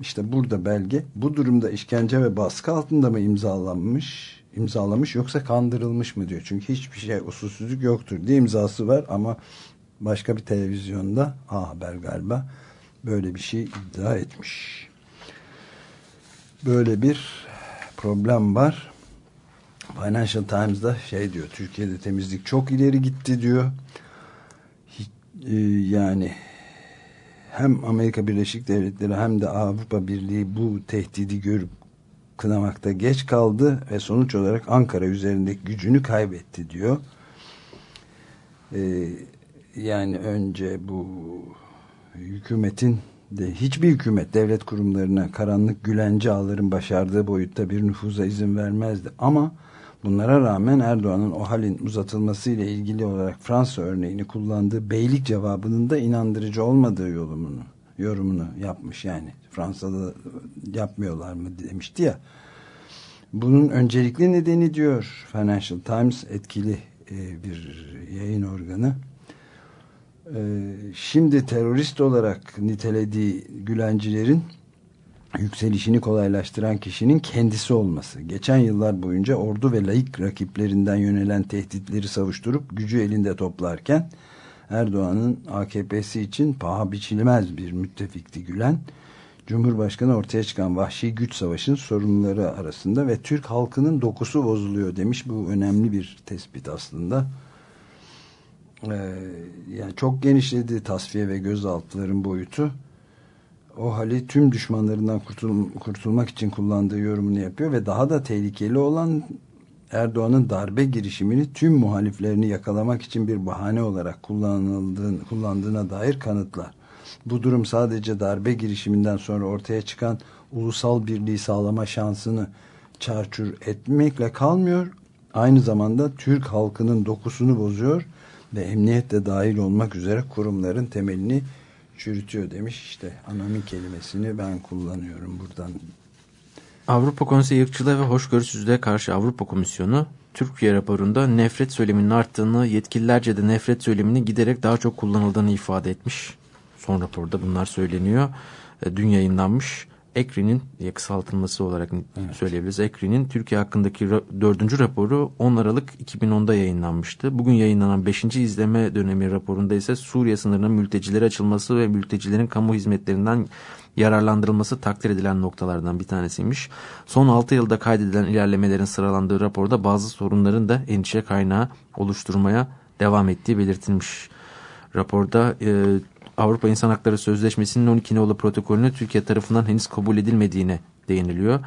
[SPEAKER 1] işte burada belge bu durumda işkence ve baskı altında mı imzalanmış imzalamış yoksa kandırılmış mı diyor. Çünkü hiçbir şey usulsüzlük yoktur diye imzası var ama başka bir televizyonda A Haber galiba böyle bir şey iddia etmiş. Böyle bir problem var. Financial Times'da şey diyor Türkiye'de temizlik çok ileri gitti diyor. Hiç, e, yani hem Amerika Birleşik Devletleri hem de Avrupa Birliği bu tehdidi görüp kınamakta geç kaldı ve sonuç olarak Ankara üzerindeki gücünü kaybetti diyor. Ee, yani önce bu hükümetin de hiçbir hükümet devlet kurumlarına karanlık gülenci ağların başardığı boyutta bir nüfuza izin vermezdi. Ama bunlara rağmen Erdoğan'ın o halin uzatılması ile ilgili olarak Fransa örneğini kullandığı beylik cevabının da inandırıcı olmadığı yorumunu, yorumunu yapmış yani. Fransa'da yapmıyorlar mı demişti ya. Bunun öncelikli nedeni diyor Financial Times etkili e, bir yayın organı. E, şimdi terörist olarak nitelediği Gülencilerin yükselişini kolaylaştıran kişinin kendisi olması. Geçen yıllar boyunca ordu ve laik rakiplerinden yönelen tehditleri savuşturup gücü elinde toplarken Erdoğan'ın AKP'si için paha biçilmez bir müttefikti Gülen. Cumhurbaşkanı ortaya çıkan vahşi güç savaşın sorunları arasında ve Türk halkının dokusu bozuluyor demiş. Bu önemli bir tespit aslında. Ee, yani çok genişledi tasfiye ve gözaltıların boyutu. O hali tüm düşmanlarından kurtul kurtulmak için kullandığı yorumunu yapıyor ve daha da tehlikeli olan Erdoğan'ın darbe girişimini tüm muhaliflerini yakalamak için bir bahane olarak kullanıldığını, kullandığına dair kanıtlar. Bu durum sadece darbe girişiminden sonra ortaya çıkan ulusal birliği sağlama şansını çarçur etmekle kalmıyor. Aynı zamanda Türk halkının dokusunu bozuyor ve emniyet de dahil olmak üzere kurumların temelini çürütüyor demiş. İşte anomi kelimesini ben kullanıyorum buradan.
[SPEAKER 2] Avrupa Konseyi ırkçılığa ve hoşgörüsüzlüğe karşı Avrupa Komisyonu Türkiye raporunda nefret söyleminin arttığını, yetkililerce de nefret söylemini giderek daha çok kullanıldığını ifade etmiş. Son raporda bunlar söyleniyor. E, Dün yayınlanmış. ECRI'nin ya kısaltılması olarak söyleyebiliriz. ECRI'nin Türkiye hakkındaki dördüncü raporu 10 Aralık 2010'da yayınlanmıştı. Bugün yayınlanan 5. izleme dönemi raporunda ise Suriye sınırının mültecilere açılması ve mültecilerin kamu hizmetlerinden yararlandırılması takdir edilen noktalardan bir tanesiymiş. Son 6 yılda kaydedilen ilerlemelerin sıralandığı raporda bazı sorunların da endişe kaynağı oluşturmaya devam ettiği belirtilmiş. Raporda e, Avrupa İnsan Hakları Sözleşmesi'nin 12 nolu protokolünü Türkiye tarafından henüz kabul edilmediğine değiniliyor.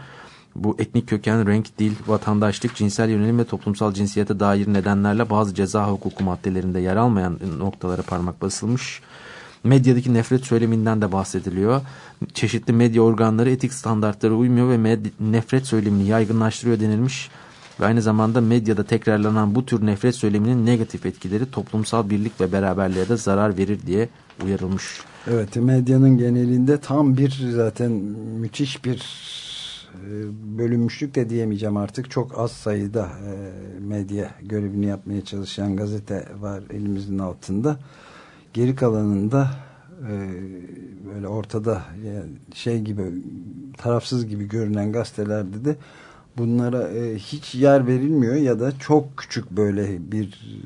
[SPEAKER 2] Bu etnik köken, renk, dil, vatandaşlık, cinsel yönelim ve toplumsal cinsiyete dair nedenlerle bazı ceza hukuku maddelerinde yer almayan noktalara parmak basılmış. Medyadaki nefret söyleminden de bahsediliyor. Çeşitli medya organları etik standartlara uymuyor ve nefret söylemini yaygınlaştırıyor denilmiş. Ve aynı zamanda medyada tekrarlanan bu tür nefret söyleminin negatif etkileri toplumsal birlik ve beraberliğe de zarar verir diye uyarılmış.
[SPEAKER 1] Evet medyanın genelinde tam bir zaten müthiş bir e, bölünmüşlük de diyemeyeceğim artık. Çok az sayıda e, medya görevini yapmaya çalışan gazete var elimizin altında. Geri kalanında e, böyle ortada şey gibi tarafsız gibi görünen gazetelerde de bunlara hiç yer verilmiyor ya da çok küçük böyle bir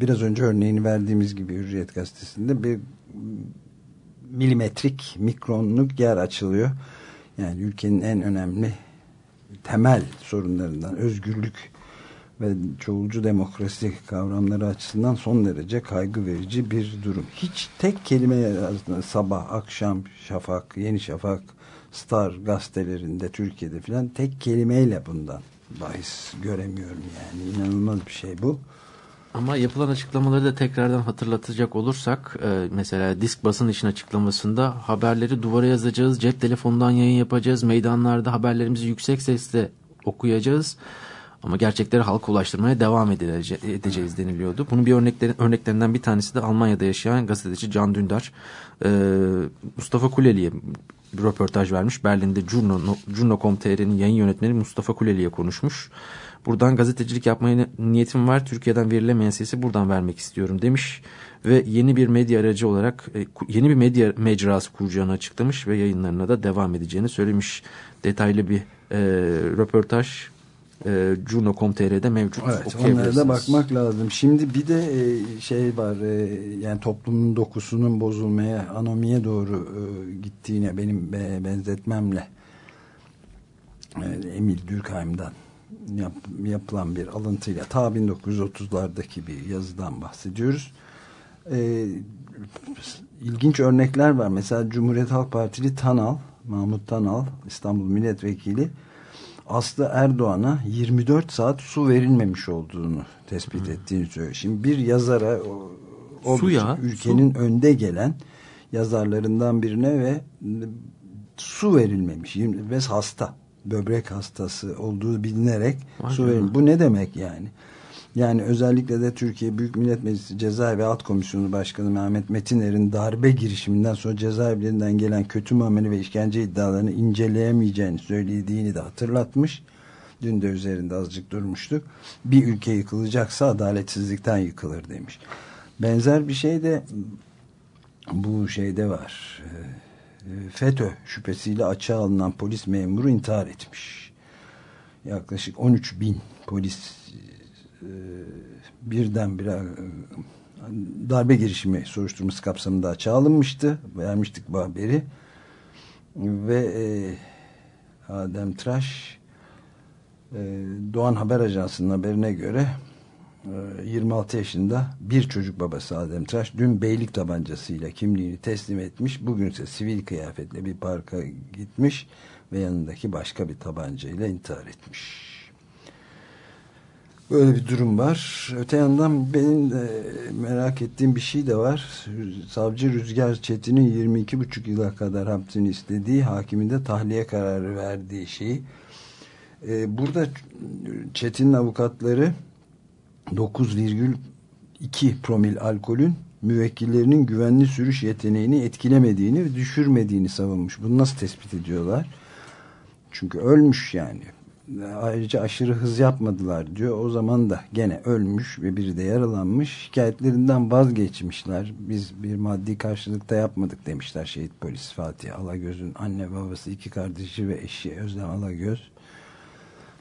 [SPEAKER 1] biraz önce örneğini verdiğimiz gibi Hürriyet gazetesinde bir milimetrik mikronluk yer açılıyor. Yani ülkenin en önemli temel sorunlarından özgürlük ve çoğulcu demokrasi kavramları açısından son derece kaygı verici bir durum. Hiç tek kelime sabah, akşam, şafak, yeni şafak, star gazetelerinde Türkiye'de filan tek kelimeyle bundan bahis göremiyorum yani. inanılmaz bir şey bu.
[SPEAKER 2] Ama yapılan açıklamaları da tekrardan hatırlatacak olursak e, mesela disk basın işin açıklamasında haberleri duvara yazacağız, cep telefonundan yayın yapacağız, meydanlarda haberlerimizi yüksek sesle okuyacağız. Ama gerçekleri halka ulaştırmaya devam edeceğiz deniliyordu. Bunun bir örnekleri, örneklerinden bir tanesi de Almanya'da yaşayan gazeteci Can Dündar. Ee, Mustafa Kuleli'ye röportaj vermiş. Berlin'de Juno, Juno.com.tr'nin yayın yönetmeni Mustafa Kuleli'ye konuşmuş. Buradan gazetecilik yapmaya ni- niyetim var. Türkiye'den verilemeyen sesi buradan vermek istiyorum demiş. Ve yeni bir medya aracı olarak e, yeni bir medya mecrası kuracağını açıklamış ve yayınlarına da devam edeceğini söylemiş. Detaylı bir e, röportaj e, Juno.com.tr'de mevcut.
[SPEAKER 1] Evet, onlara da bakmak lazım. Şimdi bir de e, şey var, e, yani toplumun dokusunun bozulmaya, anomiye doğru e, gittiğine benim be- benzetmemle e, Emil Durkheim'dan yap, yapılan bir alıntıyla ta 1930'lardaki bir yazıdan bahsediyoruz. E, ilginç örnekler var. Mesela Cumhuriyet Halk Partili Tanal, Mahmut Tanal, İstanbul Milletvekili Aslı Erdoğan'a 24 saat su verilmemiş olduğunu tespit ettiğini söylüyor. Şimdi bir yazara o, o
[SPEAKER 2] Su ya,
[SPEAKER 1] ülkenin önde gelen yazarlarından birine ve su verilmemiş ve hasta böbrek hastası olduğu bilinerek su verilmemiş. Bu ne demek yani? Yani özellikle de Türkiye Büyük Millet Meclisi Ceza ve Alt Komisyonu Başkanı Mehmet Metiner'in darbe girişiminden sonra cezaevlerinden gelen kötü muamele ve işkence iddialarını inceleyemeyeceğini söylediğini de hatırlatmış. Dün de üzerinde azıcık durmuştuk. Bir ülke yıkılacaksa adaletsizlikten yıkılır demiş. Benzer bir şey de bu şeyde var. Ee, FETÖ şüphesiyle açığa alınan polis memuru intihar etmiş. Yaklaşık 13 bin polis e, birdenbire e, darbe girişimi soruşturması kapsamında açığa alınmıştı. Vermiştik bu haberi. Ve e, Adem Tıraş e, Doğan Haber Ajansı'nın haberine göre e, 26 yaşında bir çocuk babası Adem Tıraş dün beylik tabancasıyla kimliğini teslim etmiş. Bugünse sivil kıyafetle bir parka gitmiş ve yanındaki başka bir tabancayla intihar etmiş. Böyle bir durum var. Öte yandan benim de merak ettiğim bir şey de var. Savcı Rüzgar Çetin'in 22,5 yıla kadar hapsini istediği hakimin de tahliye kararı verdiği şeyi. Ee, burada Çetin'in avukatları 9,2 promil alkolün müvekkillerinin güvenli sürüş yeteneğini etkilemediğini ve düşürmediğini savunmuş. Bunu nasıl tespit ediyorlar? Çünkü ölmüş yani. Ayrıca aşırı hız yapmadılar diyor. O zaman da gene ölmüş ve biri de yaralanmış. Şikayetlerinden vazgeçmişler. Biz bir maddi karşılıkta yapmadık demişler şehit polis Fatih Alagöz'ün anne babası iki kardeşi ve eşi Özlem Alagöz.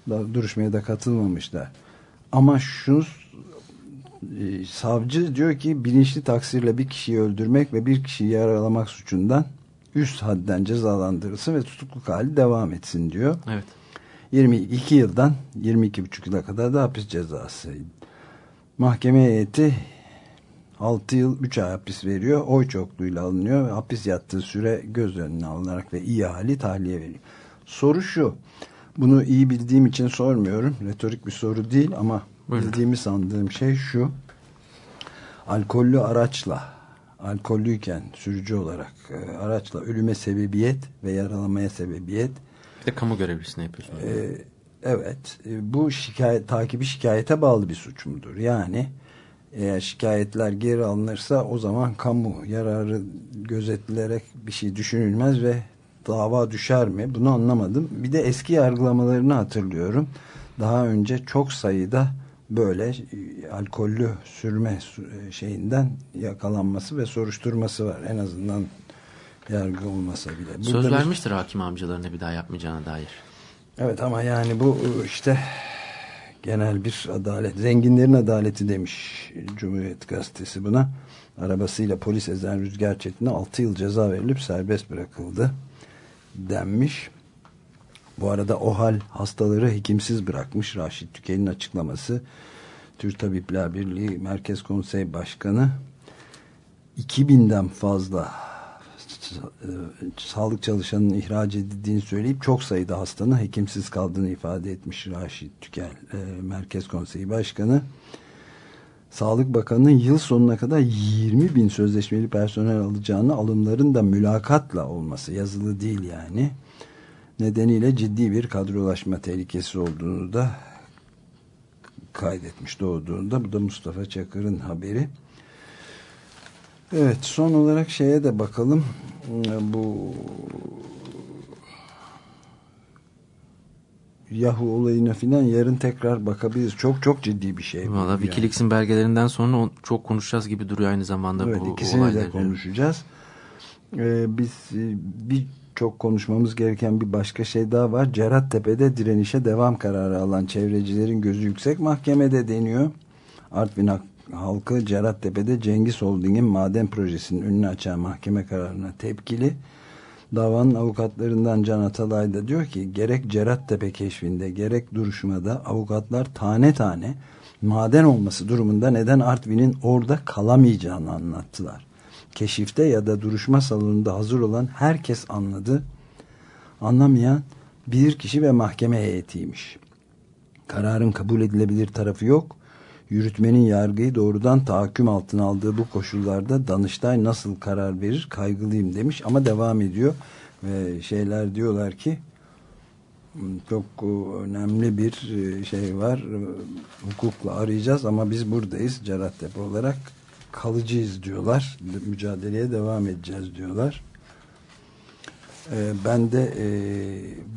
[SPEAKER 1] Duruşmaya da katılmamışlar. Ama şunu e, savcı diyor ki bilinçli taksirle bir kişiyi öldürmek ve bir kişiyi yaralamak suçundan üst hadden cezalandırılsın ve tutukluk hali devam etsin diyor.
[SPEAKER 2] Evet.
[SPEAKER 1] 22 yıldan 22,5 yıla kadar da hapis cezası. Mahkeme heyeti 6 yıl 3 ay hapis veriyor. Oy çokluğuyla alınıyor. ve Hapis yattığı süre göz önüne alınarak ve iyi hali tahliye veriyor. Soru şu. Bunu iyi bildiğim için sormuyorum. Retorik bir soru değil ama
[SPEAKER 2] Buyurun.
[SPEAKER 1] bildiğimi sandığım şey şu. Alkollü araçla alkollüyken sürücü olarak e, araçla ölüme sebebiyet ve yaralamaya sebebiyet
[SPEAKER 2] Bir de kamu görevlisine yapıyorsun.
[SPEAKER 1] ee, evet. e, Bu şikayet takibi şikayete bağlı bir suç mudur? Yani eğer şikayetler geri alınırsa o zaman kamu yararı gözetilerek bir şey düşünülmez ve dava düşer mi? Bunu anlamadım. Bir de eski yargılamalarını hatırlıyorum. Daha önce çok sayıda böyle e, alkollü sürme e, şeyinden yakalanması ve soruşturması var. En azından yargı olmasa bile.
[SPEAKER 2] Söz
[SPEAKER 1] Burada bir-
[SPEAKER 2] vermiştir hakim amcalarına bir daha yapmayacağına dair.
[SPEAKER 1] Evet ama yani bu işte genel bir adalet, zenginlerin adaleti demiş Cumhuriyet Gazetesi buna. Arabasıyla polis ezen Rüzgar Çetin'e 6 yıl ceza verilip serbest bırakıldı denmiş. Bu arada OHAL hastaları hekimsiz bırakmış Raşit Tükel'in açıklaması. Türk Tabipler Birliği Merkez Konsey Başkanı 2000'den fazla sağlık çalışanının ihraç edildiğini söyleyip çok sayıda hastanın hekimsiz kaldığını ifade etmiş Raşit Tükel e, Merkez Konseyi Başkanı. Sağlık Bakanı'nın yıl sonuna kadar 20 bin sözleşmeli personel alacağını alımların da mülakatla olması yazılı değil yani. Nedeniyle ciddi bir kadrolaşma tehlikesi olduğunu da kaydetmiş doğduğunda. Bu da Mustafa Çakır'ın haberi. Evet son olarak şeye de bakalım. Bu Yahoo olayına filan yarın tekrar bakabiliriz. Çok çok ciddi bir şey. bu
[SPEAKER 2] Valla
[SPEAKER 1] yani.
[SPEAKER 2] Wikileaks'in belgelerinden sonra on- çok konuşacağız gibi duruyor aynı zamanda
[SPEAKER 1] Evet
[SPEAKER 2] bu
[SPEAKER 1] ikisini
[SPEAKER 2] olayları.
[SPEAKER 1] de konuşacağız. Ee, biz e, bir çok konuşmamız gereken bir başka şey daha var. Cerattepe'de direnişe devam kararı alan çevrecilerin gözü yüksek mahkemede deniyor. Artvin halkı Cerattepe'de Cengiz Holding'in maden projesinin önünü açan mahkeme kararına tepkili. Davanın avukatlarından Can Atalay da diyor ki gerek Cerattepe keşfinde gerek duruşmada avukatlar tane tane maden olması durumunda neden Artvin'in orada kalamayacağını anlattılar. Keşifte ya da duruşma salonunda hazır olan herkes anladı. Anlamayan bir kişi ve mahkeme heyetiymiş. Kararın kabul edilebilir tarafı yok. yürütmenin yargıyı doğrudan tahakküm altına aldığı bu koşullarda Danıştay nasıl karar verir kaygılıyım demiş ama devam ediyor ve şeyler diyorlar ki çok e, önemli bir e, şey var E, hukukla arayacağız ama biz buradayız Cerattepe olarak kalıcıyız diyorlar. Mücadeleye devam edeceğiz diyorlar. E, ben de e,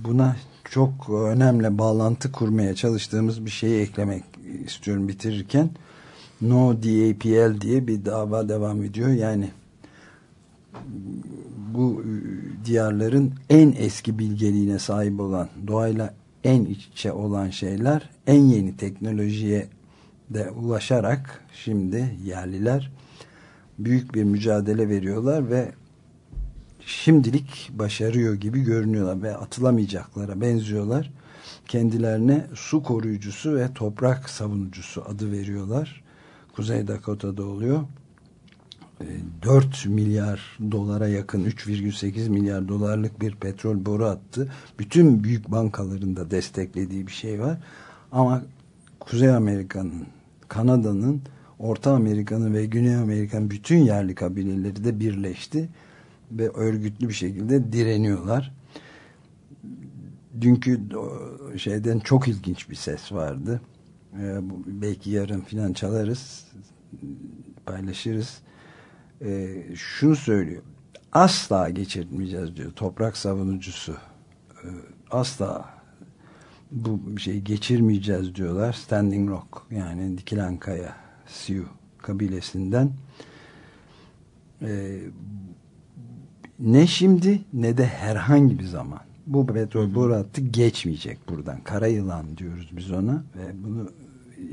[SPEAKER 1] buna çok önemli bağlantı kurmaya çalıştığımız bir şeyi eklemek istiyorum bitirirken. No DAPL diye bir dava devam ediyor. Yani bu diyarların en eski bilgeliğine sahip olan doğayla en iç içe olan şeyler en yeni teknolojiye de ulaşarak şimdi yerliler büyük bir mücadele veriyorlar ve şimdilik başarıyor gibi görünüyorlar ve atılamayacaklara benziyorlar. Kendilerine su koruyucusu ve toprak savunucusu adı veriyorlar. Kuzey Dakota'da oluyor. 4 milyar dolara yakın 3,8 milyar dolarlık bir petrol boru attı. Bütün büyük bankaların da desteklediği bir şey var. Ama Kuzey Amerika'nın, Kanada'nın, Orta Amerika'nın ve Güney Amerika'nın bütün yerli kabileleri de birleşti ve örgütlü bir şekilde direniyorlar. Dünkü şeyden çok ilginç bir ses vardı. Ee, belki yarın filan çalarız, paylaşırız e, şunu söylüyor. Asla geçirmeyeceğiz diyor. Toprak savunucusu. E, asla bu şeyi geçirmeyeceğiz diyorlar. Standing Rock yani dikilen kaya Sioux kabilesinden. E, ne şimdi ne de herhangi bir zaman. Bu petrol boru hattı geçmeyecek buradan. Kara yılan diyoruz biz ona ve bunu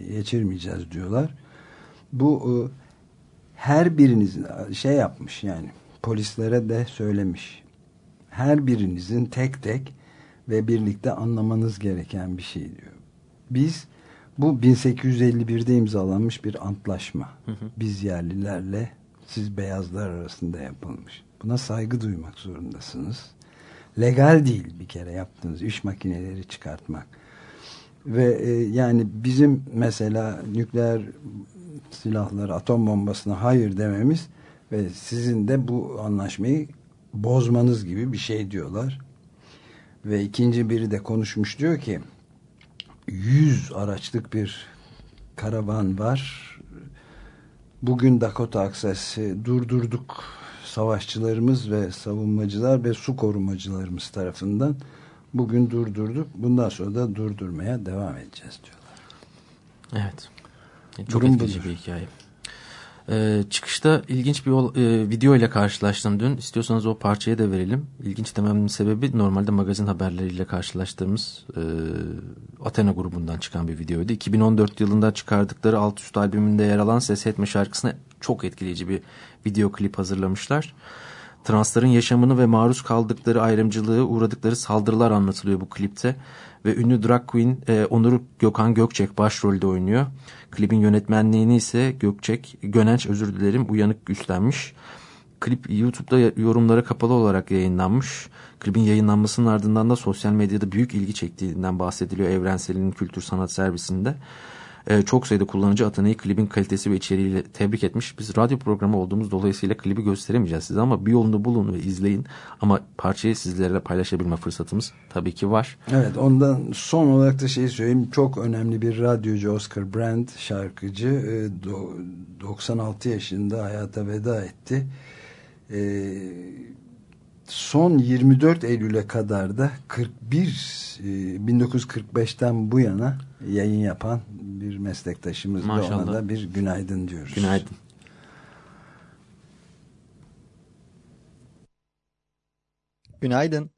[SPEAKER 1] geçirmeyeceğiz diyorlar. Bu e, her birinizin şey yapmış yani polislere de söylemiş. Her birinizin tek tek ve birlikte anlamanız gereken bir şey diyor. Biz bu 1851'de imzalanmış bir antlaşma. Hı hı. Biz yerlilerle siz beyazlar arasında yapılmış. Buna saygı duymak zorundasınız. Legal değil bir kere yaptığınız iş makineleri çıkartmak. Ve e, yani bizim mesela nükleer silahları, atom bombasına hayır dememiz ve sizin de bu anlaşmayı bozmanız gibi bir şey diyorlar. Ve ikinci biri de konuşmuş diyor ki 100 araçlık bir karavan var. Bugün Dakota Access'i durdurduk savaşçılarımız ve savunmacılar ve su korumacılarımız tarafından bugün durdurduk. Bundan sonra da durdurmaya devam edeceğiz diyorlar.
[SPEAKER 2] Evet. Çok Durum etkileyici budur. bir hikaye. Ee, çıkışta ilginç bir e, video ile karşılaştım dün. İstiyorsanız o parçayı da verelim. İlginç dememin sebebi normalde magazin haberleriyle karşılaştığımız e, Athena grubundan çıkan bir videoydu. 2014 yılında çıkardıkları alt üst albümünde yer alan Ses Etme şarkısına çok etkileyici bir video klip hazırlamışlar. Transların yaşamını ve maruz kaldıkları ayrımcılığı, uğradıkları saldırılar anlatılıyor bu klipte. Ve ünlü drag queen e, Onur Gökhan Gökçek başrolde oynuyor. Klibin yönetmenliğini ise Gökçek, Gönenç özür dilerim uyanık üstlenmiş. Klip YouTube'da yorumlara kapalı olarak yayınlanmış. Klibin yayınlanmasının ardından da sosyal medyada büyük ilgi çektiğinden bahsediliyor Evrensel'in kültür sanat servisinde e, çok sayıda kullanıcı Atana'yı klibin kalitesi ve içeriğiyle tebrik etmiş. Biz radyo programı olduğumuz dolayısıyla klibi gösteremeyeceğiz size ama bir yolunu bulun ve izleyin. Ama parçayı sizlerle paylaşabilme fırsatımız tabii ki var.
[SPEAKER 1] Evet ondan son olarak da şeyi söyleyeyim. Çok önemli bir radyocu Oscar Brand şarkıcı e, 96 yaşında hayata veda etti. E, son 24 Eylül'e kadar da 41 1945'ten bu yana yayın yapan bir meslektaşımız da ona da bir günaydın diyoruz.
[SPEAKER 2] Günaydın.
[SPEAKER 8] Günaydın.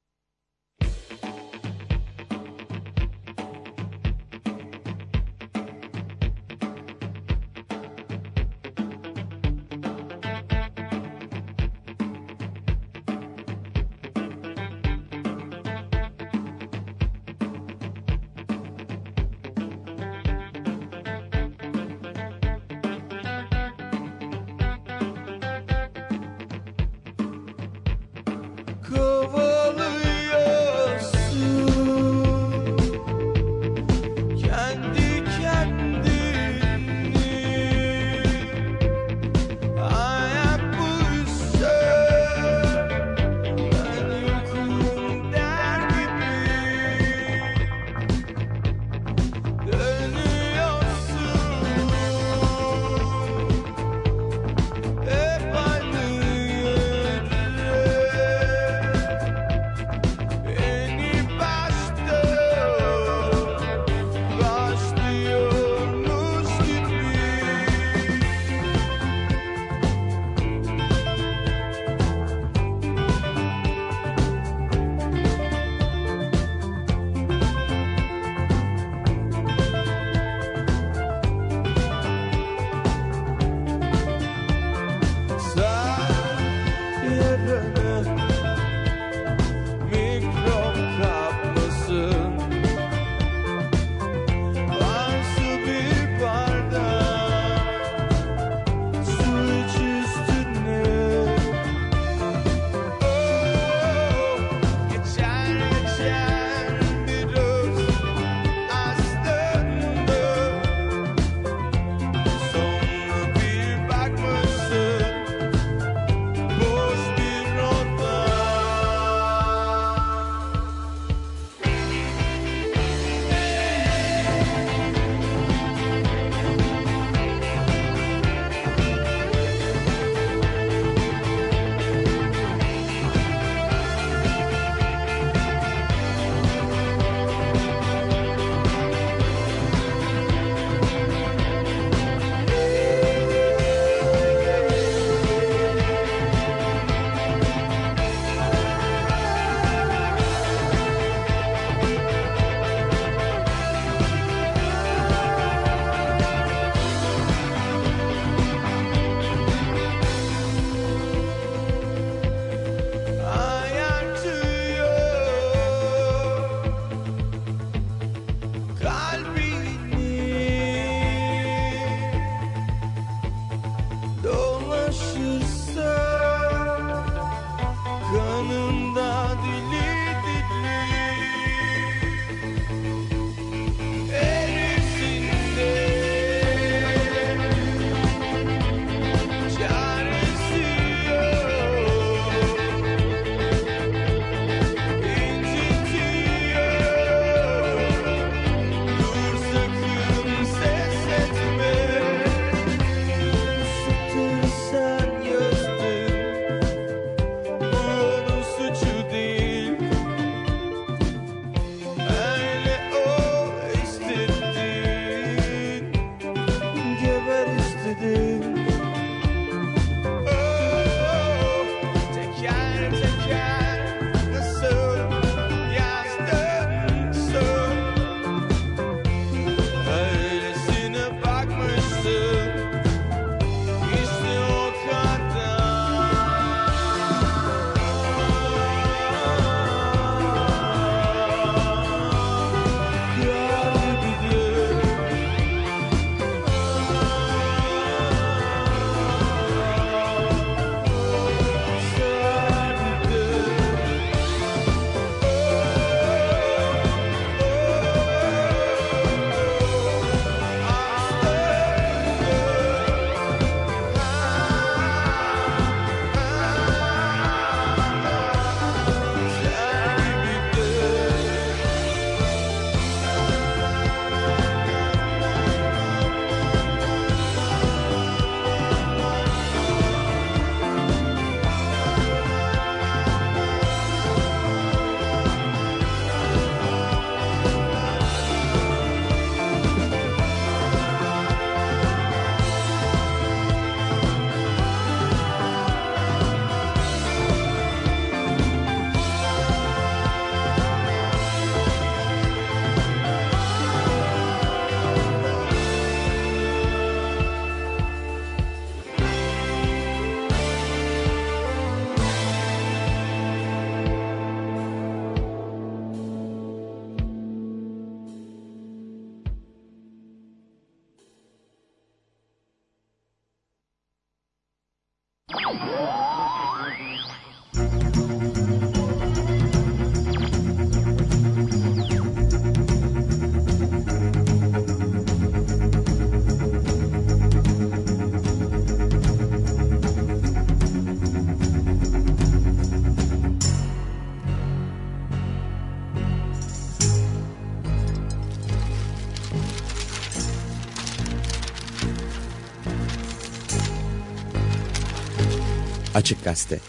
[SPEAKER 12] Açık Gazete.